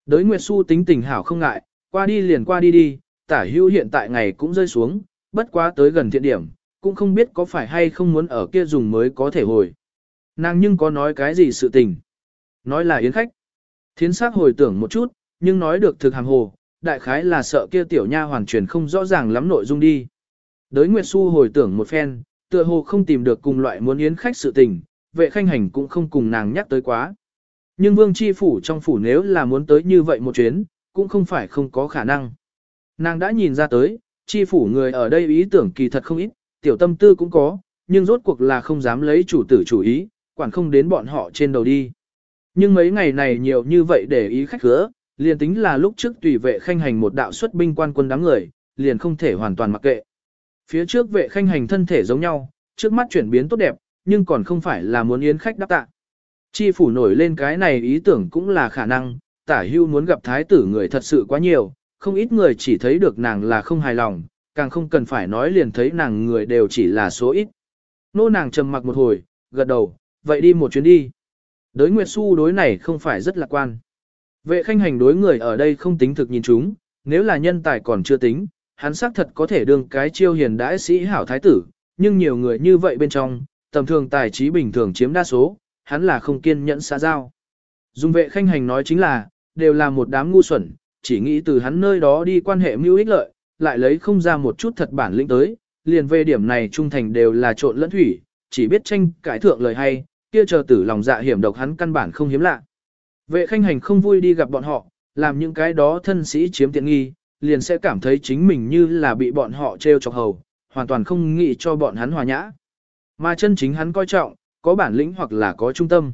Đới Nguyệt Xu tính tình hảo không ngại, qua đi liền qua đi đi, tả hưu hiện tại ngày cũng rơi xuống, bất quá tới gần thiện điểm, cũng không biết có phải hay không muốn ở kia dùng mới có thể hồi. Nàng nhưng có nói cái gì sự tình. Nói là yến khách. Thiến sắc hồi tưởng một chút, nhưng nói được thực hàng hồ, đại khái là sợ kia tiểu nha hoàn truyền không rõ ràng lắm nội dung đi. Đới Nguyệt Xu hồi tưởng một phen, tựa hồ không tìm được cùng loại muốn yến khách sự tình, vệ khanh hành cũng không cùng nàng nhắc tới quá. Nhưng vương chi phủ trong phủ nếu là muốn tới như vậy một chuyến, cũng không phải không có khả năng. Nàng đã nhìn ra tới, chi phủ người ở đây ý tưởng kỳ thật không ít, tiểu tâm tư cũng có, nhưng rốt cuộc là không dám lấy chủ tử chủ ý, quản không đến bọn họ trên đầu đi. Nhưng mấy ngày này nhiều như vậy để ý khách khứa, liền tính là lúc trước tùy vệ khanh hành một đạo xuất binh quan quân đám người, liền không thể hoàn toàn mặc kệ. Phía trước vệ khanh hành thân thể giống nhau, trước mắt chuyển biến tốt đẹp, nhưng còn không phải là muốn yến khách đáp tạ. Chi phủ nổi lên cái này ý tưởng cũng là khả năng, tả hưu muốn gặp thái tử người thật sự quá nhiều, không ít người chỉ thấy được nàng là không hài lòng, càng không cần phải nói liền thấy nàng người đều chỉ là số ít. Nô nàng trầm mặc một hồi, gật đầu, vậy đi một chuyến đi. Đới Nguyệt Xu đối này không phải rất lạc quan. Vệ khanh hành đối người ở đây không tính thực nhìn chúng, nếu là nhân tài còn chưa tính, hắn xác thật có thể đương cái chiêu hiền đãi sĩ hảo thái tử, nhưng nhiều người như vậy bên trong, tầm thường tài trí bình thường chiếm đa số, hắn là không kiên nhẫn xã giao. Dung vệ khanh hành nói chính là, đều là một đám ngu xuẩn, chỉ nghĩ từ hắn nơi đó đi quan hệ mưu ích lợi, lại lấy không ra một chút thật bản lĩnh tới, liền về điểm này trung thành đều là trộn lẫn thủy, chỉ biết tranh cãi thượng lời hay, kia chờ tử lòng dạ hiểm độc hắn căn bản không hiếm lạ. Vệ khanh hành không vui đi gặp bọn họ, làm những cái đó thân sĩ chiếm tiện nghi, liền sẽ cảm thấy chính mình như là bị bọn họ treo chọc hầu, hoàn toàn không nghĩ cho bọn hắn hòa nhã. Mà chân chính hắn coi trọng, có bản lĩnh hoặc là có trung tâm.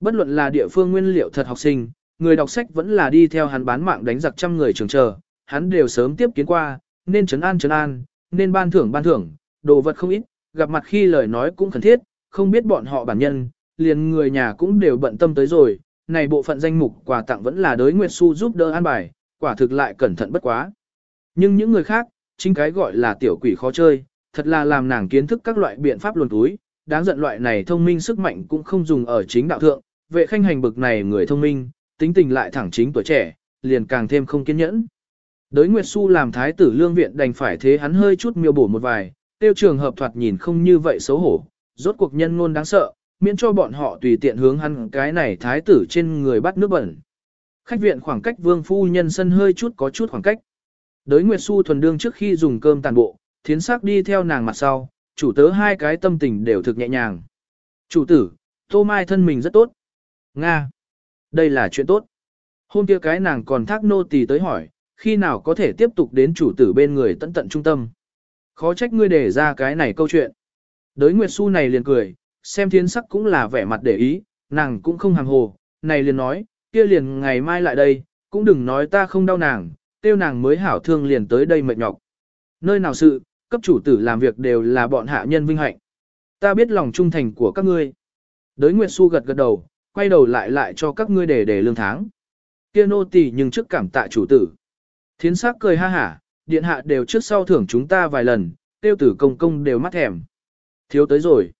Bất luận là địa phương nguyên liệu thật học sinh, người đọc sách vẫn là đi theo hắn bán mạng đánh giặc trăm người trường chờ, hắn đều sớm tiếp kiến qua, nên trấn an trấn an, nên ban thưởng ban thưởng, đồ vật không ít, gặp mặt khi lời nói cũng cần thiết, không biết bọn họ bản nhân, liền người nhà cũng đều bận tâm tới rồi, này bộ phận danh mục quà tặng vẫn là đối Nguyệt Xu giúp đỡ an bài, quả thực lại cẩn thận bất quá. Nhưng những người khác, chính cái gọi là tiểu quỷ khó chơi, thật là làm nàng kiến thức các loại biện pháp luồn túi, đáng giận loại này thông minh sức mạnh cũng không dùng ở chính đạo thượng, vệ khanh hành bực này người thông minh, tính tình lại thẳng chính tuổi trẻ, liền càng thêm không kiên nhẫn. Đới Nguyệt Xu làm thái tử lương viện đành phải thế hắn hơi chút miêu bổ một vài, tiêu trường hợp thoạt nhìn không như vậy xấu hổ, rốt cuộc nhân ngôn đáng sợ, miễn cho bọn họ tùy tiện hướng hắn cái này thái tử trên người bắt nước bẩn. Khách viện khoảng cách vương phu nhân sân hơi chút có chút khoảng cách. Đới Nguyệt Xu thuần đương trước khi dùng cơm tàn bộ, thiến sắc đi theo nàng mặt sau, chủ tớ hai cái tâm tình đều thực nhẹ nhàng. Chủ tử, tô mai thân mình rất tốt. Nga. Đây là chuyện tốt. Hôm kia cái nàng còn thác nô tỳ tới hỏi, khi nào có thể tiếp tục đến chủ tử bên người tận tận trung tâm. Khó trách ngươi để ra cái này câu chuyện. Đới Nguyệt Xu này liền cười, xem thiến sắc cũng là vẻ mặt để ý, nàng cũng không hàng hồ, này liền nói, kia liền ngày mai lại đây, cũng đừng nói ta không đau nàng, tiêu nàng mới hảo thương liền tới đây mệt nhọc. Nơi nào sự, cấp chủ tử làm việc đều là bọn hạ nhân vinh hạnh. Ta biết lòng trung thành của các ngươi. Đới Nguyệt Xu gật gật đầu, quay đầu lại lại cho các ngươi để để lương tháng. Kia nô tỳ nhưng trước cảm tạ chủ tử. Thiến sắc cười ha hả, điện hạ đều trước sau thưởng chúng ta vài lần, tiêu tử công công đều mắt thèm. Thiếu tới rồi.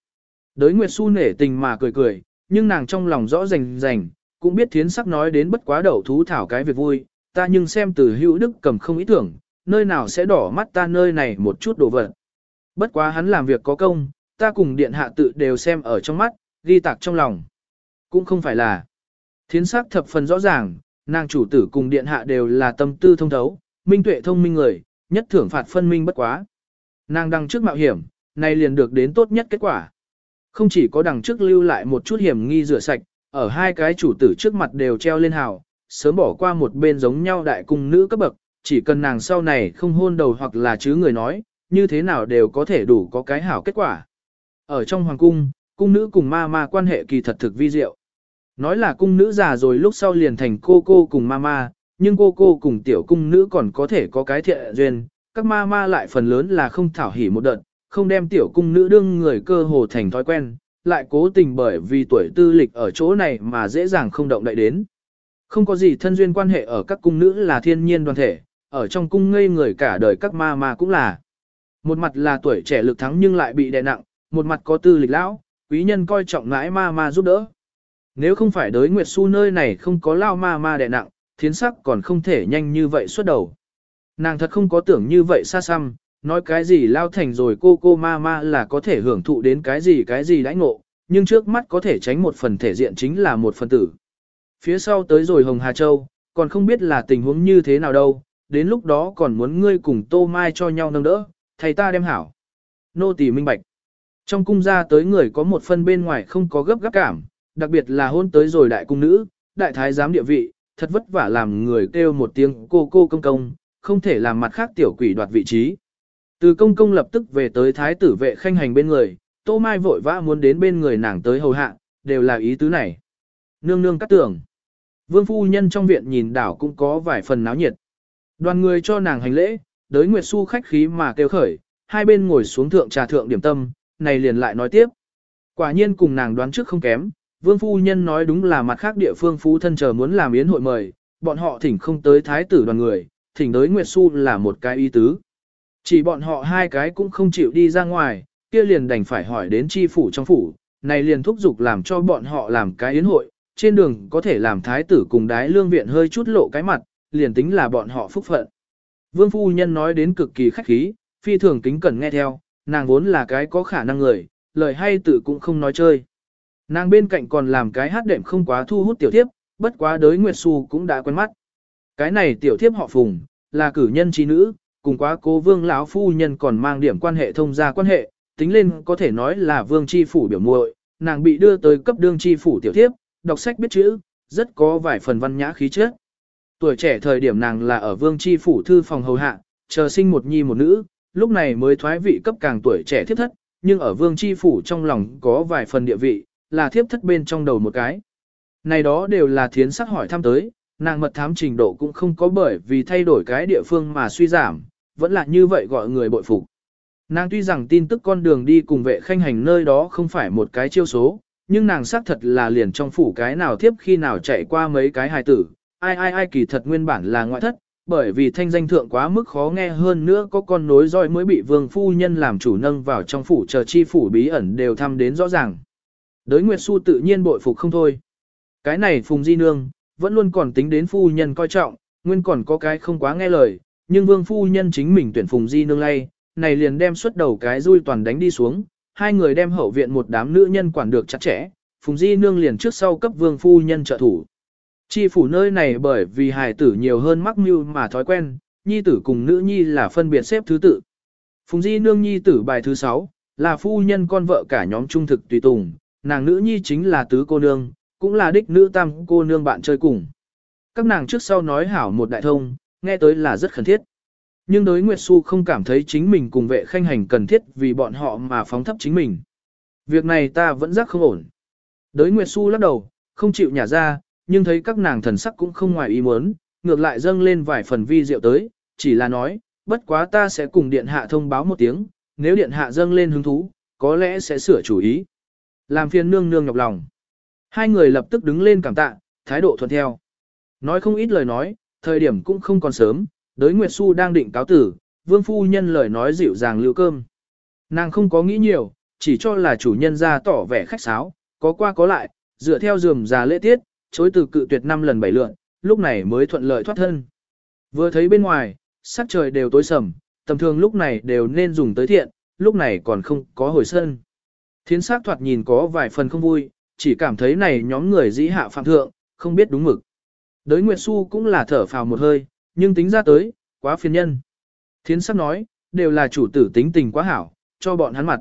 Đới Nguyệt Xu nể tình mà cười cười, nhưng nàng trong lòng rõ rành rành, cũng biết thiến sắc nói đến bất quá đậu thú thảo cái việc vui, ta nhưng xem từ hữu đức cầm không ý tưởng, nơi nào sẽ đỏ mắt ta nơi này một chút đồ vật. Bất quá hắn làm việc có công, ta cùng điện hạ tự đều xem ở trong mắt, ghi tạc trong lòng. Cũng không phải là. Thiến sắc thập phần rõ ràng, nàng chủ tử cùng điện hạ đều là tâm tư thông thấu, minh tuệ thông minh người, nhất thưởng phạt phân minh bất quá. Nàng đang trước mạo hiểm, nay liền được đến tốt nhất kết quả. Không chỉ có đằng trước lưu lại một chút hiểm nghi rửa sạch, ở hai cái chủ tử trước mặt đều treo lên hào, sớm bỏ qua một bên giống nhau đại cung nữ cấp bậc, chỉ cần nàng sau này không hôn đầu hoặc là chứ người nói, như thế nào đều có thể đủ có cái hảo kết quả. Ở trong hoàng cung, cung nữ cùng ma ma quan hệ kỳ thật thực vi diệu. Nói là cung nữ già rồi lúc sau liền thành cô cô cùng ma ma, nhưng cô cô cùng tiểu cung nữ còn có thể có cái thiện duyên, các ma ma lại phần lớn là không thảo hỉ một đợt, không đem tiểu cung nữ đương người cơ hồ thành thói quen, lại cố tình bởi vì tuổi tư lịch ở chỗ này mà dễ dàng không động đậy đến. Không có gì thân duyên quan hệ ở các cung nữ là thiên nhiên đoàn thể, ở trong cung ngây người cả đời các ma ma cũng là. Một mặt là tuổi trẻ lực thắng nhưng lại bị đè nặng, một mặt có tư lịch lão, quý nhân coi trọng ngãi ma ma giúp đỡ. Nếu không phải đới Nguyệt Xu nơi này không có lao ma ma đè nặng, thiến sắc còn không thể nhanh như vậy xuất đầu. Nàng thật không có tưởng như vậy xa xăm, nói cái gì lao thành rồi cô cô ma ma là có thể hưởng thụ đến cái gì cái gì đãi ngộ, nhưng trước mắt có thể tránh một phần thể diện chính là một phần tử. Phía sau tới rồi Hồng Hà Châu, còn không biết là tình huống như thế nào đâu, đến lúc đó còn muốn ngươi cùng Tô Mai cho nhau nâng đỡ, thầy ta đem hảo. Nô tỳ minh bạch. Trong cung gia tới người có một phân bên ngoài không có gấp gáp cảm, đặc biệt là hôn tới rồi đại cung nữ, đại thái giám địa vị, thật vất vả làm người kêu một tiếng cô cô công công, không thể làm mặt khác tiểu quỷ đoạt vị trí. Từ công công lập tức về tới thái tử vệ khanh hành bên người, Tô Mai vội vã muốn đến bên người nàng tới hầu hạ, đều là ý tứ này. Nương nương cắt tưởng. Vương phu nhân trong viện nhìn đảo cũng có vài phần náo nhiệt. Đoàn người cho nàng hành lễ, đới Nguyệt Xu khách khí mà kêu khởi, hai bên ngồi xuống thượng trà thượng điểm tâm, này liền lại nói tiếp. Quả nhiên cùng nàng đoán trước không kém, Vương phu nhân nói đúng là mặt khác địa phương phú thân chờ muốn làm yến hội mời, bọn họ thỉnh không tới thái tử đoàn người, thỉnh đới Nguyệt Xu là một cái ý tứ. Chỉ bọn họ hai cái cũng không chịu đi ra ngoài, kia liền đành phải hỏi đến chi phủ trong phủ, này liền thúc giục làm cho bọn họ làm cái yến hội, trên đường có thể làm thái tử cùng đái lương viện hơi chút lộ cái mặt, liền tính là bọn họ phúc phận. Vương phu nhân nói đến cực kỳ khách khí, phi thường kính cẩn nghe theo, nàng vốn là cái có khả năng người, lời hay tự cũng không nói chơi. Nàng bên cạnh còn làm cái hát đệm không quá thu hút tiểu thiếp, bất quá đới Nguyệt Xu cũng đã quen mắt. Cái này tiểu thiếp họ Phùng, là cử nhân trí nữ, cùng quá cố vương lão phu nhân còn mang điểm quan hệ thông gia quan hệ, tính lên có thể nói là vương chi phủ biểu muội, nàng bị đưa tới cấp đương chi phủ tiểu thiếp, đọc sách biết chữ, rất có vài phần văn nhã khí chất. Tuổi trẻ thời điểm nàng là ở vương chi phủ thư phòng hầu hạ, chờ sinh một nhi một nữ, lúc này mới thoái vị cấp càng tuổi trẻ thiếp thất, nhưng ở vương chi phủ trong lòng có vài phần địa vị, là thiếp thất bên trong đầu một cái. Này đó đều là thiến sắc hỏi thăm tới, nàng mật thám trình độ cũng không có bởi vì thay đổi cái địa phương mà suy giảm, vẫn là như vậy gọi người bội phục. Nàng tuy rằng tin tức con đường đi cùng vệ khanh hành nơi đó không phải một cái chiêu số, nhưng nàng xác thật là liền trong phủ cái nào tiếp khi nào chạy qua mấy cái hài tử, ai ai ai kỳ thật nguyên bản là ngoại thất, bởi vì thanh danh thượng quá mức khó nghe hơn nữa có con nối roi mới bị vương phu nhân làm chủ nâng vào trong phủ chờ chi phủ bí ẩn đều thăm đến rõ ràng. Đới Nguyệt Xu tự nhiên bội phục không thôi. Cái này Phùng Di Nương, vẫn luôn còn tính đến phu nhân coi trọng, nguyên còn có cái không quá nghe lời, nhưng vương phu nhân chính mình tuyển Phùng Di Nương lay, này liền đem xuất đầu cái rui toàn đánh đi xuống, hai người đem hậu viện một đám nữ nhân quản được chặt chẽ, Phùng Di Nương liền trước sau cấp vương phu nhân trợ thủ. Chi phủ nơi này bởi vì hài tử nhiều hơn mắc mưu mà thói quen, nhi tử cùng nữ nhi là phân biệt xếp thứ tự. Phùng Di Nương nhi tử bài thứ 6, là phu nhân con vợ cả nhóm trung thực tùy tùng, nàng nữ nhi chính là tứ cô nương, cũng là đích nữ tam cô nương bạn chơi cùng. Các nàng trước sau nói hảo một đại thông, nghe tới là rất khẩn thiết. Nhưng đối Nguyệt Xu không cảm thấy chính mình cùng vệ khanh hành cần thiết vì bọn họ mà phóng thấp chính mình. Việc này ta vẫn giác không ổn. Đới Nguyệt Xu lắc đầu, không chịu nhả ra, nhưng thấy các nàng thần sắc cũng không ngoài ý muốn, ngược lại dâng lên vài phần vi diệu tới, chỉ là nói, bất quá ta sẽ cùng điện hạ thông báo một tiếng, nếu điện hạ dâng lên hứng thú, có lẽ sẽ sửa chủ ý. Làm phiền nương nương nhọc lòng. Hai người lập tức đứng lên cảm tạ, thái độ thuận theo. Nói không ít lời nói, thời điểm cũng không còn sớm, đới Nguyệt Xu đang định cáo tử, vương phu nhân lời nói dịu dàng lưu cơm. Nàng không có nghĩ nhiều, chỉ cho là chủ nhân ra tỏ vẻ khách sáo, có qua có lại, dựa theo dườm già lễ tiết, chối từ cự tuyệt năm lần bảy lượn, lúc này mới thuận lợi thoát thân. Vừa thấy bên ngoài, sắc trời đều tối sầm, tầm thường lúc này đều nên dùng tới thiện, lúc này còn không có hồi sân. Thiến sắc thoạt nhìn có vài phần không vui, chỉ cảm thấy này nhóm người dĩ hạ phạm thượng, không biết đúng mực. Đới Nguyệt Xu cũng là thở phào một hơi, nhưng tính ra tới, quá phiền nhân. Thiến sắc nói, đều là chủ tử tính tình quá hảo, cho bọn hắn mặt.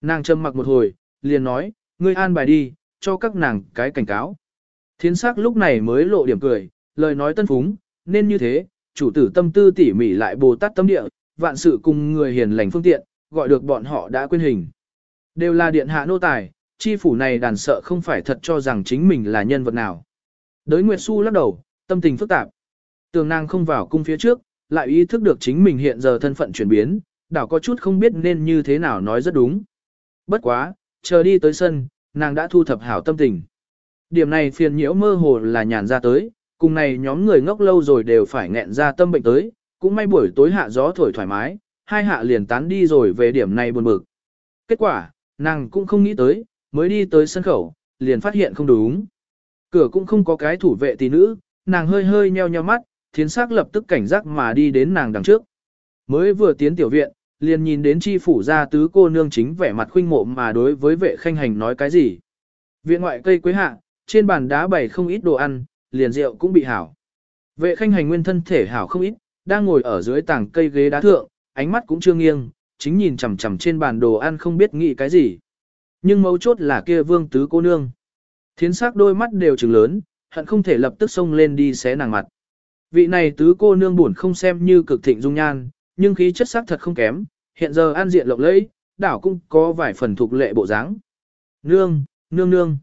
Nàng trầm mặc một hồi, liền nói, ngươi an bài đi, cho các nàng cái cảnh cáo. Thiến sắc lúc này mới lộ điểm cười, lời nói tân phúng, nên như thế, chủ tử tâm tư tỉ mỉ lại bồ tát tâm địa, vạn sự cùng người hiền lành phương tiện, gọi được bọn họ đã quên hình. Đều là điện hạ nô tài, chi phủ này đàn sợ không phải thật cho rằng chính mình là nhân vật nào. Đới Nguyệt Xu lắc đầu, tâm tình phức tạp. Tường nàng không vào cung phía trước, lại ý thức được chính mình hiện giờ thân phận chuyển biến, đảo có chút không biết nên như thế nào nói rất đúng. Bất quá, chờ đi tới sân, nàng đã thu thập hảo tâm tình. Điểm này phiền nhiễu mơ hồ là nhàn ra tới, cùng này nhóm người ngốc lâu rồi đều phải nghẹn ra tâm bệnh tới, cũng may buổi tối hạ gió thổi thoải mái, hai hạ liền tán đi rồi về điểm này buồn bực. Kết quả, nàng cũng không nghĩ tới, mới đi tới sân khẩu, liền phát hiện không đúng. Cửa cũng không có cái thủ vệ tỷ nữ, nàng hơi hơi nheo nheo mắt, thiến sắc lập tức cảnh giác mà đi đến nàng đằng trước. Mới vừa tiến tiểu viện, liền nhìn đến chi phủ gia tứ cô nương chính vẻ mặt khuynh mộ mà đối với vệ khanh hành nói cái gì. Viện ngoại cây quế hạ, trên bàn đá bày không ít đồ ăn, liền rượu cũng bị hảo. Vệ khanh hành nguyên thân thể hảo không ít, đang ngồi ở dưới tảng cây ghế đá thượng, ánh mắt cũng chưa nghiêng, chính nhìn chằm chằm trên bàn đồ ăn không biết nghĩ cái gì. Nhưng mấu chốt là kia vương tứ cô nương. Thiến sắc đôi mắt đều trừng lớn, hận không thể lập tức xông lên đi xé nàng mặt. Vị này tứ cô nương buồn không xem như cực thịnh dung nhan, nhưng khí chất sắc thật không kém, hiện giờ an diện lộng lẫy, đảo cũng có vài phần thuộc lệ bộ dáng. Nương, nương nương.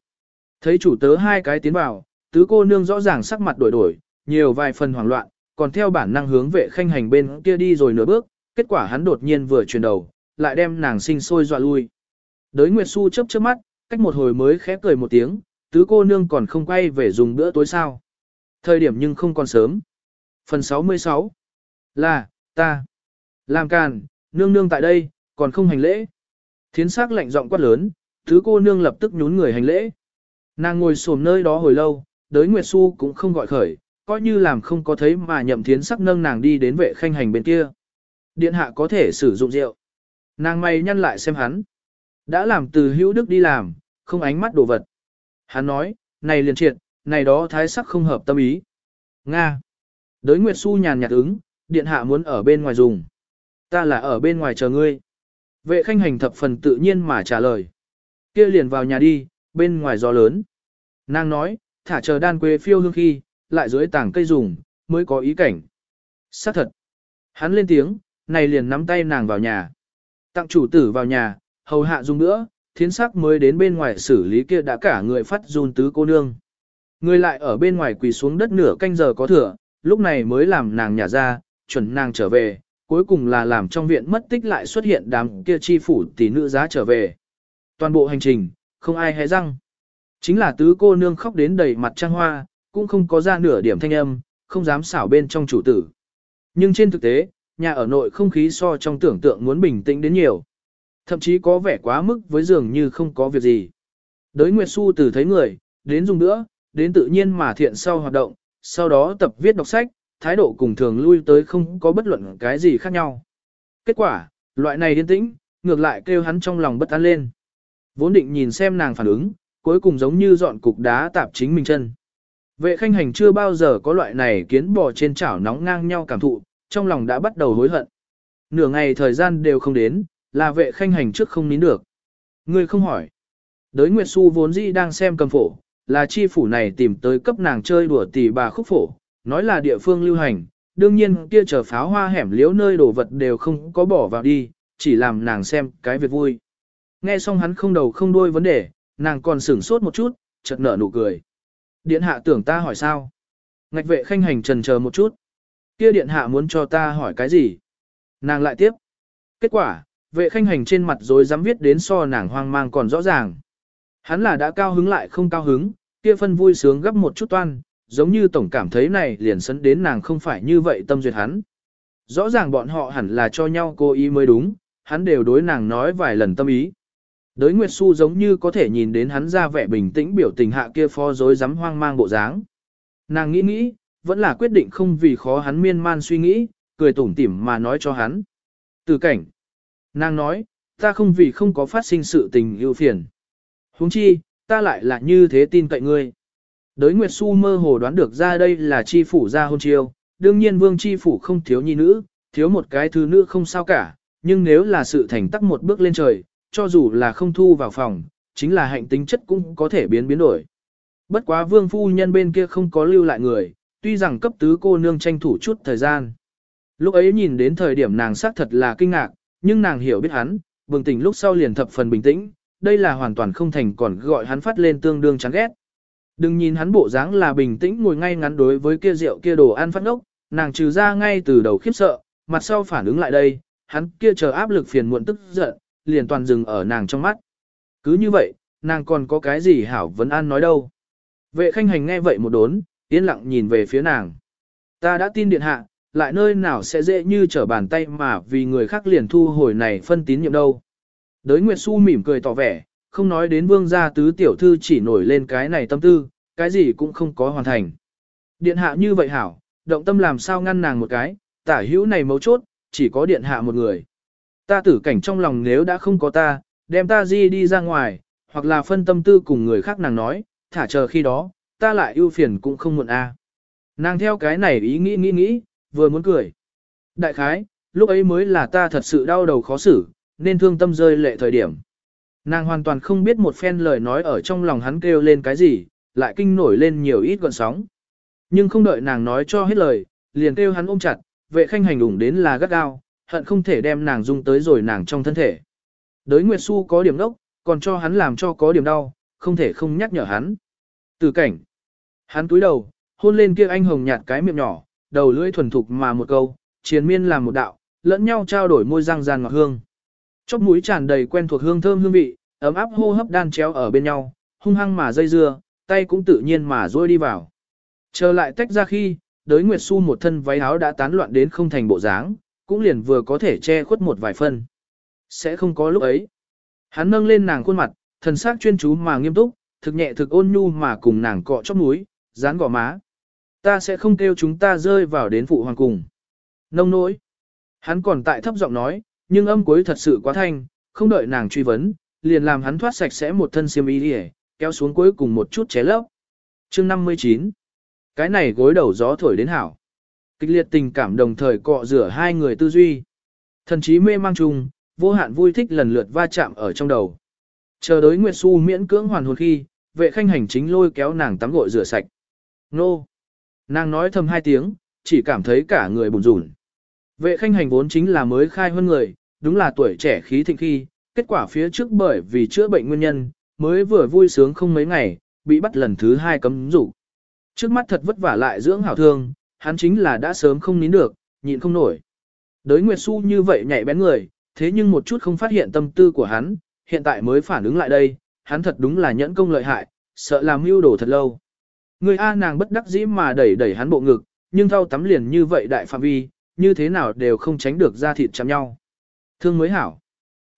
Thấy chủ tớ hai cái tiến vào, tứ cô nương rõ ràng sắc mặt đổi đổi, nhiều vài phần hoảng loạn, còn theo bản năng hướng vệ khanh hành bên kia đi rồi nửa bước, kết quả hắn đột nhiên vừa chuyển đầu, lại đem nàng sinh sôi dọa lui. Đới Nguyệt Xu chớp chớp mắt, cách một hồi mới khẽ cười một tiếng, tứ cô nương còn không quay về dùng bữa tối sao. Thời điểm nhưng không còn sớm. Phần 66 Là, ta. Làm càn, nương nương tại đây, còn không hành lễ. Thiến sắc lạnh giọng quát lớn, tứ cô nương lập tức nhún người hành lễ. Nàng ngồi xổm nơi đó hồi lâu, đới Nguyệt Xu cũng không gọi khởi, coi như làm không có thấy mà nhậm thiến sắc nâng nàng đi đến vệ khanh hành bên kia. Điện hạ có thể sử dụng rượu. Nàng mày nhăn lại xem hắn. Đã làm từ hữu đức đi làm, không ánh mắt đồ vật. Hắn nói, này liền triệt, này đó thái sắc không hợp tâm ý. Nga. Đới Nguyệt Xu nhàn nhạt ứng, điện hạ muốn ở bên ngoài dùng. Ta là ở bên ngoài chờ ngươi. Vệ khanh hành thập phần tự nhiên mà trả lời. kia liền vào nhà đi, bên ngoài gió lớn. Nàng nói, thả chờ đan quê phiêu hương khi, lại dưới tảng cây dùng, mới có ý cảnh. xác thật. Hắn lên tiếng, này liền nắm tay nàng vào nhà. Tặng chủ tử vào nhà, hầu hạ dùng nữa, thiến sắc mới đến bên ngoài xử lý kia đã cả người phát run tứ cô nương. Người lại ở bên ngoài quỳ xuống đất nửa canh giờ có thừa, lúc này mới làm nàng nhả ra, chuẩn nàng trở về, cuối cùng là làm trong viện mất tích lại xuất hiện đám kia chi phủ tỷ nữ giá trở về. Toàn bộ hành trình, không ai hé răng. Chính là tứ cô nương khóc đến đầy mặt trang hoa, cũng không có ra nửa điểm thanh âm, không dám xảo bên trong chủ tử. Nhưng trên thực tế, nhà ở nội không khí so trong tưởng tượng muốn bình tĩnh đến nhiều. Thậm chí có vẻ quá mức với dường như không có việc gì. Đới Nguyệt Xu từ thấy người, đến dùng nữa, đến tự nhiên mà thiện sau hoạt động, sau đó tập viết đọc sách, thái độ cùng thường lui tới không có bất luận cái gì khác nhau. Kết quả, loại này điên tĩnh, ngược lại kêu hắn trong lòng bất an lên. Vốn định nhìn xem nàng phản ứng, cuối cùng giống như dọn cục đá tạp chính mình chân. Vệ khanh hành chưa bao giờ có loại này kiến bò trên chảo nóng ngang nhau cảm thụ, trong lòng đã bắt đầu hối hận. Nửa ngày thời gian đều không đến, là vệ khanh hành trước không nín được. Ngươi không hỏi. Đới Nguyệt Xu vốn dĩ đang xem cầm phổ, là chi phủ này tìm tới cấp nàng chơi đùa tỷ bà khúc phổ, nói là địa phương lưu hành, đương nhiên kia chờ pháo hoa hẻm liếu nơi đồ vật đều không có bỏ vào đi, chỉ làm nàng xem cái việc vui. Nghe xong hắn không đầu không đuôi vấn đề, nàng còn sửng sốt một chút, chợt nở nụ cười. Điện hạ tưởng ta hỏi sao? Ngạch vệ khanh hành trần chờ một chút. Kia điện hạ muốn cho ta hỏi cái gì? Nàng lại tiếp. Kết quả, vệ khanh hành trên mặt rồi dám viết đến so nàng hoang mang còn rõ ràng. Hắn là đã cao hứng lại không cao hứng, kia phân vui sướng gấp một chút toan, giống như tổng cảm thấy này liền sấn đến nàng không phải như vậy tâm duyệt hắn. rõ ràng bọn họ hẳn là cho nhau cố ý mới đúng, hắn đều đối nàng nói vài lần tâm ý. Đới Nguyệt Xu giống như có thể nhìn đến hắn ra vẻ bình tĩnh biểu tình hạ kia phó dối dám hoang mang bộ dáng. Nàng nghĩ nghĩ, vẫn là quyết định không vì khó hắn miên man suy nghĩ, cười tủm tỉm mà nói cho hắn. Từ cảnh. Nàng nói, ta không vì không có phát sinh sự tình ưu phiền. huống chi, ta lại là như thế tin cậy ngươi. Đới Nguyệt Xu mơ hồ đoán được ra đây là chi phủ ra hôn chiêu, đương nhiên vương chi phủ không thiếu nhi nữ, thiếu một cái thứ nữ không sao cả, nhưng nếu là sự thành tắc một bước lên trời, cho dù là không thu vào phòng, chính là hạnh tính chất cũng có thể biến biến đổi. Bất quá vương phu nhân bên kia không có lưu lại người, tuy rằng cấp tứ cô nương tranh thủ chút thời gian. Lúc ấy nhìn đến thời điểm nàng xác thật là kinh ngạc, nhưng nàng hiểu biết hắn, bừng tỉnh lúc sau liền thập phần bình tĩnh, đây là hoàn toàn không thành còn gọi hắn phát lên tương đương chán ghét. Đừng nhìn hắn bộ dáng là bình tĩnh ngồi ngay ngắn đối với kia rượu kia đồ ăn phát ngốc, nàng trừ ra ngay từ đầu khiếp sợ, mặt sau phản ứng lại đây, hắn kia chờ áp lực phiền muộn tức giận, liền toàn dừng ở nàng trong mắt. Cứ như vậy, nàng còn có cái gì hảo vấn an nói đâu. Vệ khanh hành nghe vậy một đốn, yên lặng nhìn về phía nàng. Ta đã tin điện hạ, lại nơi nào sẽ dễ như trở bàn tay mà vì người khác liền thu hồi này phân tín nhiệm đâu. Đới Nguyệt Xu mỉm cười tỏ vẻ, không nói đến vương gia tứ tiểu thư chỉ nổi lên cái này tâm tư, cái gì cũng không có hoàn thành. Điện hạ như vậy hảo, động tâm làm sao ngăn nàng một cái, tả hữu này mấu chốt, chỉ có điện hạ một người. Ta tử cảnh trong lòng nếu đã không có ta, đem ta di đi ra ngoài, hoặc là phân tâm tư cùng người khác nàng nói, thả chờ khi đó, ta lại ưu phiền cũng không muộn a. Nàng theo cái này ý nghĩ nghĩ nghĩ, vừa muốn cười. Đại khái, lúc ấy mới là ta thật sự đau đầu khó xử, nên thương tâm rơi lệ thời điểm. Nàng hoàn toàn không biết một phen lời nói ở trong lòng hắn kêu lên cái gì, lại kinh nổi lên nhiều ít gọn sóng. Nhưng không đợi nàng nói cho hết lời, liền kêu hắn ôm chặt, vệ khanh hành đủng đến là gắt gao, hận không thể đem nàng dung tới rồi nàng trong thân thể. Đới Nguyệt Xu có điểm đốc, còn cho hắn làm cho có điểm đau, không thể không nhắc nhở hắn. Từ cảnh, hắn túi đầu, hôn lên kia anh hồng nhạt cái miệng nhỏ, đầu lưỡi thuần thục mà một câu, chiến miên làm một đạo, lẫn nhau trao đổi môi răng ràn ngọt hương. Chóp mũi tràn đầy quen thuộc hương thơm hương vị, ấm áp hô hấp đan chéo ở bên nhau, hung hăng mà dây dưa, tay cũng tự nhiên mà rôi đi vào. Trở lại tách ra khi, đới Nguyệt Xu một thân váy áo đã tán loạn đến không thành bộ dáng, cũng liền vừa có thể che khuất một vài phân. Sẽ không có lúc ấy. Hắn nâng lên nàng khuôn mặt, thần sắc chuyên chú mà nghiêm túc, thực nhẹ thực ôn nhu mà cùng nàng cọ chóp mũi, dán gò má. Ta sẽ không kêu chúng ta rơi vào đến phụ hoàng cùng. Nông nỗi. Hắn còn tại thấp giọng nói, nhưng âm cuối thật sự quá thanh, không đợi nàng truy vấn, liền làm hắn thoát sạch sẽ một thân xiêm y đi kéo xuống cuối cùng một chút ché lấp. chương 59. Cái này gối đầu gió thổi đến hảo. Kịch liệt tình cảm đồng thời cọ rửa hai người tư duy. Thần trí mê mang chung, vô hạn vui thích lần lượt va chạm ở trong đầu. Chờ đối Nguyệt Xu miễn cưỡng hoàn hồn khi, vệ khanh hành chính lôi kéo nàng tắm gội rửa sạch. Nô! Nàng nói thầm hai tiếng, chỉ cảm thấy cả người bùn rủn. Vệ khanh hành vốn chính là mới khai hơn người, đúng là tuổi trẻ khí thịnh khi, kết quả phía trước bởi vì chữa bệnh nguyên nhân, mới vừa vui sướng không mấy ngày, bị bắt lần thứ hai cấm rủ. Trước mắt thật vất vả lại dưỡng hảo thương, hắn chính là đã sớm không nín được, nhịn không nổi. Đới Nguyệt Xu như vậy nhạy bén người, thế nhưng một chút không phát hiện tâm tư của hắn, hiện tại mới phản ứng lại đây, hắn thật đúng là nhẫn công lợi hại, sợ làm mưu đồ thật lâu. Người A nàng bất đắc dĩ mà đẩy đẩy hắn bộ ngực, nhưng thao tắm liền như vậy đại phạm vi, như thế nào đều không tránh được ra thịt chạm nhau. Thương mới hảo.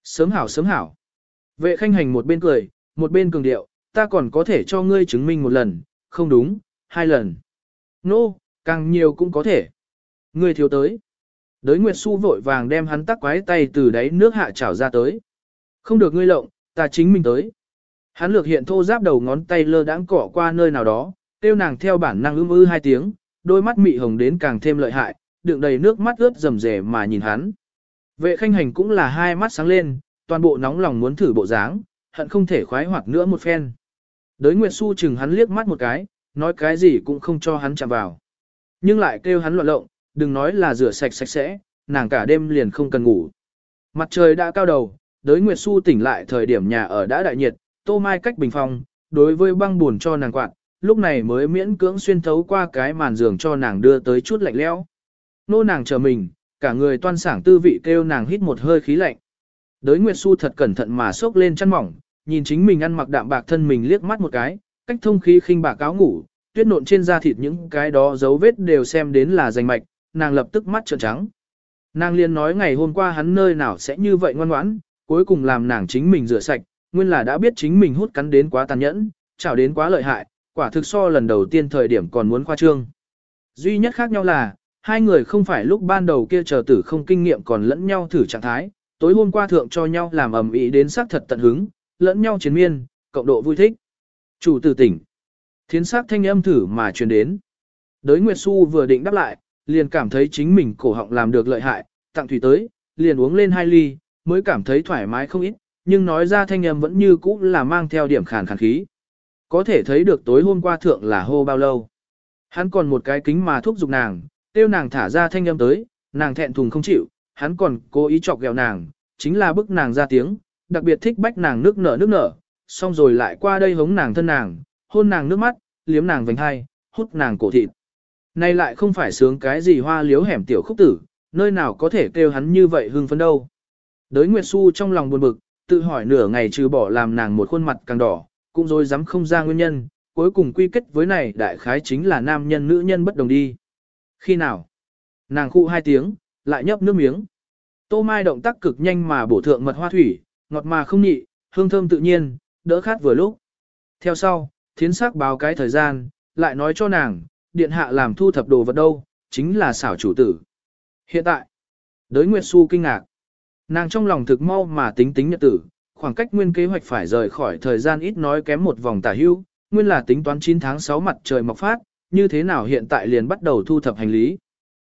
Sớm hảo sớm hảo. Vệ khanh hành một bên cười, một bên cường điệu, ta còn có thể cho ngươi chứng minh một lần, không đúng, hai lần. Nô, no, càng nhiều cũng có thể. Ngươi thiếu tới. Đới Nguyệt Xu vội vàng đem hắn tắc quái tay từ đáy nước hạ chảo ra tới. Không được ngươi lộng, ta chính mình tới. Hắn lược hiện thô giáp đầu ngón tay lơ đãng cỏ qua nơi nào đó, tiêu nàng theo bản năng ưm ư hai tiếng, đôi mắt mị hồng đến càng thêm lợi hại, đựng đầy nước mắt ướt rầm rề mà nhìn hắn. Vệ khanh hành cũng là hai mắt sáng lên, toàn bộ nóng lòng muốn thử bộ dáng, hận không thể khoái hoạt nữa một phen. Đới Nguyệt Xu chừng hắn liếc mắt một cái, nói cái gì cũng không cho hắn chạm vào. Nhưng lại kêu hắn loạn lộng, đừng nói là rửa sạch sạch sẽ, nàng cả đêm liền không cần ngủ. Mặt trời đã cao đầu, đới Nguyệt Xu tỉnh lại thời điểm nhà ở đã đại nhiệt, tô mai cách bình phòng, đối với băng buồn cho nàng quạt, lúc này mới miễn cưỡng xuyên thấu qua cái màn giường cho nàng đưa tới chút lạnh lẽo. Nô nàng chờ mình, cả người toan sảng tư vị kêu nàng hít một hơi khí lạnh. Đới Nguyệt Xu thật cẩn thận mà xốc lên chăn mỏng, nhìn chính mình ăn mặc đạm bạc thân mình liếc mắt một cái, cách thông khí khinh bạc áo ngủ, tuyết nộn trên da thịt những cái đó dấu vết đều xem đến là rành mạch, nàng lập tức mắt trợn trắng. Nàng liền nói ngày hôm qua hắn nơi nào sẽ như vậy ngoan ngoãn, cuối cùng làm nàng chính mình rửa sạch, nguyên là đã biết chính mình hút cắn đến quá tàn nhẫn, chảo đến quá lợi hại, quả thực so lần đầu tiên thời điểm còn muốn khoa trương. Duy nhất khác nhau là, hai người không phải lúc ban đầu kia chờ tử không kinh nghiệm còn lẫn nhau thử trạng thái, tối hôm qua thượng cho nhau làm ầm ĩ đến sắc thật tận hứng, lẫn nhau chiến miên, cộng độ vui thích. Chủ tử tỉnh. Thiến sắc thanh âm thử mà truyền đến. Đới Nguyệt Xu vừa định đáp lại, liền cảm thấy chính mình cổ họng làm được lợi hại, tặng thủy tới, liền uống lên hai ly, mới cảm thấy thoải mái không ít, nhưng nói ra thanh âm vẫn như cũ là mang theo điểm khàn khàn khí. Có thể thấy được tối hôm qua thượng là hô bao lâu. Hắn còn một cái kính mà thúc giục nàng, tiêu nàng thả ra thanh âm tới, nàng thẹn thùng không chịu, hắn còn cố ý chọc ghẹo nàng, chính là bức nàng ra tiếng, đặc biệt thích bách nàng nước nở nước nở, xong rồi lại qua đây hống nàng thân nàng, hôn nàng nước mắt, liếm nàng vành hai, hút nàng cổ thịt. Này lại không phải sướng cái gì hoa liếu hẻm tiểu khúc tử, nơi nào có thể kêu hắn như vậy hưng phấn đâu. Đới Nguyệt Xu trong lòng buồn bực, tự hỏi nửa ngày trừ bỏ làm nàng một khuôn mặt càng đỏ, cũng rồi dám không ra nguyên nhân, cuối cùng quy kết với này đại khái chính là nam nhân nữ nhân bất đồng đi. Khi nào? Nàng khu hai tiếng, lại nhấp nước miếng. Tô Mai động tác cực nhanh mà bổ thượng mật hoa thủy, ngọt mà không nhị, hương thơm tự nhiên, đỡ khát vừa lúc. Theo sau, thiến sắc báo cái thời gian, lại nói cho nàng, điện hạ làm thu thập đồ vật đâu, chính là xảo chủ tử. Hiện tại, đới Nguyệt Xu kinh ngạc. Nàng trong lòng thực mau mà tính tính nhật tử, khoảng cách nguyên kế hoạch phải rời khỏi thời gian ít nói kém một vòng tả hưu, nguyên là tính toán 9 tháng 6 mặt trời mọc phát, như thế nào hiện tại liền bắt đầu thu thập hành lý.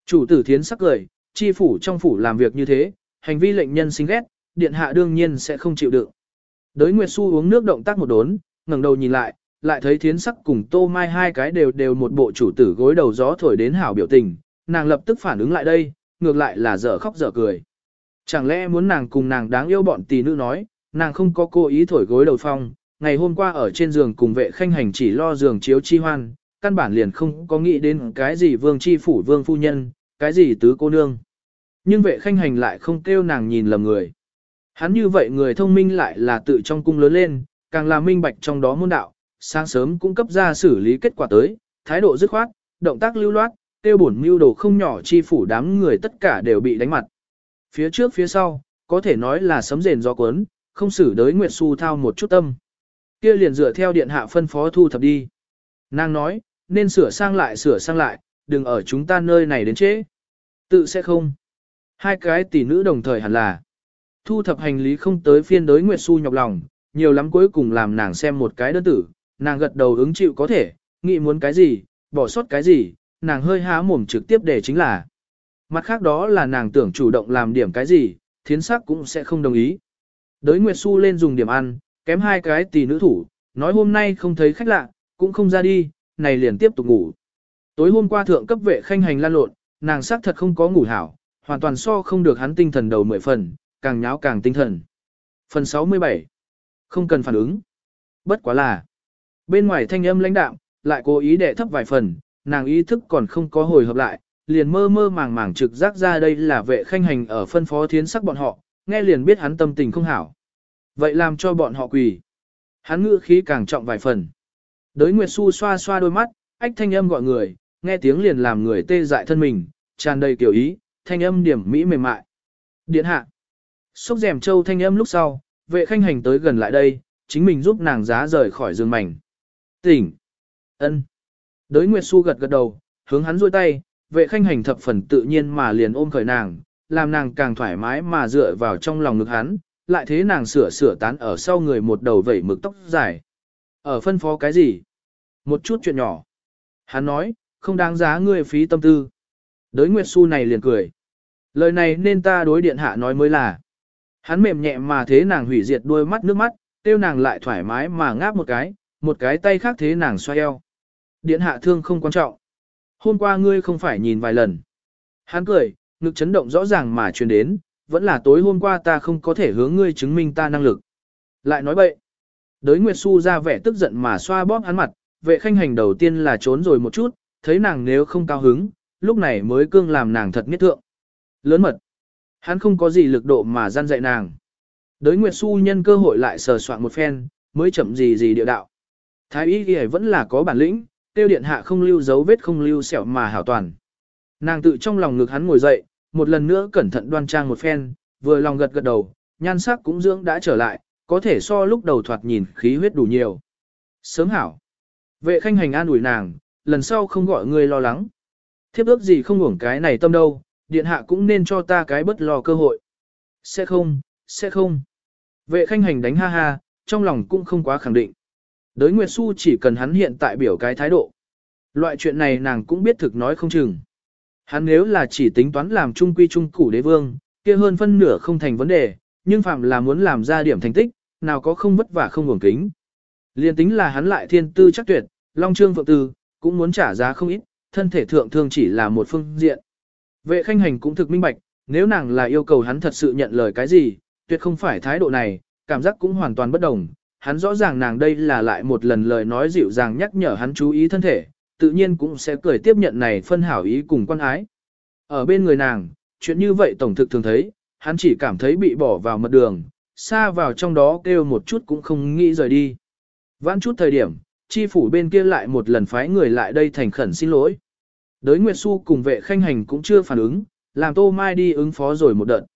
Chủ tử thiến sắc cười, chi phủ trong phủ làm việc như thế, hành vi lệnh nhân sinh ghét, điện hạ đương nhiên sẽ không chịu đựng. Đới Nguyệt Xu uống nước động tác một đốn, ngẩng đầu nhìn lại, lại thấy thiến sắc cùng tô mai hai cái đều đều một bộ chủ tử gối đầu gió thổi đến hảo biểu tình, nàng lập tức phản ứng lại đây, ngược lại là dở khóc dở cười. Chẳng lẽ muốn nàng cùng nàng đáng yêu bọn tỷ nữ nói, nàng không có cố ý thổi gối đầu phong, ngày hôm qua ở trên giường cùng vệ khanh hành chỉ lo giường chiếu chi hoan, căn bản liền không có nghĩ đến cái gì vương chi phủ vương phu nhân, cái gì tứ cô nương. Nhưng vệ khanh hành lại không kêu nàng nhìn lầm người. Hắn như vậy người thông minh lại là tự trong cung lớn lên, càng là minh bạch trong đó môn đạo, sáng sớm cũng cấp ra xử lý kết quả tới, thái độ dứt khoát, động tác lưu loát, tiêu bổn mưu đồ không nhỏ chi phủ đám người tất cả đều bị đánh mặt. Phía trước phía sau, có thể nói là sấm rền gió cuốn, không xử đới Nguyệt Xu thao một chút tâm. Kia liền dựa theo điện hạ phân phó thu thập đi. Nàng nói, nên sửa sang lại sửa sang lại, đừng ở chúng ta nơi này đến trễ. Tự sẽ không. Hai cái tỷ nữ đồng thời hẳn là. Thu thập hành lý không tới phiên đới Nguyệt Xu nhọc lòng, nhiều lắm cuối cùng làm nàng xem một cái đơn tử, nàng gật đầu ứng chịu có thể, nghĩ muốn cái gì, bỏ sót cái gì, nàng hơi há mồm trực tiếp để chính là. Mặt khác đó là nàng tưởng chủ động làm điểm cái gì, thiến sắc cũng sẽ không đồng ý. Đới Nguyệt Xu lên dùng điểm ăn, kém hai cái tỷ nữ thủ, nói hôm nay không thấy khách lạ, cũng không ra đi, này liền tiếp tục ngủ. Tối hôm qua thượng cấp vệ khanh hành lan lộn, nàng xác thật không có ngủ hảo, hoàn toàn so không được hắn tinh thần đầu mười phần, càng nháo càng tinh thần. Phần 67. Không cần phản ứng. Bất quá là. Bên ngoài thanh âm lãnh đạm, lại cố ý để thấp vài phần, nàng ý thức còn không có hồi hợp lại, liền mơ mơ màng màng trực giác ra đây là vệ khanh hành ở phân phó thiến sắc bọn họ, nghe liền biết hắn tâm tình không hảo. Vậy làm cho bọn họ quỳ. Hắn ngữ khí càng trọng vài phần. Đới Nguyệt Xu xoa xoa đôi mắt, ách thanh âm gọi người, nghe tiếng liền làm người tê dại thân mình, tràn đầy kiểu ý, thanh âm điểm mỹ mềm mại. Điện hạ. Xúc rèm châu thanh âm lúc sau, vệ khanh hành tới gần lại đây, chính mình giúp nàng giá rời khỏi giường mảnh. Tỉnh. ân. Đới Nguyệt Xu gật gật đầu, hướng hắn duỗi tay, vệ khanh hành thập phần tự nhiên mà liền ôm khởi nàng, làm nàng càng thoải mái mà dựa vào trong lòng ngực hắn, lại thế nàng sửa sửa tán ở sau người một đầu vẩy mực tóc dài. Ở phân phó cái gì? Một chút chuyện nhỏ. Hắn nói, không đáng giá ngươi phí tâm tư. Đới Nguyệt Xu này liền cười. Lời này nên ta đối điện hạ nói mới là. Hắn mềm nhẹ mà thế nàng hủy diệt đôi mắt nước mắt, tiêu nàng lại thoải mái mà ngáp một cái, một cái tay khác thế nàng xoay eo. Điện hạ thương không quan trọng. Hôm qua ngươi không phải nhìn vài lần. Hắn cười, ngực chấn động rõ ràng mà truyền đến, vẫn là tối hôm qua ta không có thể hướng ngươi chứng minh ta năng lực. Lại nói bậy. Đới Nguyệt Xu ra vẻ tức giận mà xoa bóp hắn mặt, vệ khanh hành đầu tiên là trốn rồi một chút, thấy nàng nếu không cao hứng, lúc này mới cương làm nàng thật miết thượng. Lớn mật. Hắn không có gì lực độ mà gian dạy nàng. Đới Nguyệt Xu nhân cơ hội lại sờ soạn một phen, mới chậm gì gì địa đạo. Thái y ghi vẫn là có bản lĩnh, tiêu điện hạ không lưu dấu vết không lưu sẹo mà hảo toàn. Nàng tự trong lòng ngực hắn ngồi dậy, một lần nữa cẩn thận đoan trang một phen, vừa lòng gật gật đầu, nhan sắc cũng dưỡng đã trở lại, có thể so lúc đầu thoạt nhìn khí huyết đủ nhiều. Sớm hảo. Vệ khanh hành an ủi nàng, lần sau không gọi người lo lắng. Thiếp ước gì không ngủng cái này tâm đâu, điện hạ cũng nên cho ta cái bất lo cơ hội. Sẽ không, sẽ không. Vệ khanh hành đánh ha ha, trong lòng cũng không quá khẳng định. Đới Nguyệt Xu chỉ cần hắn hiện tại biểu cái thái độ. Loại chuyện này nàng cũng biết thực nói không chừng. Hắn nếu là chỉ tính toán làm trung quy trung củ đế vương, kia hơn phân nửa không thành vấn đề, nhưng phạm là muốn làm ra điểm thành tích, nào có không vất vả không ngủng kính. Liên tính là hắn lại thiên tư chắc tuyệt, long trương phượng tư, cũng muốn trả giá không ít, thân thể thượng thường chỉ là một phương diện. Vệ khanh hành cũng thực minh bạch, nếu nàng là yêu cầu hắn thật sự nhận lời cái gì, tuyệt không phải thái độ này, cảm giác cũng hoàn toàn bất đồng. Hắn rõ ràng nàng đây là lại một lần lời nói dịu dàng nhắc nhở hắn chú ý thân thể, tự nhiên cũng sẽ cười tiếp nhận này phân hảo ý cùng quan ái. Ở bên người nàng, chuyện như vậy tổng thực thường thấy, hắn chỉ cảm thấy bị bỏ vào mật đường, xa vào trong đó kêu một chút cũng không nghĩ rời đi. Vãn chút thời điểm, chi phủ bên kia lại một lần phái người lại đây thành khẩn xin lỗi. Đới Nguyệt Xu cùng vệ khanh hành cũng chưa phản ứng, làm Tô Mai đi ứng phó rồi một đợt.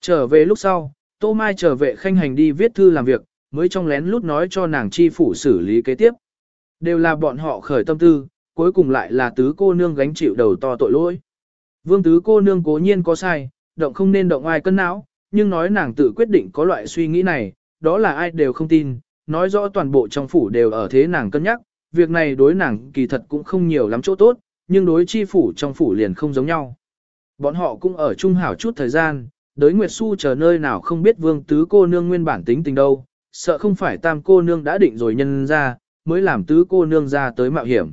Trở về lúc sau, Tô Mai trở vệ khanh hành đi viết thư làm việc, mới trong lén lút nói cho nàng chi phủ xử lý kế tiếp. Đều là bọn họ khởi tâm tư, cuối cùng lại là tứ cô nương gánh chịu đầu to tội lỗi. Vương tứ cô nương cố nhiên có sai, động không nên động ai cân não, nhưng nói nàng tự quyết định có loại suy nghĩ này, đó là ai đều không tin, nói rõ toàn bộ trong phủ đều ở thế nàng cân nhắc, việc này đối nàng kỳ thật cũng không nhiều lắm chỗ tốt, nhưng đối chi phủ trong phủ liền không giống nhau. Bọn họ cũng ở chung hảo chút thời gian, đới Nguyệt Xu chờ nơi nào không biết vương tứ cô nương nguyên bản tính tình đâu, sợ không phải tam cô nương đã định rồi nhân ra, mới làm tứ cô nương ra tới mạo hiểm.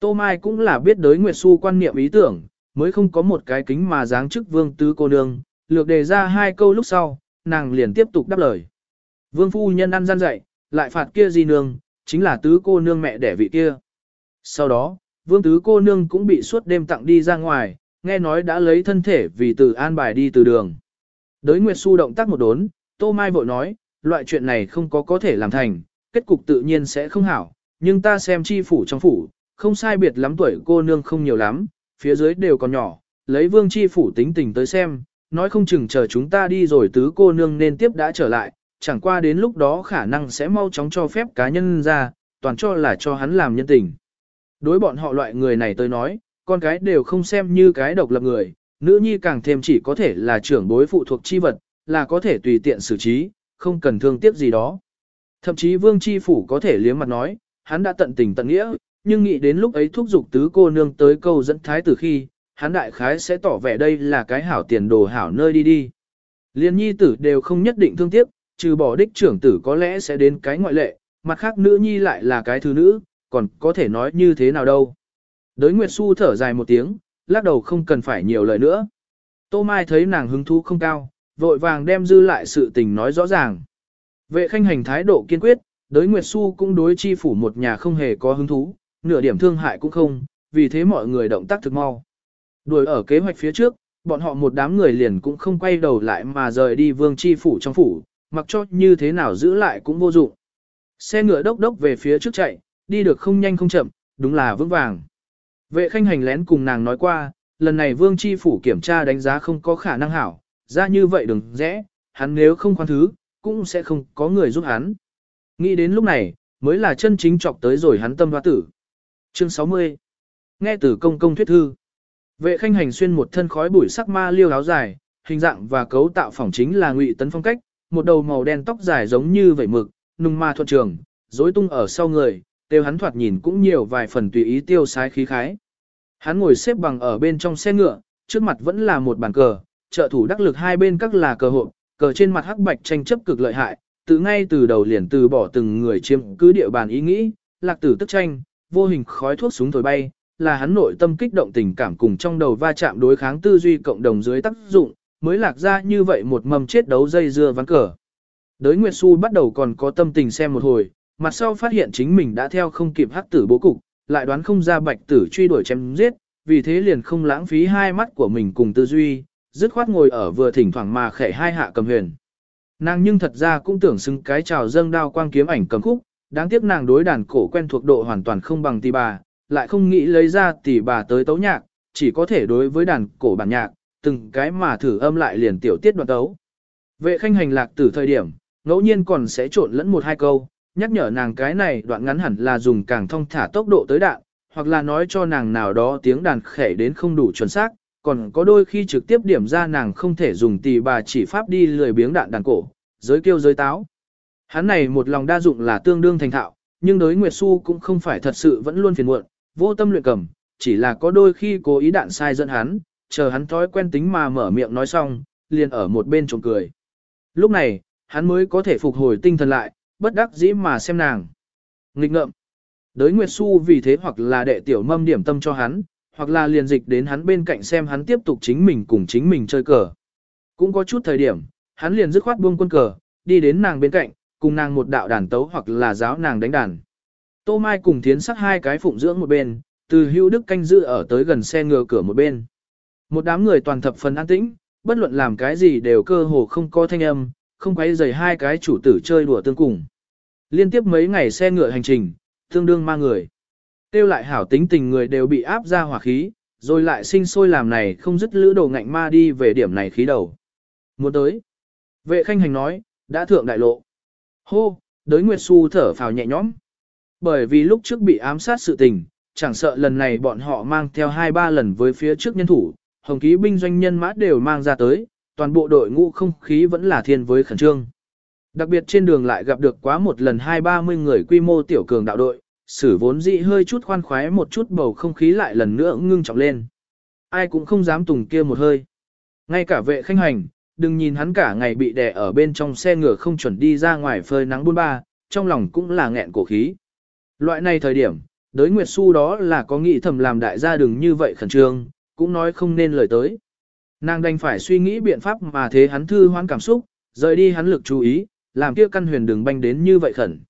Tô Mai cũng là biết đới Nguyệt Xu quan niệm ý tưởng, mới không có một cái kính mà dáng chức vương tứ cô nương, lược đề ra hai câu lúc sau, nàng liền tiếp tục đáp lời. Vương phu nhân ăn gian dạy, lại phạt kia gì nương, chính là tứ cô nương mẹ đẻ vị kia. Sau đó, vương tứ cô nương cũng bị suốt đêm tặng đi ra ngoài, nghe nói đã lấy thân thể vì từ an bài đi từ đường. Đới Nguyệt Xu động tác một đốn, Tô Mai vội nói, loại chuyện này không có có thể làm thành, kết cục tự nhiên sẽ không hảo, nhưng ta xem chi phủ trong phủ, không sai biệt lắm tuổi cô nương không nhiều lắm, phía dưới đều còn nhỏ, lấy vương chi phủ tính tình tới xem, nói không chừng chờ chúng ta đi rồi tứ cô nương nên tiếp đã trở lại, chẳng qua đến lúc đó khả năng sẽ mau chóng cho phép cá nhân ra, toàn cho là cho hắn làm nhân tình. Đối bọn họ loại người này tới nói, con cái đều không xem như cái độc lập người, nữ nhi càng thêm chỉ có thể là trưởng bối phụ thuộc chi vật, là có thể tùy tiện xử trí, không cần thương tiếc gì đó. Thậm chí vương chi phủ có thể liếm mặt nói, hắn đã tận tình tận nghĩa, nhưng nghĩ đến lúc ấy thúc giục tứ cô nương tới câu dẫn thái tử khi, hắn đại khái sẽ tỏ vẻ đây là cái hảo tiền đồ hảo nơi đi đi. Liên nhi tử đều không nhất định thương tiếc, trừ bỏ đích trưởng tử có lẽ sẽ đến cái ngoại lệ, mặt khác nữ nhi lại là cái thứ nữ, còn có thể nói như thế nào đâu. Đới Nguyệt Xu thở dài một tiếng, lắc đầu không cần phải nhiều lời nữa. Tô Mai thấy nàng hứng thú không cao, vội vàng đem dư lại sự tình nói rõ ràng. Vệ khanh hành thái độ kiên quyết, đới Nguyệt Xu cũng đối chi phủ một nhà không hề có hứng thú, nửa điểm thương hại cũng không, vì thế mọi người động tác thực mau. Đuổi ở kế hoạch phía trước, bọn họ một đám người liền cũng không quay đầu lại mà rời đi vương chi phủ trong phủ, mặc cho như thế nào giữ lại cũng vô dụng. Xe ngựa đốc đốc về phía trước chạy, đi được không nhanh không chậm, đúng là vững vàng. Vệ khanh hành lén cùng nàng nói qua, lần này vương chi phủ kiểm tra đánh giá không có khả năng hảo, ra như vậy đừng rẽ, hắn nếu không khoan thứ, cũng sẽ không có người giúp hắn. Nghĩ đến lúc này, mới là chân chính chọc tới rồi hắn tâm hoa tử. Chương 60 Nghe từ công công thuyết thư Vệ khanh hành xuyên một thân khói bụi sắc ma liêu áo dài, hình dạng và cấu tạo phỏng chính là ngụy tấn phong cách, một đầu màu đen tóc dài giống như vảy mực, nung ma thuận trường, rối tung ở sau người, tiêu hắn thoạt nhìn cũng nhiều vài phần tùy ý tiêu sái khí khái. Hắn ngồi xếp bằng ở bên trong xe ngựa, trước mặt vẫn là một bàn cờ, trợ thủ đắc lực hai bên các là cờ hộ, cờ trên mặt hắc bạch tranh chấp cực lợi hại, từ ngay từ đầu liền từ bỏ từng người chiếm cứ địa bàn ý nghĩ, lạc tử tức tranh, vô hình khói thuốc súng thổi bay, là hắn nội tâm kích động tình cảm cùng trong đầu va chạm đối kháng tư duy cộng đồng dưới tác dụng, mới lạc ra như vậy một mầm chết đấu dây dưa ván cờ. Đới Nguyệt Xu bắt đầu còn có tâm tình xem một hồi, mặt sau phát hiện chính mình đã theo không kịp hắc tử bố cục, lại đoán không ra bạch tử truy đuổi chém giết, vì thế liền không lãng phí hai mắt của mình cùng tư duy, dứt khoát ngồi ở vừa thỉnh thoảng mà khẽ hai hạ cầm huyền. Nàng nhưng thật ra cũng tưởng xứng cái trào dâng đao quang kiếm ảnh cầm khúc, đáng tiếc nàng đối đàn cổ quen thuộc độ hoàn toàn không bằng tỷ bà, lại không nghĩ lấy ra tỷ bà tới tấu nhạc, chỉ có thể đối với đàn cổ bản nhạc, từng cái mà thử âm lại liền tiểu tiết đoạn tấu. Vệ khanh hành lạc từ thời điểm, ngẫu nhiên còn sẽ trộn lẫn một hai câu, nhắc nhở nàng cái này đoạn ngắn hẳn là dùng càng thông thả tốc độ tới đạn, hoặc là nói cho nàng nào đó tiếng đàn khẻ đến không đủ chuẩn xác, còn có đôi khi trực tiếp điểm ra nàng không thể dùng tỳ bà chỉ pháp đi lười biếng đạn đàn cổ, giới kêu giới táo. Hắn này một lòng đa dụng là tương đương thành thạo, nhưng đối Nguyệt Xu cũng không phải thật sự vẫn luôn phiền muộn, vô tâm luyện cầm, chỉ là có đôi khi cố ý đạn sai dẫn hắn, chờ hắn thói quen tính mà mở miệng nói xong, liền ở một bên trộm cười. Lúc này, hắn mới có thể phục hồi tinh thần lại, bất đắc dĩ mà xem nàng. Nghịch ngợm. Đới Nguyệt Xu vì thế hoặc là đệ tiểu mâm điểm tâm cho hắn, hoặc là liền dịch đến hắn bên cạnh xem hắn tiếp tục chính mình cùng chính mình chơi cờ. Cũng có chút thời điểm, hắn liền dứt khoát buông quân cờ, đi đến nàng bên cạnh, cùng nàng một đạo đàn tấu hoặc là giáo nàng đánh đàn. Tô Mai cùng thiến sắc hai cái phụng dưỡng một bên, từ hữu đức canh giữ ở tới gần xe ngựa cửa một bên. Một đám người toàn thập phần an tĩnh, bất luận làm cái gì đều cơ hồ không có thanh âm, không quấy rầy hai cái chủ tử chơi đùa tương cùng. Liên tiếp mấy ngày xe ngựa hành trình, tương đương ma người. Tiêu lại hảo tính tình người đều bị áp ra hỏa khí, rồi lại sinh sôi làm này không dứt lữ đồ ngạnh ma đi về điểm này khí đầu. Muốn tới. Vệ khanh hành nói, đã thượng đại lộ. Hô, đới Nguyệt Xu thở phào nhẹ nhõm. Bởi vì lúc trước bị ám sát sự tình, chẳng sợ lần này bọn họ mang theo hai ba lần với phía trước nhân thủ, hồng ký binh doanh nhân mã đều mang ra tới, toàn bộ đội ngũ không khí vẫn là thiên với khẩn trương. Đặc biệt trên đường lại gặp được quá một lần hai ba mươi người quy mô tiểu cường đạo đội, sử vốn dị hơi chút khoan khoái một chút bầu không khí lại lần nữa ngưng trọng lên. Ai cũng không dám tùng kia một hơi. Ngay cả vệ khanh hành, đừng nhìn hắn cả ngày bị đè ở bên trong xe ngựa không chuẩn đi ra ngoài phơi nắng buôn ba, trong lòng cũng là nghẹn cổ khí. Loại này thời điểm, đới Nguyệt Xu đó là có nghĩ thầm làm đại gia đừng như vậy khẩn trương, cũng nói không nên lời tới. Nàng đành phải suy nghĩ biện pháp mà thế hắn thư hoán cảm xúc, rời đi hắn lực chú ý, làm kia căn huyền đường banh đến như vậy khẩn.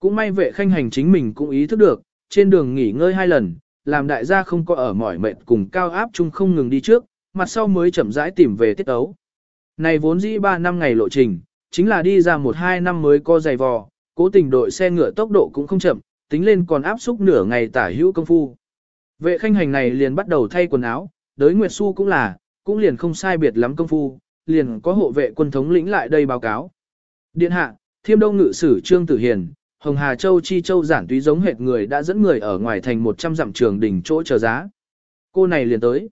Cũng may vệ khanh hành chính mình cũng ý thức được, trên đường nghỉ ngơi hai lần, làm đại gia không có ở mỏi mệt cùng cao áp chung không ngừng đi trước, mặt sau mới chậm rãi tìm về tiết ấu. Này vốn dĩ 3 năm ngày lộ trình, chính là đi ra 1-2 năm mới có giày vò, cố tình đội xe ngựa tốc độ cũng không chậm, tính lên còn áp xúc nửa ngày tả hữu công phu. Vệ khanh hành này liền bắt đầu thay quần áo, đới Nguyệt Xu cũng là, cũng liền không sai biệt lắm công phu, liền có hộ vệ quân thống lĩnh lại đây báo cáo. Điện hạ, thiêm đông ngự sử Trương Tử Hiền, Hồng Hà Châu Chi Châu giản túy giống hệt người đã dẫn người ở ngoài thành 100 dặm trường đỉnh chỗ chờ giá. Cô này liền tới.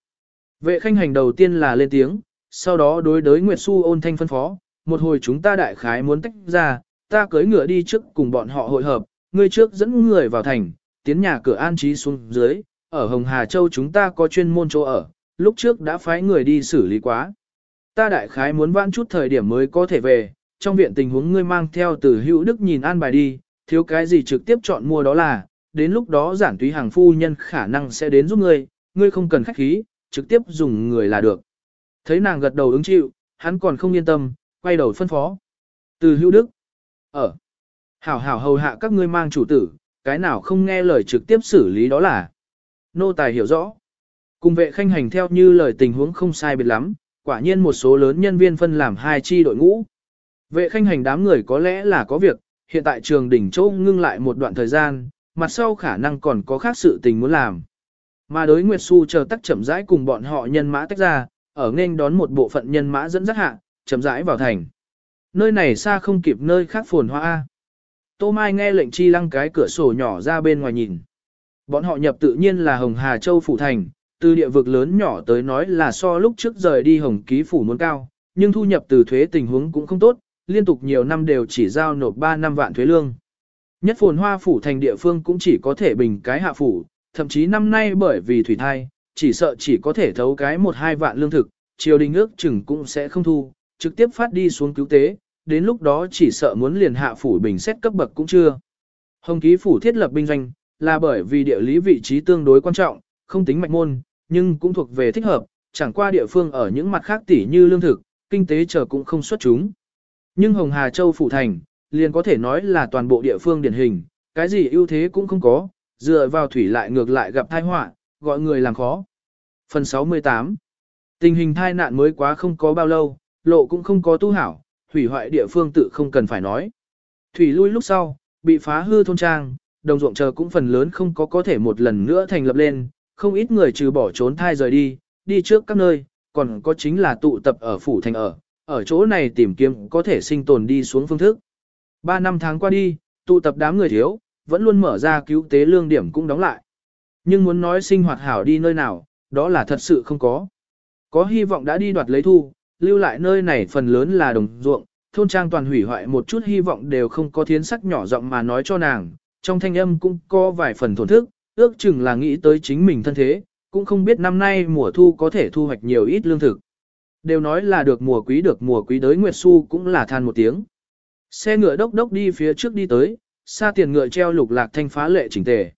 Vệ khanh hành đầu tiên là lên tiếng, sau đó đối đối Nguyệt Xu ôn thanh phân phó, một hồi chúng ta đại khái muốn tách ra, ta cưới ngựa đi trước cùng bọn họ hội hợp, ngươi trước dẫn người vào thành, tiến nhà cửa an trí xuống dưới, ở Hồng Hà Châu chúng ta có chuyên môn chỗ ở, lúc trước đã phái người đi xử lý quá. Ta đại khái muốn vãn chút thời điểm mới có thể về, trong viện tình huống ngươi mang theo từ hữu đức nhìn an bài đi, thiếu cái gì trực tiếp chọn mua đó là, đến lúc đó giản túy hàng phu nhân khả năng sẽ đến giúp ngươi, ngươi không cần khách khí, trực tiếp dùng người là được. Thấy nàng gật đầu ứng chịu, hắn còn không yên tâm, quay đầu phân phó. Từ hữu đức, ở, hảo hảo hầu hạ các ngươi mang chủ tử, cái nào không nghe lời trực tiếp xử lý đó là. Nô tài hiểu rõ. Cùng vệ khanh hành theo như lời tình huống không sai biệt lắm, quả nhiên một số lớn nhân viên phân làm hai chi đội ngũ. Vệ khanh hành đám người có lẽ là có việc, hiện tại trường đỉnh châu ngưng lại một đoạn thời gian, mặt sau khả năng còn có khác sự tình muốn làm. Mà đối Nguyệt Xu chờ tắc chậm rãi cùng bọn họ nhân mã tách ra, ở nên đón một bộ phận nhân mã dẫn dắt hạ, chậm rãi vào thành. Nơi này xa không kịp nơi khác phồn hoa. Tô Mai nghe lệnh chi lăng cái cửa sổ nhỏ ra bên ngoài nhìn. Bọn họ nhập tự nhiên là Hồng Hà Châu Phủ Thành, từ địa vực lớn nhỏ tới nói là so lúc trước rời đi Hồng Ký Phủ muốn cao, nhưng thu nhập từ thuế tình huống cũng không tốt, liên tục nhiều năm đều chỉ giao nộp 3 năm vạn thuế lương. Nhất phồn hoa phủ thành địa phương cũng chỉ có thể bình cái hạ phủ, thậm chí năm nay bởi vì thủy thai, chỉ sợ chỉ có thể thấu cái một hai vạn lương thực, triều đình ước chừng cũng sẽ không thu, trực tiếp phát đi xuống cứu tế, đến lúc đó chỉ sợ muốn liền hạ phủ bình xét cấp bậc cũng chưa. Hồng ký phủ thiết lập binh doanh, là bởi vì địa lý vị trí tương đối quan trọng, không tính mạch môn, nhưng cũng thuộc về thích hợp, chẳng qua địa phương ở những mặt khác tỉ như lương thực, kinh tế chờ cũng không xuất chúng. Nhưng Hồng Hà Châu phủ thành, liền có thể nói là toàn bộ địa phương điển hình, cái gì ưu thế cũng không có, dựa vào thủy lại ngược lại gặp tai họa, gọi người làm khó. Phần 68 Tình hình thai nạn mới quá không có bao lâu, lộ cũng không có tu hảo, hủy hoại địa phương tự không cần phải nói. Thủy lui lúc sau, bị phá hư thôn trang, đồng ruộng chờ cũng phần lớn không có có thể một lần nữa thành lập lên, không ít người trừ bỏ trốn thai rời đi, đi trước các nơi, còn có chính là tụ tập ở phủ thành ở, ở chỗ này tìm kiếm có thể sinh tồn đi xuống phương thức. Ba năm tháng qua đi, tụ tập đám người thiếu, vẫn luôn mở ra cứu tế lương điểm cũng đóng lại. Nhưng muốn nói sinh hoạt hảo đi nơi nào, đó là thật sự không có. Có hy vọng đã đi đoạt lấy thu, lưu lại nơi này phần lớn là đồng ruộng, thôn trang toàn hủy hoại một chút hy vọng đều không có thiến sắc nhỏ giọng mà nói cho nàng, trong thanh âm cũng có vài phần thổn thức, ước chừng là nghĩ tới chính mình thân thế, cũng không biết năm nay mùa thu có thể thu hoạch nhiều ít lương thực. Đều nói là được mùa quý được mùa quý đới Nguyệt Xu cũng là than một tiếng. Xe ngựa đốc đốc đi phía trước đi tới, xa tiền ngựa treo lục lạc thanh phá lệ chỉnh tề.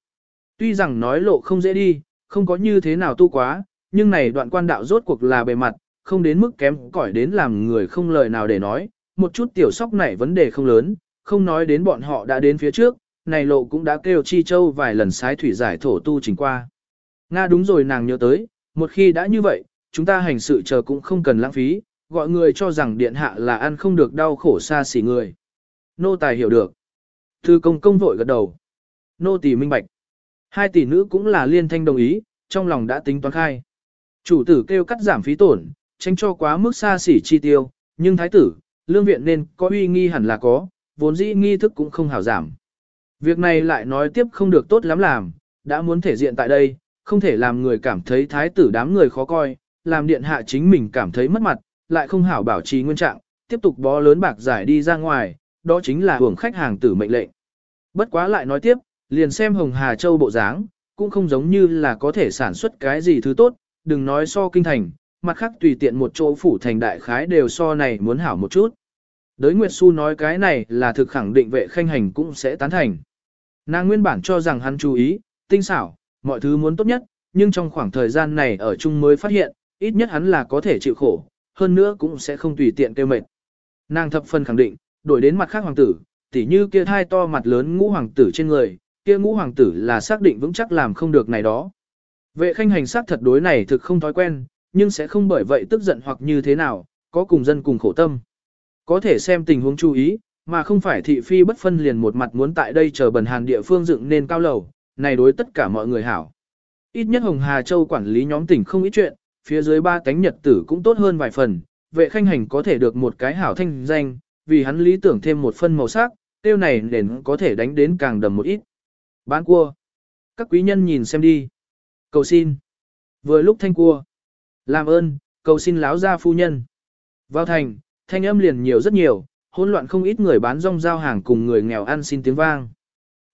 Tuy rằng nói lộ không dễ đi, không có như thế nào tu quá, nhưng này đoạn quan đạo rốt cuộc là bề mặt, không đến mức kém cỏi đến làm người không lời nào để nói, một chút tiểu sóc này vấn đề không lớn, không nói đến bọn họ đã đến phía trước, này lộ cũng đã kêu chi châu vài lần sái thủy giải thổ tu trình qua. Nga đúng rồi nàng nhớ tới, một khi đã như vậy, chúng ta hành sự chờ cũng không cần lãng phí, gọi người cho rằng điện hạ là ăn không được đau khổ xa xỉ người. Nô tài hiểu được. Thư công công vội gật đầu. Nô tỳ minh bạch. Hai tỷ nữ cũng là liên thanh đồng ý, trong lòng đã tính toán khai. Chủ tử kêu cắt giảm phí tổn, tránh cho quá mức xa xỉ chi tiêu, nhưng thái tử, lương viện nên có uy nghi hẳn là có, vốn dĩ nghi thức cũng không hảo giảm. Việc này lại nói tiếp không được tốt lắm làm, đã muốn thể diện tại đây, không thể làm người cảm thấy thái tử đám người khó coi, làm điện hạ chính mình cảm thấy mất mặt, lại không hảo bảo trì nguyên trạng, tiếp tục bó lớn bạc giải đi ra ngoài, đó chính là hưởng khách hàng tử mệnh lệnh. Bất quá lại nói tiếp, liền xem Hồng Hà Châu bộ dáng, cũng không giống như là có thể sản xuất cái gì thứ tốt, đừng nói so kinh thành, mặt khác tùy tiện một chỗ phủ thành đại khái đều so này muốn hảo một chút. Đới Nguyệt Xu nói cái này là thực khẳng định vệ khanh hành cũng sẽ tán thành. Nàng nguyên bản cho rằng hắn chú ý, tinh xảo, mọi thứ muốn tốt nhất, nhưng trong khoảng thời gian này ở chung mới phát hiện, ít nhất hắn là có thể chịu khổ, hơn nữa cũng sẽ không tùy tiện kêu mệt. Nàng thập phần khẳng định, đổi đến mặt khác hoàng tử, tỉ như kia thai to mặt lớn ngũ hoàng tử trên người, kia ngũ hoàng tử là xác định vững chắc làm không được này đó. Vệ khanh hành sát thật đối này thực không thói quen, nhưng sẽ không bởi vậy tức giận hoặc như thế nào, có cùng dân cùng khổ tâm. Có thể xem tình huống chú ý, mà không phải thị phi bất phân liền một mặt muốn tại đây chờ bần hàn địa phương dựng nên cao lầu, này đối tất cả mọi người hảo. Ít nhất Hồng Hà Châu quản lý nhóm tỉnh không ít chuyện, phía dưới ba cánh nhật tử cũng tốt hơn vài phần, vệ khanh hành có thể được một cái hảo thanh danh, vì hắn lý tưởng thêm một phân màu sắc, tiêu này nền có thể đánh đến càng đầm một ít. Bán cua. Các quý nhân nhìn xem đi. Cầu xin. Vừa lúc thanh cua. Làm ơn, cầu xin láo ra phu nhân. Vào thành, thanh âm liền nhiều rất nhiều, hỗn loạn không ít người bán rong giao hàng cùng người nghèo ăn xin tiếng vang.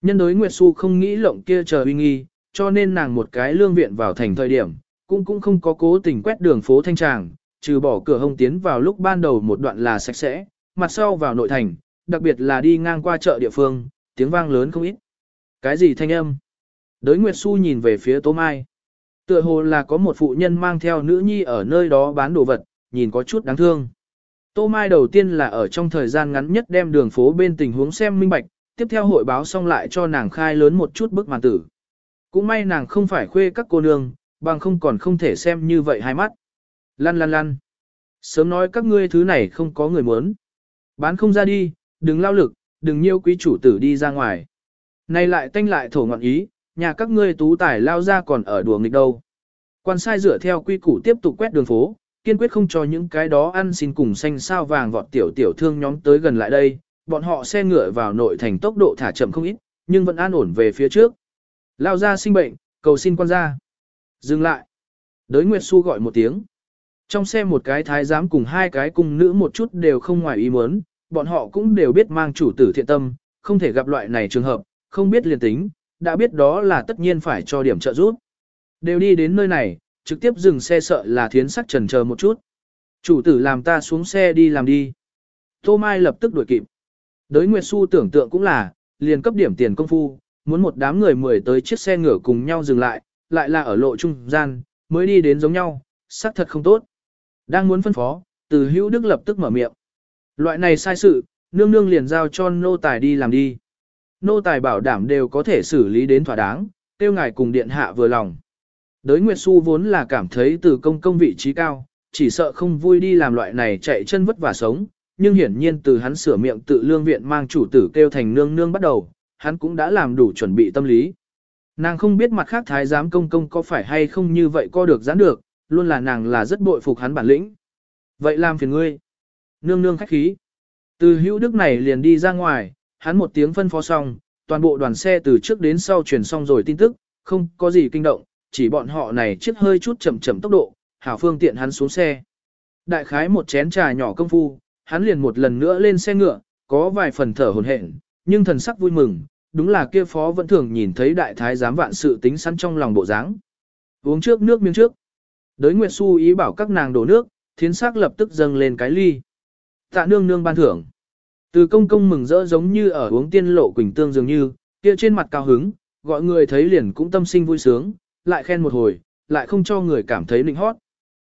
Nhân đối Nguyệt Xu không nghĩ lộng kia chờ uy nghi, cho nên nàng một cái lương viện vào thành thời điểm, cũng cũng không có cố tình quét đường phố thanh tràng, trừ bỏ cửa hông tiến vào lúc ban đầu một đoạn là sạch sẽ, mặt sau vào nội thành, đặc biệt là đi ngang qua chợ địa phương, tiếng vang lớn không ít. Cái gì thanh âm? Đới Nguyệt Xu nhìn về phía Tố Mai. Tựa hồ là có một phụ nhân mang theo nữ nhi ở nơi đó bán đồ vật, nhìn có chút đáng thương. Tô Mai đầu tiên là ở trong thời gian ngắn nhất đem đường phố bên tình huống xem minh bạch, tiếp theo hội báo xong lại cho nàng khai lớn một chút bức màn tử. Cũng may nàng không phải khuê các cô nương, bằng không còn không thể xem như vậy hai mắt. Lăn lăn lăn. Sớm nói các ngươi thứ này không có người muốn. Bán không ra đi, đừng lao lực, đừng nhiêu quý chủ tử đi ra ngoài. Này lại tanh lại thổ ngọn ý, nhà các ngươi tú tài lao ra còn ở đùa nghịch đâu. Quan sai dựa theo quy củ tiếp tục quét đường phố, kiên quyết không cho những cái đó ăn xin cùng xanh sao vàng vọt tiểu tiểu thương nhóm tới gần lại đây, bọn họ xe ngựa vào nội thành tốc độ thả chậm không ít, nhưng vẫn an ổn về phía trước. Lao ra sinh bệnh, cầu xin quan gia. Dừng lại. Đới Nguyệt Xu gọi một tiếng. Trong xe một cái thái giám cùng hai cái cung nữ một chút đều không ngoài ý muốn, bọn họ cũng đều biết mang chủ tử thiện tâm, không thể gặp loại này trường hợp, không biết liền tính, đã biết đó là tất nhiên phải cho điểm trợ giúp. Đều đi đến nơi này, trực tiếp dừng xe sợ là thiến sắc trần chờ một chút. Chủ tử làm ta xuống xe đi làm đi. Tô Mai lập tức đuổi kịp. Đới Nguyệt Xu tưởng tượng cũng là, liền cấp điểm tiền công phu, muốn một đám người mười tới chiếc xe ngựa cùng nhau dừng lại, lại là ở lộ trung gian, mới đi đến giống nhau, sắc thật không tốt. Đang muốn phân phó, từ hữu đức lập tức mở miệng. Loại này sai sự, nương nương liền giao cho nô tài đi làm đi. Nô tài bảo đảm đều có thể xử lý đến thỏa đáng, tiêu ngài cùng điện hạ vừa lòng. Đới Nguyệt Xu vốn là cảm thấy từ công công vị trí cao, chỉ sợ không vui đi làm loại này chạy chân vất vả sống, nhưng hiển nhiên từ hắn sửa miệng tự lương viện mang chủ tử kêu thành nương nương bắt đầu, hắn cũng đã làm đủ chuẩn bị tâm lý. Nàng không biết mặt khác thái giám công công có phải hay không như vậy co được giãn được, luôn là nàng là rất bội phục hắn bản lĩnh. Vậy làm phiền ngươi. Nương nương khách khí. Từ hữu đức này liền đi ra ngoài, hắn một tiếng phân phó xong, toàn bộ đoàn xe từ trước đến sau chuyển xong rồi tin tức, không có gì kinh động, chỉ bọn họ này chiếc hơi chút chậm chậm tốc độ, hảo phương tiện hắn xuống xe. Đại khái một chén trà nhỏ công phu, hắn liền một lần nữa lên xe ngựa, có vài phần thở hồn hển, nhưng thần sắc vui mừng, đúng là kia phó vẫn thường nhìn thấy đại thái giám vạn sự tính sẵn trong lòng bộ dáng. Uống trước nước miếng trước. Đới Nguyệt Xu ý bảo các nàng đổ nước, thiến sắc lập tức dâng lên cái ly. Tạ nương nương ban thưởng. Từ công công mừng rỡ giống như ở uống tiên lộ quỳnh tương dường như, kia trên mặt cao hứng, gọi người thấy liền cũng tâm sinh vui sướng, lại khen một hồi, lại không cho người cảm thấy nịnh hót.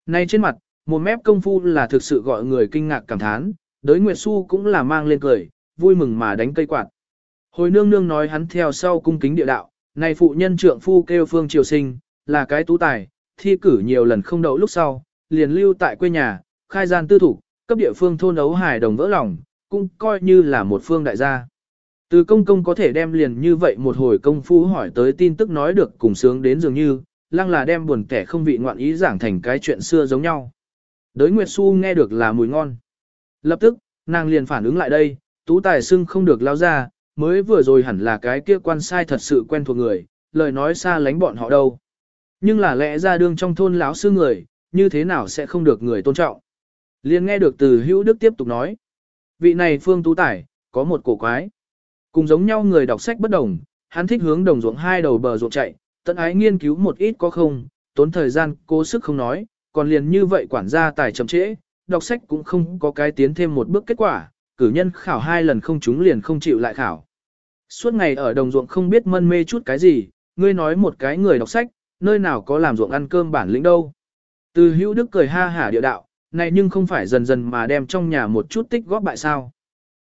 Nay trên mặt, một mép công phu là thực sự gọi người kinh ngạc cảm thán, đới Nguyệt Xu cũng là mang lên cười, vui mừng mà đánh cây quạt. Hồi nương nương nói hắn theo sau cung kính địa đạo, này phụ nhân trượng phu kêu phương triều sinh, là cái tú tài, thi cử nhiều lần không đậu lúc sau, liền lưu tại quê nhà, khai gian tư thủ, cấp địa phương thôn ấu hài đồng vỡ lòng, cũng coi như là một phương đại gia. Từ công công có thể đem liền như vậy một hồi công phu hỏi tới tin tức nói được cùng sướng đến dường như, lăng là đem buồn kẻ không vị ngoạn ý giảng thành cái chuyện xưa giống nhau. Đới Nguyệt Xu nghe được là mùi ngon. Lập tức, nàng liền phản ứng lại đây, tú tài xưng không được lao ra, mới vừa rồi hẳn là cái kia quan sai thật sự quen thuộc người, lời nói xa lánh bọn họ đâu. Nhưng là lẽ ra đương trong thôn lão sư người, như thế nào sẽ không được người tôn trọng. Liền nghe được từ hữu đức tiếp tục nói. Vị này phương tú tải, có một cổ quái. Cùng giống nhau người đọc sách bất đồng, hắn thích hướng đồng ruộng hai đầu bờ ruộng chạy, tận ái nghiên cứu một ít có không, tốn thời gian, cố sức không nói, còn liền như vậy quản gia tài chậm trễ, đọc sách cũng không có cái tiến thêm một bước kết quả, cử nhân khảo hai lần không trúng liền không chịu lại khảo. Suốt ngày ở đồng ruộng không biết mân mê chút cái gì, ngươi nói một cái người đọc sách, nơi nào có làm ruộng ăn cơm bản lĩnh đâu. Từ hữu đức cười ha hả địa đạo, này nhưng không phải dần dần mà đem trong nhà một chút tích góp bại sao.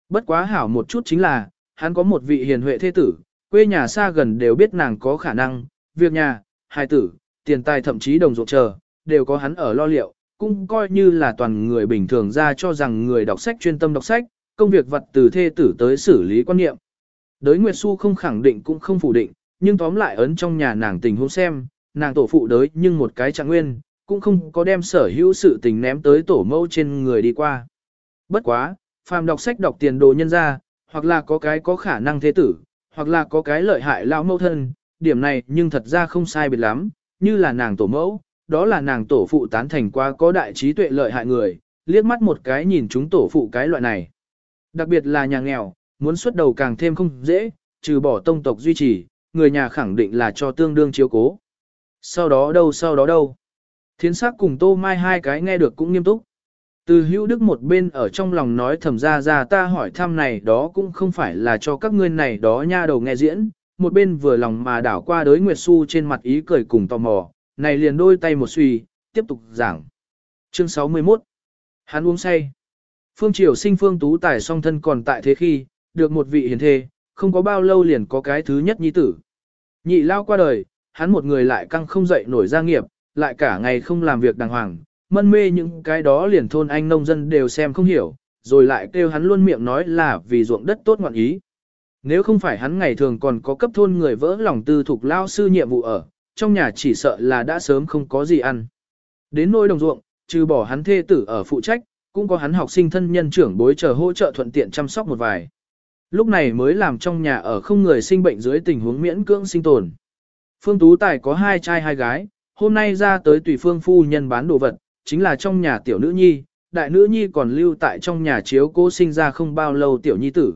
Bất quá hảo một chút chính là, hắn có một vị hiền huệ thế tử, quê nhà xa gần đều biết nàng có khả năng, việc nhà, hài tử, tiền tài thậm chí đồng ruộng chờ, đều có hắn ở lo liệu, cũng coi như là toàn người bình thường ra cho rằng người đọc sách chuyên tâm đọc sách, công việc vật từ thê tử tới xử lý quan niệm. Đới Nguyệt Xu không khẳng định cũng không phủ định, nhưng tóm lại ấn trong nhà nàng tình huống xem, nàng tổ phụ đới nhưng một cái trạng nguyên, cũng không có đem sở hữu sự tình ném tới tổ mẫu trên người đi qua. Bất quá, phàm đọc sách đọc tiền đồ nhân ra, hoặc là có cái có khả năng thế tử, hoặc là có cái lợi hại lão mẫu thân, điểm này nhưng thật ra không sai biệt lắm, như là nàng tổ mẫu, đó là nàng tổ phụ tán thành qua có đại trí tuệ lợi hại người, liếc mắt một cái nhìn chúng tổ phụ cái loại này. Đặc biệt là nhà nghèo, muốn xuất đầu càng thêm không dễ, trừ bỏ tông tộc duy trì, người nhà khẳng định là cho tương đương chiếu cố. Sau đó đâu sau đó đâu. Thiến sắc cùng tô mai hai cái nghe được cũng nghiêm túc. Từ hữu đức một bên ở trong lòng nói thầm ra ra ta hỏi thăm này đó cũng không phải là cho các ngươi này đó nha đầu nghe diễn, một bên vừa lòng mà đảo qua đới Nguyệt Xu trên mặt ý cười cùng tò mò, này liền đôi tay một suy, tiếp tục giảng. Chương 61 Hắn uống say. Phương Triều sinh Phương Tú Tài song thân còn tại thế khi, được một vị hiền thê, không có bao lâu liền có cái thứ nhất nhi tử. Nhị lao qua đời, hắn một người lại căng không dậy nổi gia nghiệp, lại cả ngày không làm việc đàng hoàng, mân mê những cái đó liền thôn anh nông dân đều xem không hiểu, rồi lại kêu hắn luôn miệng nói là vì ruộng đất tốt ngoạn ý. Nếu không phải hắn ngày thường còn có cấp thôn người vỡ lòng tư thuộc lao sư nhiệm vụ ở, trong nhà chỉ sợ là đã sớm không có gì ăn. Đến nôi đồng ruộng, trừ bỏ hắn thê tử ở phụ trách, cũng có hắn học sinh thân nhân trưởng bối chờ hỗ trợ thuận tiện chăm sóc một vài. Lúc này mới làm trong nhà ở không người sinh bệnh dưới tình huống miễn cưỡng sinh tồn. Phương Tú Tài có hai trai hai gái, hôm nay ra tới tùy phương phu nhân bán đồ vật, chính là trong nhà tiểu nữ nhi, đại nữ nhi còn lưu tại trong nhà chiếu cố sinh ra không bao lâu tiểu nhi tử.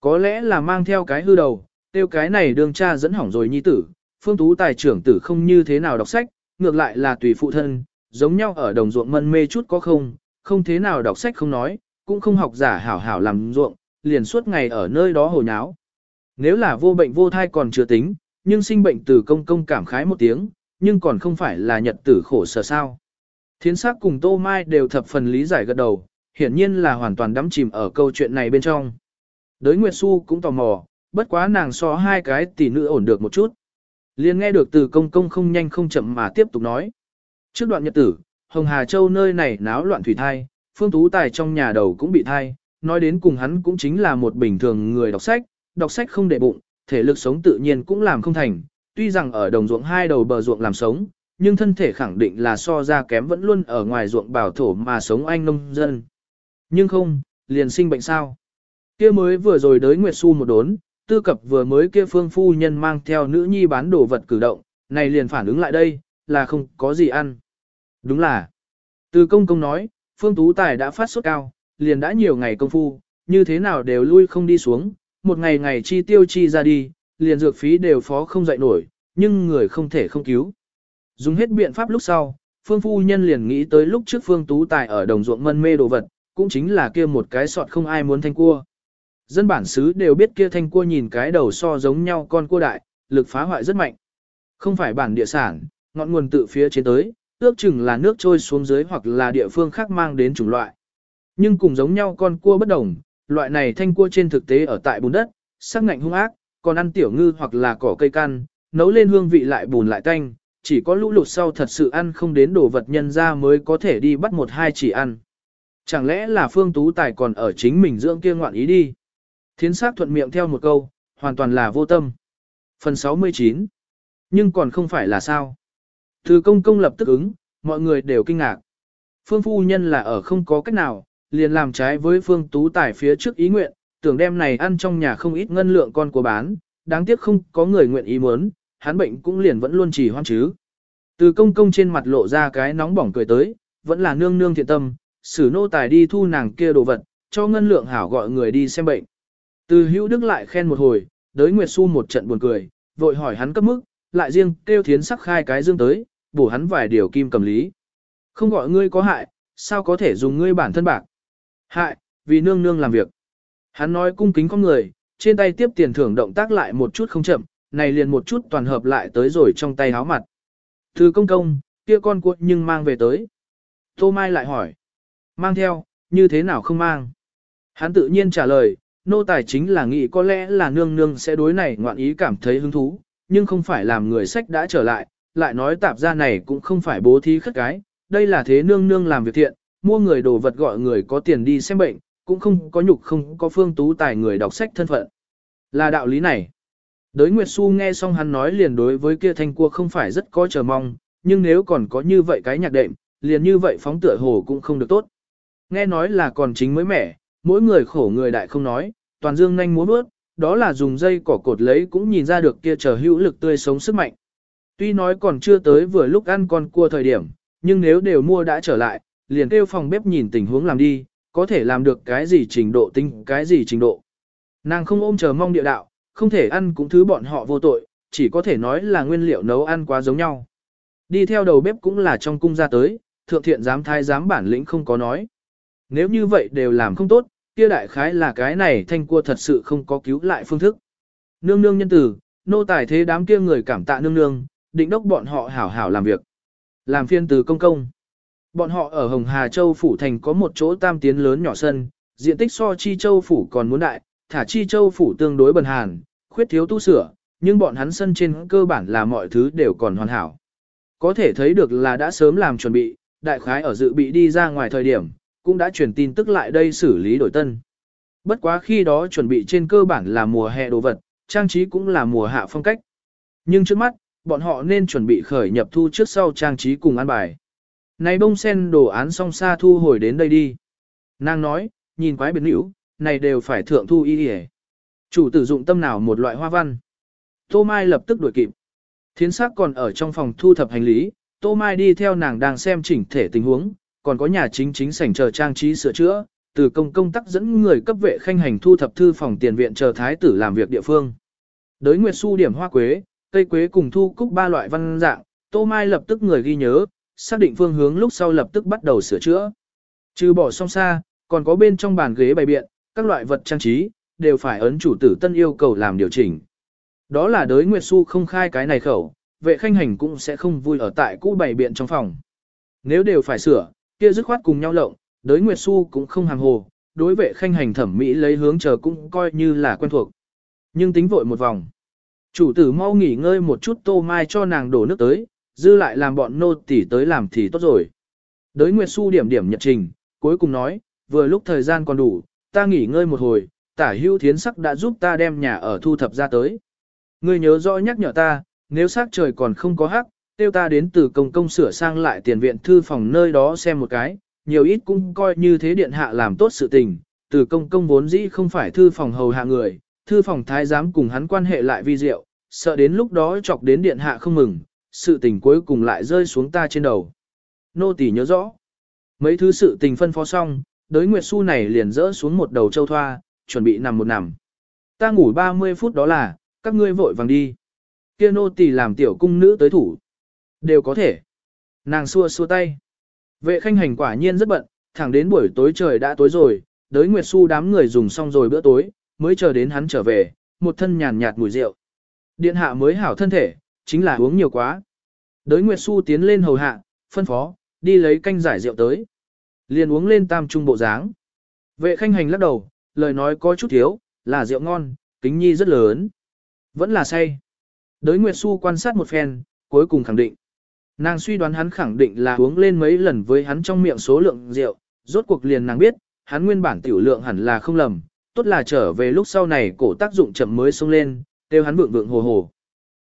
Có lẽ là mang theo cái hư đầu, tiêu cái này đường cha dẫn hỏng rồi nhi tử, phương tú tài trưởng tử không như thế nào đọc sách, ngược lại là tùy phụ thân, giống nhau ở đồng ruộng mân mê chút có không, không thế nào đọc sách không nói, cũng không học giả hảo hảo làm ruộng, liền suốt ngày ở nơi đó hồ nháo. Nếu là vô bệnh vô thai còn chưa tính, nhưng sinh bệnh từ công công cảm khái một tiếng, nhưng còn không phải là nhật tử khổ sở sao. Thiến sắc cùng Tô Mai đều thập phần lý giải gật đầu, hiển nhiên là hoàn toàn đắm chìm ở câu chuyện này bên trong. Đới Nguyệt Xu cũng tò mò, bất quá nàng so hai cái tỷ nữ ổn được một chút. Liên nghe được từ công công không nhanh không chậm mà tiếp tục nói. Trước đoạn nhật tử, Hồng Hà Châu nơi này náo loạn thủy thai, Phương Tú Tài trong nhà đầu cũng bị thai, nói đến cùng hắn cũng chính là một bình thường người đọc sách, đọc sách không để bụng, thể lực sống tự nhiên cũng làm không thành, tuy rằng ở đồng ruộng hai đầu bờ ruộng làm sống, nhưng thân thể khẳng định là so ra kém vẫn luôn ở ngoài ruộng bảo thổ mà sống anh nông dân. Nhưng không, liền sinh bệnh sao. Kia mới vừa rồi đới Nguyệt Xu một đốn, tư cập vừa mới kia phương phu nhân mang theo nữ nhi bán đồ vật cử động, này liền phản ứng lại đây, là không có gì ăn. Đúng là, từ công công nói, phương tú tài đã phát sốt cao, liền đã nhiều ngày công phu, như thế nào đều lui không đi xuống, một ngày ngày chi tiêu chi ra đi, liền dược phí đều phó không dậy nổi, nhưng người không thể không cứu. Dùng hết biện pháp lúc sau, phương phu nhân liền nghĩ tới lúc trước phương tú tài ở đồng ruộng mân mê đồ vật, cũng chính là kia một cái sọt không ai muốn thanh cua. Dân bản xứ đều biết kia thanh cua nhìn cái đầu so giống nhau con cua đại, lực phá hoại rất mạnh. Không phải bản địa sản, ngọn nguồn tự phía trên tới, ước chừng là nước trôi xuống dưới hoặc là địa phương khác mang đến chủng loại. Nhưng cùng giống nhau con cua bất đồng, loại này thanh cua trên thực tế ở tại bùn đất, sắc ngạnh hung ác, còn ăn tiểu ngư hoặc là cỏ cây căn, nấu lên hương vị lại bùn lại tanh, chỉ có lũ lụt sau thật sự ăn không đến đồ vật nhân ra mới có thể đi bắt một hai chỉ ăn. Chẳng lẽ là Phương Tú Tài còn ở chính mình dưỡng kia ngoạn ý đi? Thiến sát thuận miệng theo một câu, hoàn toàn là vô tâm. Phần 69 Nhưng còn không phải là sao? Từ công công lập tức ứng, mọi người đều kinh ngạc. Phương phu nhân là ở không có cách nào, liền làm trái với Phương Tú Tài phía trước ý nguyện, tưởng đem này ăn trong nhà không ít ngân lượng con của bán, đáng tiếc không có người nguyện ý muốn, hắn bệnh cũng liền vẫn luôn chỉ hoan chứ. Từ công công trên mặt lộ ra cái nóng bỏng cười tới, vẫn là nương nương thiện tâm, xử nô tài đi thu nàng kia đồ vật, cho ngân lượng hảo gọi người đi xem bệnh. Từ hữu đức lại khen một hồi, đới Nguyệt Xu một trận buồn cười, vội hỏi hắn cấp mức, lại riêng kêu thiến sắc khai cái dương tới, bổ hắn vài điều kim cầm lý. Không gọi ngươi có hại, sao có thể dùng ngươi bản thân bạc? Hại, vì nương nương làm việc. Hắn nói cung kính con người, trên tay tiếp tiền thưởng động tác lại một chút không chậm, này liền một chút toàn hợp lại tới rồi trong tay háo mặt. Thư công công, kia con cuộn nhưng mang về tới. Tô Mai lại hỏi. Mang theo, như thế nào không mang? Hắn tự nhiên trả lời, nô tài chính là nghĩ có lẽ là nương nương sẽ đối này ngoạn ý cảm thấy hứng thú, nhưng không phải làm người sách đã trở lại, lại nói tạp gia này cũng không phải bố thí khất cái, đây là thế nương nương làm việc thiện, mua người đồ vật gọi người có tiền đi xem bệnh, cũng không có nhục không có phương tú tài người đọc sách thân phận. Là đạo lý này. Đới Nguyệt Xu nghe xong hắn nói liền đối với kia thanh cua không phải rất có chờ mong, nhưng nếu còn có như vậy cái nhạc đệm, liền như vậy phóng tựa hồ cũng không được tốt. Nghe nói là còn chính mới mẻ, mỗi người khổ người đại không nói, toàn dương nhanh muốn bước, đó là dùng dây cỏ cột lấy cũng nhìn ra được kia chờ hữu lực tươi sống sức mạnh. Tuy nói còn chưa tới vừa lúc ăn con cua thời điểm, nhưng nếu đều mua đã trở lại, liền kêu phòng bếp nhìn tình huống làm đi, có thể làm được cái gì trình độ tinh, cái gì trình độ. Nàng không ôm chờ mong địa đạo, không thể ăn cũng thứ bọn họ vô tội, chỉ có thể nói là nguyên liệu nấu ăn quá giống nhau. Đi theo đầu bếp cũng là trong cung ra tới, thượng thiện giám thái giám bản lĩnh không có nói. Nếu như vậy đều làm không tốt, kia đại khái là cái này thanh cua thật sự không có cứu lại phương thức. Nương nương nhân tử, nô tài thế đám kia người cảm tạ nương nương, định đốc bọn họ hảo hảo làm việc. Làm phiên từ công công. Bọn họ ở Hồng Hà Châu Phủ Thành có một chỗ tam tiến lớn nhỏ sân, diện tích so Chi Châu Phủ còn muốn đại, thả Chi Châu Phủ tương đối bần hàn, khuyết thiếu tu sửa, nhưng bọn hắn sân trên cơ bản là mọi thứ đều còn hoàn hảo. Có thể thấy được là đã sớm làm chuẩn bị, đại khái ở dự bị đi ra ngoài thời điểm, cũng đã truyền tin tức lại đây xử lý đổi tân. Bất quá khi đó chuẩn bị trên cơ bản là mùa hè đồ vật, trang trí cũng là mùa hạ phong cách. Nhưng trước mắt, bọn họ nên chuẩn bị khởi nhập thu trước sau trang trí cùng ăn bài. Này bông sen đồ án song xa thu hồi đến đây đi. Nàng nói, nhìn quái biệt nữ, này đều phải thượng thu y hề. Chủ tử dụng tâm nào một loại hoa văn. Tô Mai lập tức đuổi kịp. Thiến sắc còn ở trong phòng thu thập hành lý, Tô Mai đi theo nàng đang xem chỉnh thể tình huống, còn có nhà chính chính sảnh chờ trang trí sửa chữa, từ công công tác dẫn người cấp vệ khanh hành thu thập thư phòng tiền viện chờ thái tử làm việc địa phương. Đới Nguyệt Su điểm hoa quế, cây quế cùng thu cúc ba loại văn dạng, Tô Mai lập tức người ghi nhớ, xác định phương hướng lúc sau lập tức bắt đầu sửa chữa. Trừ bỏ song xa, còn có bên trong bàn ghế bày biện, các loại vật trang trí, đều phải ấn chủ tử tân yêu cầu làm điều chỉnh. Đó là đới Nguyệt Su không khai cái này khẩu, vệ khanh hành cũng sẽ không vui ở tại cũ bày biện trong phòng. Nếu đều phải sửa, kia dứt khoát cùng nhau lộng, đới Nguyệt Su cũng không hàng hồ, đối vệ khanh hành thẩm mỹ lấy hướng chờ cũng coi như là quen thuộc. Nhưng tính vội một vòng. Chủ tử mau nghỉ ngơi một chút tô mai cho nàng đổ nước tới, dư lại làm bọn nô tỉ tới làm thì tốt rồi. Đới Nguyệt Su điểm điểm nhật trình, cuối cùng nói, vừa lúc thời gian còn đủ, ta nghỉ ngơi một hồi, tả hưu thiến sắc đã giúp ta đem nhà ở thu thập ra tới. Ngươi nhớ rõ nhắc nhở ta, nếu sắc trời còn không có hắc, tiêu ta đến từ công công sửa sang lại tiền viện thư phòng nơi đó xem một cái, nhiều ít cũng coi như thế điện hạ làm tốt sự tình, từ công công vốn dĩ không phải thư phòng hầu hạ người, thư phòng thái giám cùng hắn quan hệ lại vi diệu, sợ đến lúc đó chọc đến điện hạ không mừng, sự tình cuối cùng lại rơi xuống ta trên đầu. Nô tỳ nhớ rõ. Mấy thứ sự tình phân phó xong, đới Nguyệt Xu này liền rỡ xuống một đầu châu thoa, chuẩn bị nằm một nằm. Ta ngủ 30 phút đó là, các ngươi vội vàng đi. Kia nô tỳ làm tiểu cung nữ tới thủ. Đều có thể. Nàng xua xua tay. Vệ khanh hành quả nhiên rất bận, thẳng đến buổi tối trời đã tối rồi, đới Nguyệt Xu đám người dùng xong rồi bữa tối, mới chờ đến hắn trở về, một thân nhàn nhạt mùi rượu. Điện hạ mới hảo thân thể, chính là uống nhiều quá. Đới Nguyệt Xu tiến lên hầu hạ, phân phó, đi lấy canh giải rượu tới. Liền uống lên tam trung bộ dáng. Vệ khanh hành lắc đầu, lời nói có chút thiếu, là rượu ngon, kính nhi rất lớn. Vẫn là say. Đới Nguyệt Xu quan sát một phen, cuối cùng khẳng định. Nàng suy đoán hắn khẳng định là uống lên mấy lần với hắn trong miệng số lượng rượu, rốt cuộc liền nàng biết, hắn nguyên bản tiểu lượng hẳn là không lầm, tốt là trở về lúc sau này cổ tác dụng chậm mới xông lên, kêu hắn vượng vượng hồ hồ.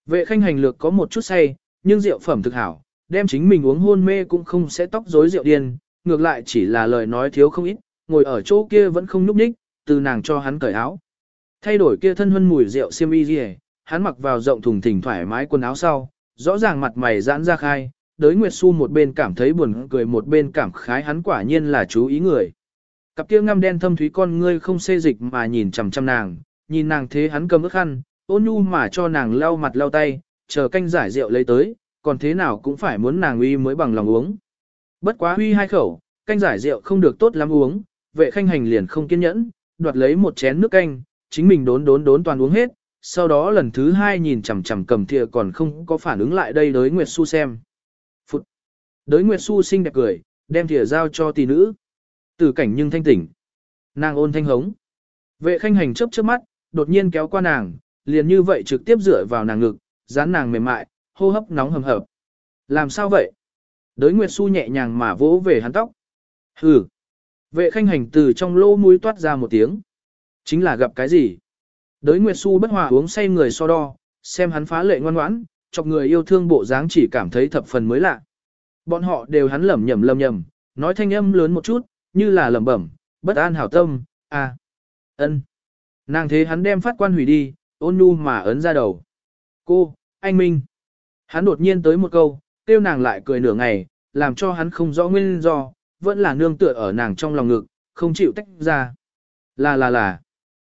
Vệ khanh hành lược có một chút say, nhưng rượu phẩm thực hảo, đem chính mình uống hôn mê cũng không sẽ tóc rối rượu điên, ngược lại chỉ là lời nói thiếu không ít, ngồi ở chỗ kia vẫn không nhúc nhích, từ nàng cho hắn cởi áo. Thay đổi kia thân huân mùi rượu xiêm y gì, hắn mặc vào rộng thùng thình thoải mái quần áo sau, rõ ràng mặt mày giãn ra khai, đới Nguyệt Xu một bên cảm thấy buồn cười một bên cảm khái hắn quả nhiên là chú ý người. Cặp kia ngăm đen thâm thúy con ngươi không xê dịch mà nhìn chằm chằm nàng, nhìn nàng thế hắn cầm ức khăn, ôn nhu mà cho nàng lau mặt lau tay, chờ canh giải rượu lấy tới, còn thế nào cũng phải muốn nàng uy mới bằng lòng uống. Bất quá uy hai khẩu, canh giải rượu không được tốt lắm uống, vệ khanh hành liền không kiên nhẫn, đoạt lấy một chén nước canh, chính mình đốn đốn đốn toàn uống hết, sau đó lần thứ hai nhìn chằm chằm cầm thìa còn không có phản ứng lại đây đới Nguyệt Xu xem. Phụt! Đới Nguyệt Xu xinh đẹp cười, đem thìa giao cho tỷ nữ. Tử cảnh nhưng thanh tỉnh. Nàng ôn thanh hống. Vệ khanh hành chớp chớp mắt, đột nhiên kéo qua nàng, liền như vậy trực tiếp dựa vào nàng ngực, dán nàng mềm mại, hô hấp nóng hầm hập. Làm sao vậy? Đới Nguyệt Xu nhẹ nhàng mà vỗ về hắn tóc. Hừ. Vệ khanh hành từ trong lỗ mũi toát ra một tiếng. Chính là gặp cái gì? Đới Nguyệt Xu bất hòa uống say người so đo, xem hắn phá lệ ngoan ngoãn, chọc người yêu thương bộ dáng chỉ cảm thấy thập phần mới lạ. Bọn họ đều hắn lẩm nhẩm lẩm nhẩm, nói thanh âm lớn một chút, như là lẩm bẩm, bất an hảo tâm, à, ân. Nàng thế hắn đem phát quan hủy đi, ôn nhu mà ấn ra đầu. Cô, anh Minh. Hắn đột nhiên tới một câu, kêu nàng lại cười nửa ngày, làm cho hắn không rõ nguyên do, vẫn là nương tựa ở nàng trong lòng ngực, không chịu tách ra. Là là là.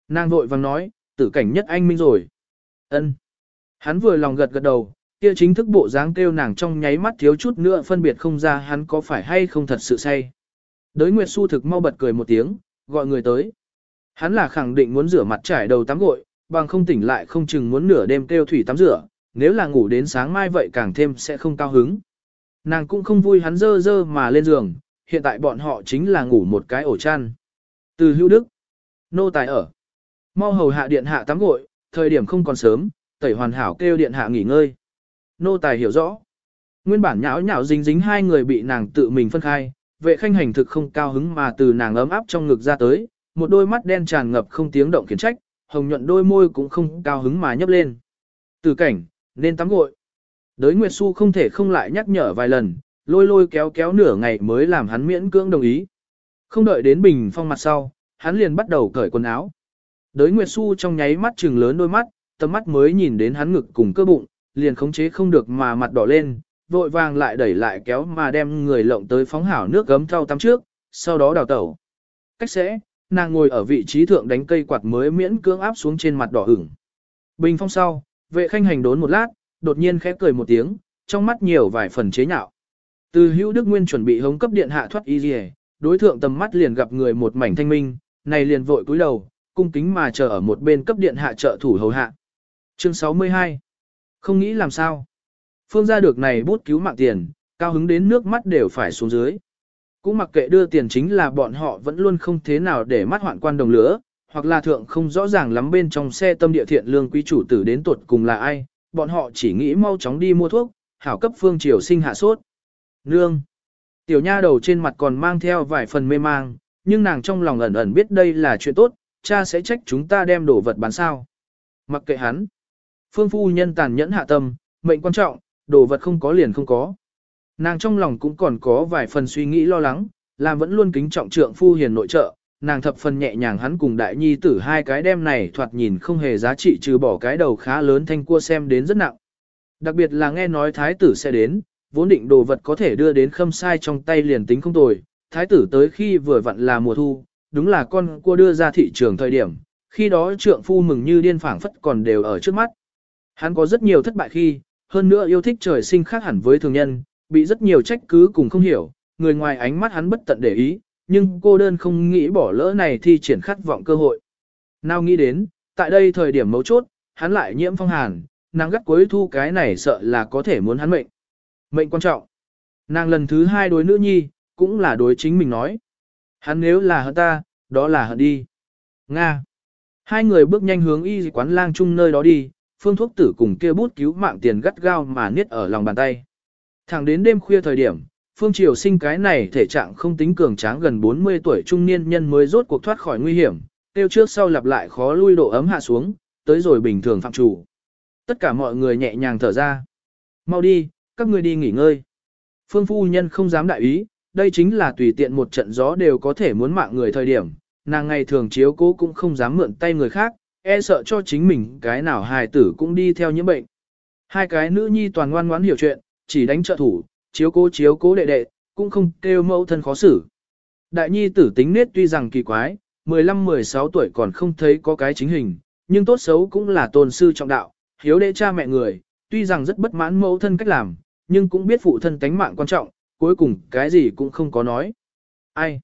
Nàng vội vàng nói, tử cảnh nhất anh Minh rồi. ân. Hắn vừa lòng gật gật đầu, kia chính thức bộ dáng kêu nàng trong nháy mắt thiếu chút nữa phân biệt không ra hắn có phải hay không thật sự say. Đới Nguyệt Xu thực mau bật cười một tiếng, gọi người tới. Hắn là khẳng định muốn rửa mặt trải đầu tắm gội, bằng không tỉnh lại không chừng muốn nửa đêm kêu thủy tắm rửa, nếu là ngủ đến sáng mai vậy càng thêm sẽ không cao hứng. Nàng cũng không vui hắn dơ dơ mà lên giường, hiện tại bọn họ chính là ngủ một cái ổ chăn. Từ hữu đức, nô tài ở. Mau hầu hạ điện hạ tắm gội, thời điểm không còn sớm, tẩy hoàn hảo kêu điện hạ nghỉ ngơi. Nô tài hiểu rõ. Nguyên bản nhão nhão dính dính hai người bị nàng tự mình phân khai, vệ khanh hành thực không cao hứng mà từ nàng ấm áp trong ngực ra tới, một đôi mắt đen tràn ngập không tiếng động khiển trách, hồng nhuận đôi môi cũng không cao hứng mà nhấp lên. Từ cảnh, nên tắm gội. Đới Nguyệt Xu không thể không lại nhắc nhở vài lần, lôi lôi kéo kéo nửa ngày mới làm hắn miễn cưỡng đồng ý. Không đợi đến bình phong mặt sau, hắn liền bắt đầu cởi quần áo. Đới Nguyệt Xu trong nháy mắt trừng lớn đôi mắt, tầm mắt mới nhìn đến hắn ngực cùng cơ bụng, liền khống chế không được mà mặt đỏ lên, vội vàng lại đẩy lại kéo mà đem người lộng tới phóng hảo nước gấm thau tắm trước, sau đó đào tẩu. Cách sẽ, nàng ngồi ở vị trí thượng đánh cây quạt mới miễn cưỡng áp xuống trên mặt đỏ ửng. Bình phong sau, vệ khanh hành đốn một lát, đột nhiên khẽ cười một tiếng, trong mắt nhiều vài phần chế nhạo. Từ hữu đức nguyên chuẩn bị hống cấp điện hạ thoát y rìa, đối thượng tầm mắt liền gặp người một mảnh thanh minh, này liền vội cúi đầu, cung kính mà chờ ở một bên cấp điện hạ trợ thủ hầu hạ. Chương 62 Không nghĩ làm sao. Phương ra được này bút cứu mạng tiền, cao hứng đến nước mắt đều phải xuống dưới. Cũng mặc kệ đưa tiền chính là bọn họ vẫn luôn không thế nào để mắt hoạn quan đồng lửa, hoặc là thượng không rõ ràng lắm bên trong xe tâm địa thiện lương quý chủ tử đến tuột cùng là ai, bọn họ chỉ nghĩ mau chóng đi mua thuốc, hảo cấp phương triều sinh hạ sốt. Nương. Tiểu nha đầu trên mặt còn mang theo vài phần mê mang, nhưng nàng trong lòng ẩn ẩn biết đây là chuyện tốt, cha sẽ trách chúng ta đem đồ vật bán sao. Mặc kệ hắn. Phương phu nhân tàn nhẫn hạ tâm, mệnh quan trọng, đồ vật không có liền không có. Nàng trong lòng cũng còn có vài phần suy nghĩ lo lắng, làm vẫn luôn kính trọng trượng phu hiền nội trợ, nàng thập phần nhẹ nhàng hắn cùng đại nhi tử hai cái đem này thoạt nhìn không hề giá trị trừ bỏ cái đầu khá lớn thanh cua xem đến rất nặng. Đặc biệt là nghe nói thái tử sẽ đến, vốn định đồ vật có thể đưa đến khâm sai trong tay liền tính không tồi, thái tử tới khi vừa vặn là mùa thu, đúng là con cua đưa ra thị trường thời điểm, khi đó trượng phu mừng như điên phảng phất còn đều ở trước mắt. Hắn có rất nhiều thất bại khi, hơn nữa yêu thích trời sinh khác hẳn với thường nhân, bị rất nhiều trách cứ cùng không hiểu, người ngoài ánh mắt hắn bất tận để ý, nhưng cô đơn không nghĩ bỏ lỡ này thì triển khát vọng cơ hội. Nào nghĩ đến, tại đây thời điểm mấu chốt, hắn lại nhiễm phong hàn, nàng gắt cuối thu cái này sợ là có thể muốn hắn mệnh. Mệnh quan trọng. Nàng lần thứ hai đối nữ nhi, cũng là đối chính mình nói. Hắn nếu là hận ta, đó là hận đi. Nga. Hai người bước nhanh hướng y quán lang chung nơi đó đi, phương thuốc tử cùng kia bút cứu mạng tiền gắt gao mà niết ở lòng bàn tay. Thẳng đến đêm khuya thời điểm, Phương Triều sinh cái này thể trạng không tính cường tráng gần 40 tuổi trung niên nhân mới rốt cuộc thoát khỏi nguy hiểm, tiêu trước sau lặp lại khó lui độ ấm hạ xuống, tới rồi bình thường phạm chủ. Tất cả mọi người nhẹ nhàng thở ra. Mau đi, các ngươi đi nghỉ ngơi. Phương phu nhân không dám đại ý, đây chính là tùy tiện một trận gió đều có thể muốn mạng người thời điểm, nàng ngày thường chiếu cố cũng không dám mượn tay người khác, e sợ cho chính mình cái nào hài tử cũng đi theo những bệnh. Hai cái nữ nhi toàn ngoan ngoãn hiểu chuyện, chỉ đánh trợ thủ, chiếu cố chiếu cố đệ đệ, cũng không kêu mẫu thân khó xử. Đại nhi tử tính nết tuy rằng kỳ quái, 15-16 tuổi còn không thấy có cái chính hình, nhưng tốt xấu cũng là tôn sư trọng đạo, hiếu đệ cha mẹ người, tuy rằng rất bất mãn mẫu thân cách làm, nhưng cũng biết phụ thân tánh mạng quan trọng, cuối cùng cái gì cũng không có nói. Ai?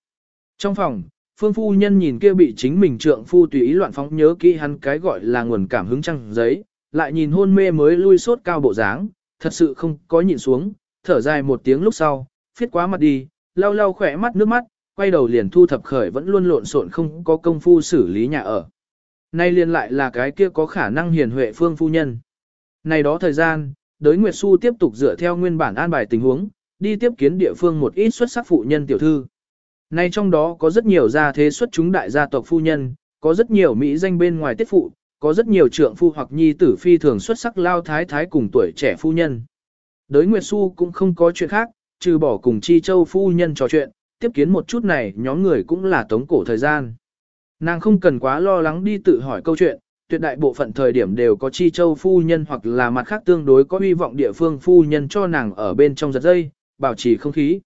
Trong phòng, phương phu nhân nhìn kia bị chính mình trượng phu tùy ý loạn phóng nhớ kỹ hắn cái gọi là nguồn cảm hứng trăng giấy, lại nhìn hôn mê mới lui sốt cao bộ dáng, thật sự không có nhịn xuống, thở dài một tiếng lúc sau, phiết quá mặt đi, lau lau khỏe mắt nước mắt, quay đầu liền thu thập khởi vẫn luôn lộn xộn không có công phu xử lý nhà ở. Nay liền lại là cái kia có khả năng hiền huệ phương phu nhân. Này đó thời gian, đới Nguyệt Xu tiếp tục dựa theo nguyên bản an bài tình huống, đi tiếp kiến địa phương một ít xuất sắc phụ nhân tiểu thư. Nay trong đó có rất nhiều gia thế xuất chúng đại gia tộc phu nhân, có rất nhiều mỹ danh bên ngoài tiết phụ, có rất nhiều trượng phu hoặc nhi tử phi thường xuất sắc lao thái thái cùng tuổi trẻ phu nhân. Đới Nguyệt Xu cũng không có chuyện khác, trừ bỏ cùng Chi Châu phu nhân trò chuyện, tiếp kiến một chút này nhóm người cũng là tống cổ thời gian. Nàng không cần quá lo lắng đi tự hỏi câu chuyện, tuyệt đại bộ phận thời điểm đều có Chi Châu phu nhân hoặc là mặt khác tương đối có hy vọng địa phương phu nhân cho nàng ở bên trong giật dây, bảo trì không khí.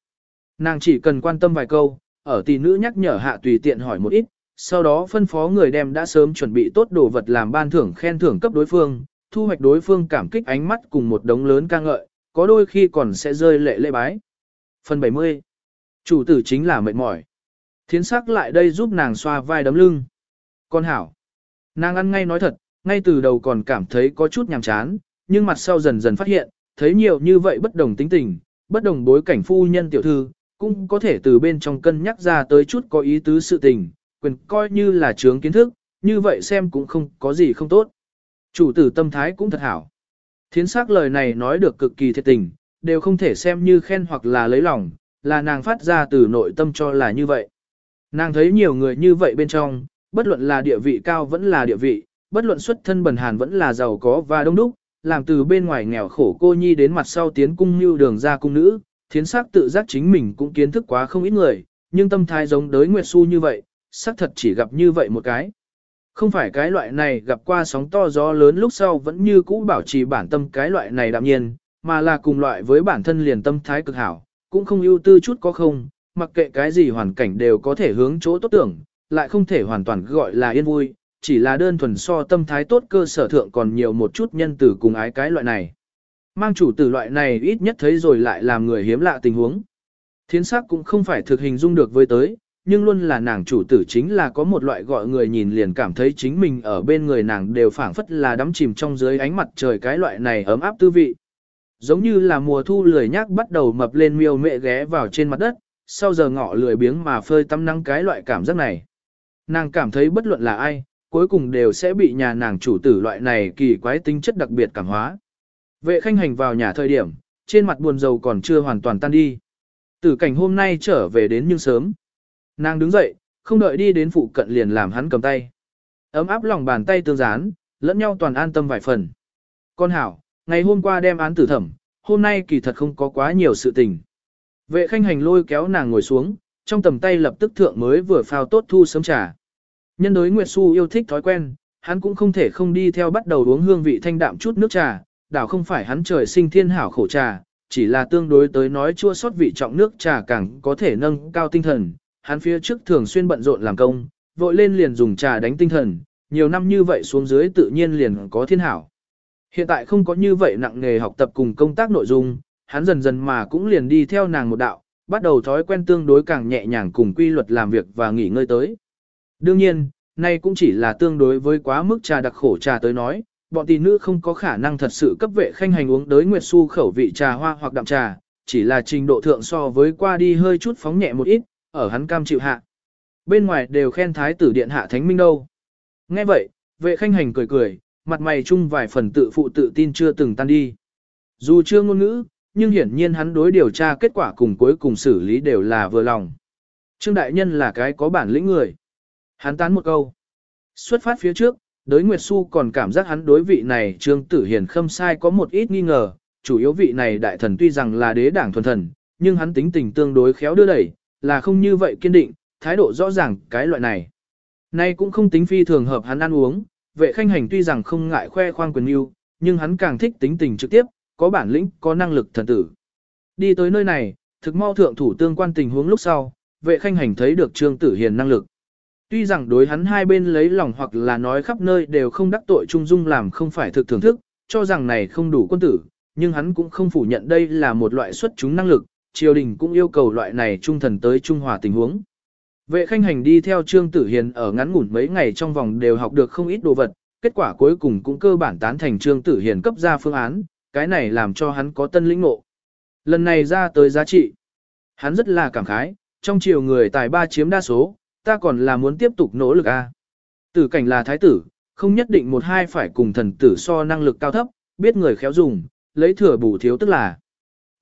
Nàng chỉ cần quan tâm vài câu, ở tỷ nữ nhắc nhở hạ tùy tiện hỏi một ít, sau đó phân phó người đem đã sớm chuẩn bị tốt đồ vật làm ban thưởng khen thưởng cấp đối phương, thu hoạch đối phương cảm kích ánh mắt cùng một đống lớn ca ngợi, có đôi khi còn sẽ rơi lệ lệ bái. Phần 70 Chủ tử chính là mệt mỏi. Thiến sắc lại đây giúp nàng xoa vai đấm lưng. Con hảo. Nàng ăn ngay nói thật, ngay từ đầu còn cảm thấy có chút nhàm chán, nhưng mặt sau dần dần phát hiện, thấy nhiều như vậy bất đồng tính tình, bất đồng bối cảnh phu nhân tiểu thư, cũng có thể từ bên trong cân nhắc ra tới chút có ý tứ sự tình, quyền coi như là chướng kiến thức, như vậy xem cũng không có gì không tốt. Chủ tử tâm thái cũng thật hảo. Thiến sắc lời này nói được cực kỳ thiệt tình, đều không thể xem như khen hoặc là lấy lòng, là nàng phát ra từ nội tâm cho là như vậy. Nàng thấy nhiều người như vậy bên trong, bất luận là địa vị cao vẫn là địa vị, bất luận xuất thân bần hàn vẫn là giàu có và đông đúc, làm từ bên ngoài nghèo khổ cô nhi đến mặt sau tiến cung như đường ra cung nữ, thiến sắc tự giác chính mình cũng kiến thức quá không ít người, nhưng tâm thái giống đới Nguyệt Xu như vậy, xác thật chỉ gặp như vậy một cái. Không phải cái loại này gặp qua sóng to gió lớn lúc sau vẫn như cũ bảo trì bản tâm cái loại này đạm nhiên, mà là cùng loại với bản thân liền tâm thái cực hảo, cũng không ưu tư chút có không, mặc kệ cái gì hoàn cảnh đều có thể hướng chỗ tốt tưởng, lại không thể hoàn toàn gọi là yên vui, chỉ là đơn thuần so tâm thái tốt cơ sở thượng còn nhiều một chút nhân tử cùng ái cái loại này. Mang chủ tử loại này ít nhất thấy rồi lại làm người hiếm lạ tình huống. Thiến sắc cũng không phải thực hình dung được với tới, nhưng luôn là nàng chủ tử chính là có một loại gọi người nhìn liền cảm thấy chính mình ở bên người nàng đều phảng phất là đắm chìm trong dưới ánh mặt trời cái loại này ấm áp tư vị. Giống như là mùa thu lười nhác bắt đầu mập lên miêu mẹ ghé vào trên mặt đất, sau giờ ngọ lười biếng mà phơi tắm nắng cái loại cảm giác này. Nàng cảm thấy bất luận là ai, cuối cùng đều sẽ bị nhà nàng chủ tử loại này kỳ quái tính chất đặc biệt cảm hóa. Vệ khanh hành vào nhà thời điểm, trên mặt buồn rầu còn chưa hoàn toàn tan đi. Tử cảnh hôm nay trở về đến nhưng sớm. Nàng đứng dậy, không đợi đi đến phụ cận liền làm hắn cầm tay. Ấm áp lòng bàn tay tương dán, lẫn nhau toàn an tâm vài phần. Con hảo, ngày hôm qua đem án tử thẩm, hôm nay kỳ thật không có quá nhiều sự tình. Vệ khanh hành lôi kéo nàng ngồi xuống, trong tầm tay lập tức thượng mới vừa phao tốt thu sớm trà. Nhân đối Nguyệt Xu yêu thích thói quen, hắn cũng không thể không đi theo bắt đầu uống hương vị thanh đạm chút nước trà, đảo không phải hắn trời sinh thiên hảo khổ trà, chỉ là tương đối tới nói chua sót vị trọng nước trà càng có thể nâng cao tinh thần. Hắn phía trước thường xuyên bận rộn làm công, vội lên liền dùng trà đánh tinh thần, nhiều năm như vậy xuống dưới tự nhiên liền có thiên hảo. Hiện tại không có như vậy nặng nghề học tập cùng công tác nội dung, hắn dần dần mà cũng liền đi theo nàng một đạo, bắt đầu thói quen tương đối càng nhẹ nhàng cùng quy luật làm việc và nghỉ ngơi tới. Đương nhiên, nay cũng chỉ là tương đối với quá mức trà đặc khổ trà tới nói, bọn tỷ nữ không có khả năng thật sự cấp vệ khanh hành uống đới nguyệt su khẩu vị trà hoa hoặc đậm trà, chỉ là trình độ thượng so với qua đi hơi chút phóng nhẹ một ít, ở hắn cam chịu hạ. Bên ngoài đều khen thái tử điện hạ thánh minh đâu. Nghe vậy, vệ khanh hành cười cười, mặt mày chung vài phần tự phụ tự tin chưa từng tan đi. Dù chưa ngôn ngữ, nhưng hiển nhiên hắn đối điều tra kết quả cùng cuối cùng xử lý đều là vừa lòng. Trương Đại Nhân là cái có bản lĩnh người. Hắn tán một câu. Xuất phát phía trước, đới Nguyệt Xu còn cảm giác hắn đối vị này Trương Tử Hiền khâm sai có một ít nghi ngờ, chủ yếu vị này đại thần tuy rằng là đế đảng thuần thần, nhưng hắn tính tình tương đối khéo đưa đẩy, là không như vậy kiên định, thái độ rõ ràng cái loại này. Nay cũng không tính phi thường hợp hắn ăn uống, vệ khanh hành tuy rằng không ngại khoe khoang quyền yêu, nhưng hắn càng thích tính tình trực tiếp, có bản lĩnh, có năng lực thần tử. Đi tới nơi này, thực mau thượng thủ tương quan tình huống lúc sau, vệ khanh hành thấy được Trương Tử Hiền năng lực. Tuy rằng đối hắn hai bên lấy lòng hoặc là nói khắp nơi đều không đắc tội trung dung làm không phải thực thưởng thức, cho rằng này không đủ quân tử, nhưng hắn cũng không phủ nhận đây là một loại xuất chúng năng lực, triều đình cũng yêu cầu loại này trung thần tới trung hòa tình huống. Vệ khanh hành đi theo Trương Tử Hiền ở ngắn ngủn mấy ngày trong vòng đều học được không ít đồ vật, kết quả cuối cùng cũng cơ bản tán thành Trương Tử Hiền cấp ra phương án, cái này làm cho hắn có tân lĩnh ngộ. Lần này ra tới giá trị, hắn rất là cảm khái, trong triều người tài ba chiếm đa số, ta còn là muốn tiếp tục nỗ lực a. Tử cảnh là thái tử, không nhất định một hai phải cùng thần tử so năng lực cao thấp, biết người khéo dùng, lấy thừa bù thiếu tức là.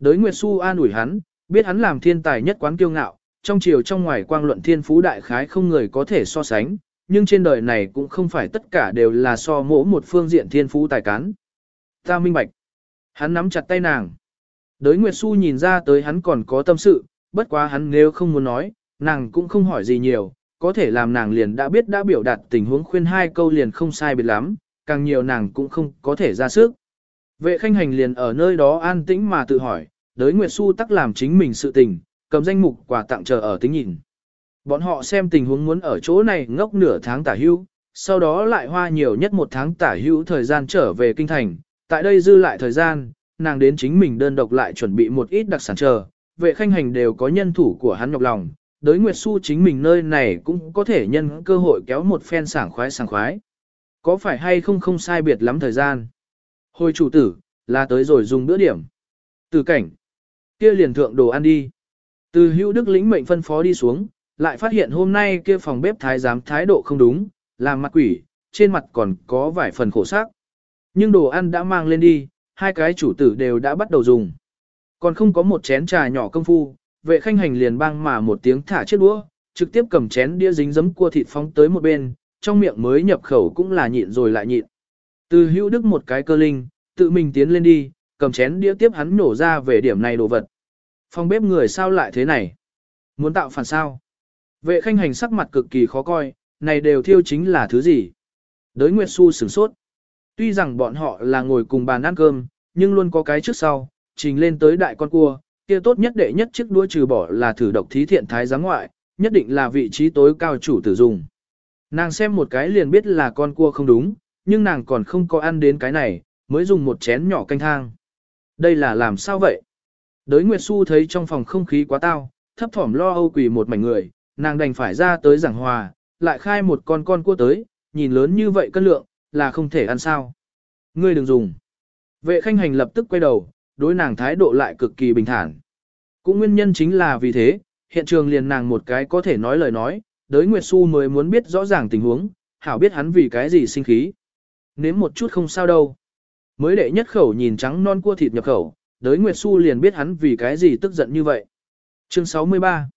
Đới Nguyệt Xu an ủi hắn, biết hắn làm thiên tài nhất quán kiêu ngạo, trong triều trong ngoài quang luận thiên phú đại khái không người có thể so sánh, nhưng trên đời này cũng không phải tất cả đều là so mỗ một phương diện thiên phú tài cán. Ta minh bạch. Hắn nắm chặt tay nàng. Đới Nguyệt Xu nhìn ra tới hắn còn có tâm sự, bất quá hắn nếu không muốn nói, nàng cũng không hỏi gì nhiều, có thể làm nàng liền đã biết đã biểu đạt tình huống khuyên hai câu liền không sai biệt lắm, càng nhiều nàng cũng không có thể ra sức. Vệ khanh hành liền ở nơi đó an tĩnh mà tự hỏi, đới Nguyệt Xu tắc làm chính mình sự tình, cầm danh mục quà tặng chờ ở tính nhìn. Bọn họ xem tình huống muốn ở chỗ này ngốc nửa tháng tả hưu, sau đó lại hoa nhiều nhất một tháng tả hưu thời gian trở về kinh thành, tại đây dư lại thời gian, nàng đến chính mình đơn độc lại chuẩn bị một ít đặc sản chờ, vệ khanh hành đều có nhân thủ của hắn nhọc lòng, đới Nguyệt Xu chính mình nơi này cũng có thể nhân cơ hội kéo một phen sảng khoái sảng khoái. Có phải hay không không sai biệt lắm thời gian? Hồi chủ tử, là tới rồi dùng bữa điểm. Từ cảnh, kia liền thượng đồ ăn đi. Từ hữu đức lĩnh mệnh phân phó đi xuống, lại phát hiện hôm nay kia phòng bếp thái giám thái độ không đúng, làm mặt quỷ, trên mặt còn có vài phần khổ sắc. Nhưng đồ ăn đã mang lên đi, hai cái chủ tử đều đã bắt đầu dùng. Còn không có một chén trà nhỏ công phu, vệ khanh hành liền băng mà một tiếng thả chiếc đũa, trực tiếp cầm chén đĩa dính giấm cua thịt phóng tới một bên, trong miệng mới nhập khẩu cũng là nhịn rồi lại nhịn. Từ hữu đức một cái cơ linh, tự mình tiến lên đi, cầm chén đĩa tiếp hắn nổ ra về điểm này đồ vật. Phòng bếp người sao lại thế này? Muốn tạo phản sao? Vệ khanh hành sắc mặt cực kỳ khó coi, này đều thiêu chính là thứ gì? Đới Nguyệt Xu sửng sốt. Tuy rằng bọn họ là ngồi cùng bàn ăn cơm, nhưng luôn có cái trước sau, trình lên tới đại con cua, kia tốt nhất đệ nhất chiếc đuôi trừ bỏ là thử độc thí thiện thái giáng ngoại, nhất định là vị trí tối cao chủ tử dùng. Nàng xem một cái liền biết là con cua không đúng, nhưng nàng còn không có ăn đến cái này, mới dùng một chén nhỏ canh thang. Đây là làm sao vậy? Đới Nguyệt Xu thấy trong phòng không khí quá tao, thấp thỏm lo âu quỳ một mảnh người, nàng đành phải ra tới giảng hòa, lại khai một con con cua tới, nhìn lớn như vậy cân lượng, là không thể ăn sao. Ngươi đừng dùng. Vệ khanh hành lập tức quay đầu, đối nàng thái độ lại cực kỳ bình thản. Cũng nguyên nhân chính là vì thế, hiện trường liền nàng một cái có thể nói lời nói, đới Nguyệt Xu mới muốn biết rõ ràng tình huống, hảo biết hắn vì cái gì sinh khí. Nếm một chút không sao đâu. Mới đệ nhất khẩu nhìn trắng non cua thịt nhập khẩu, đới Nguyệt Xu liền biết hắn vì cái gì tức giận như vậy. Chương 63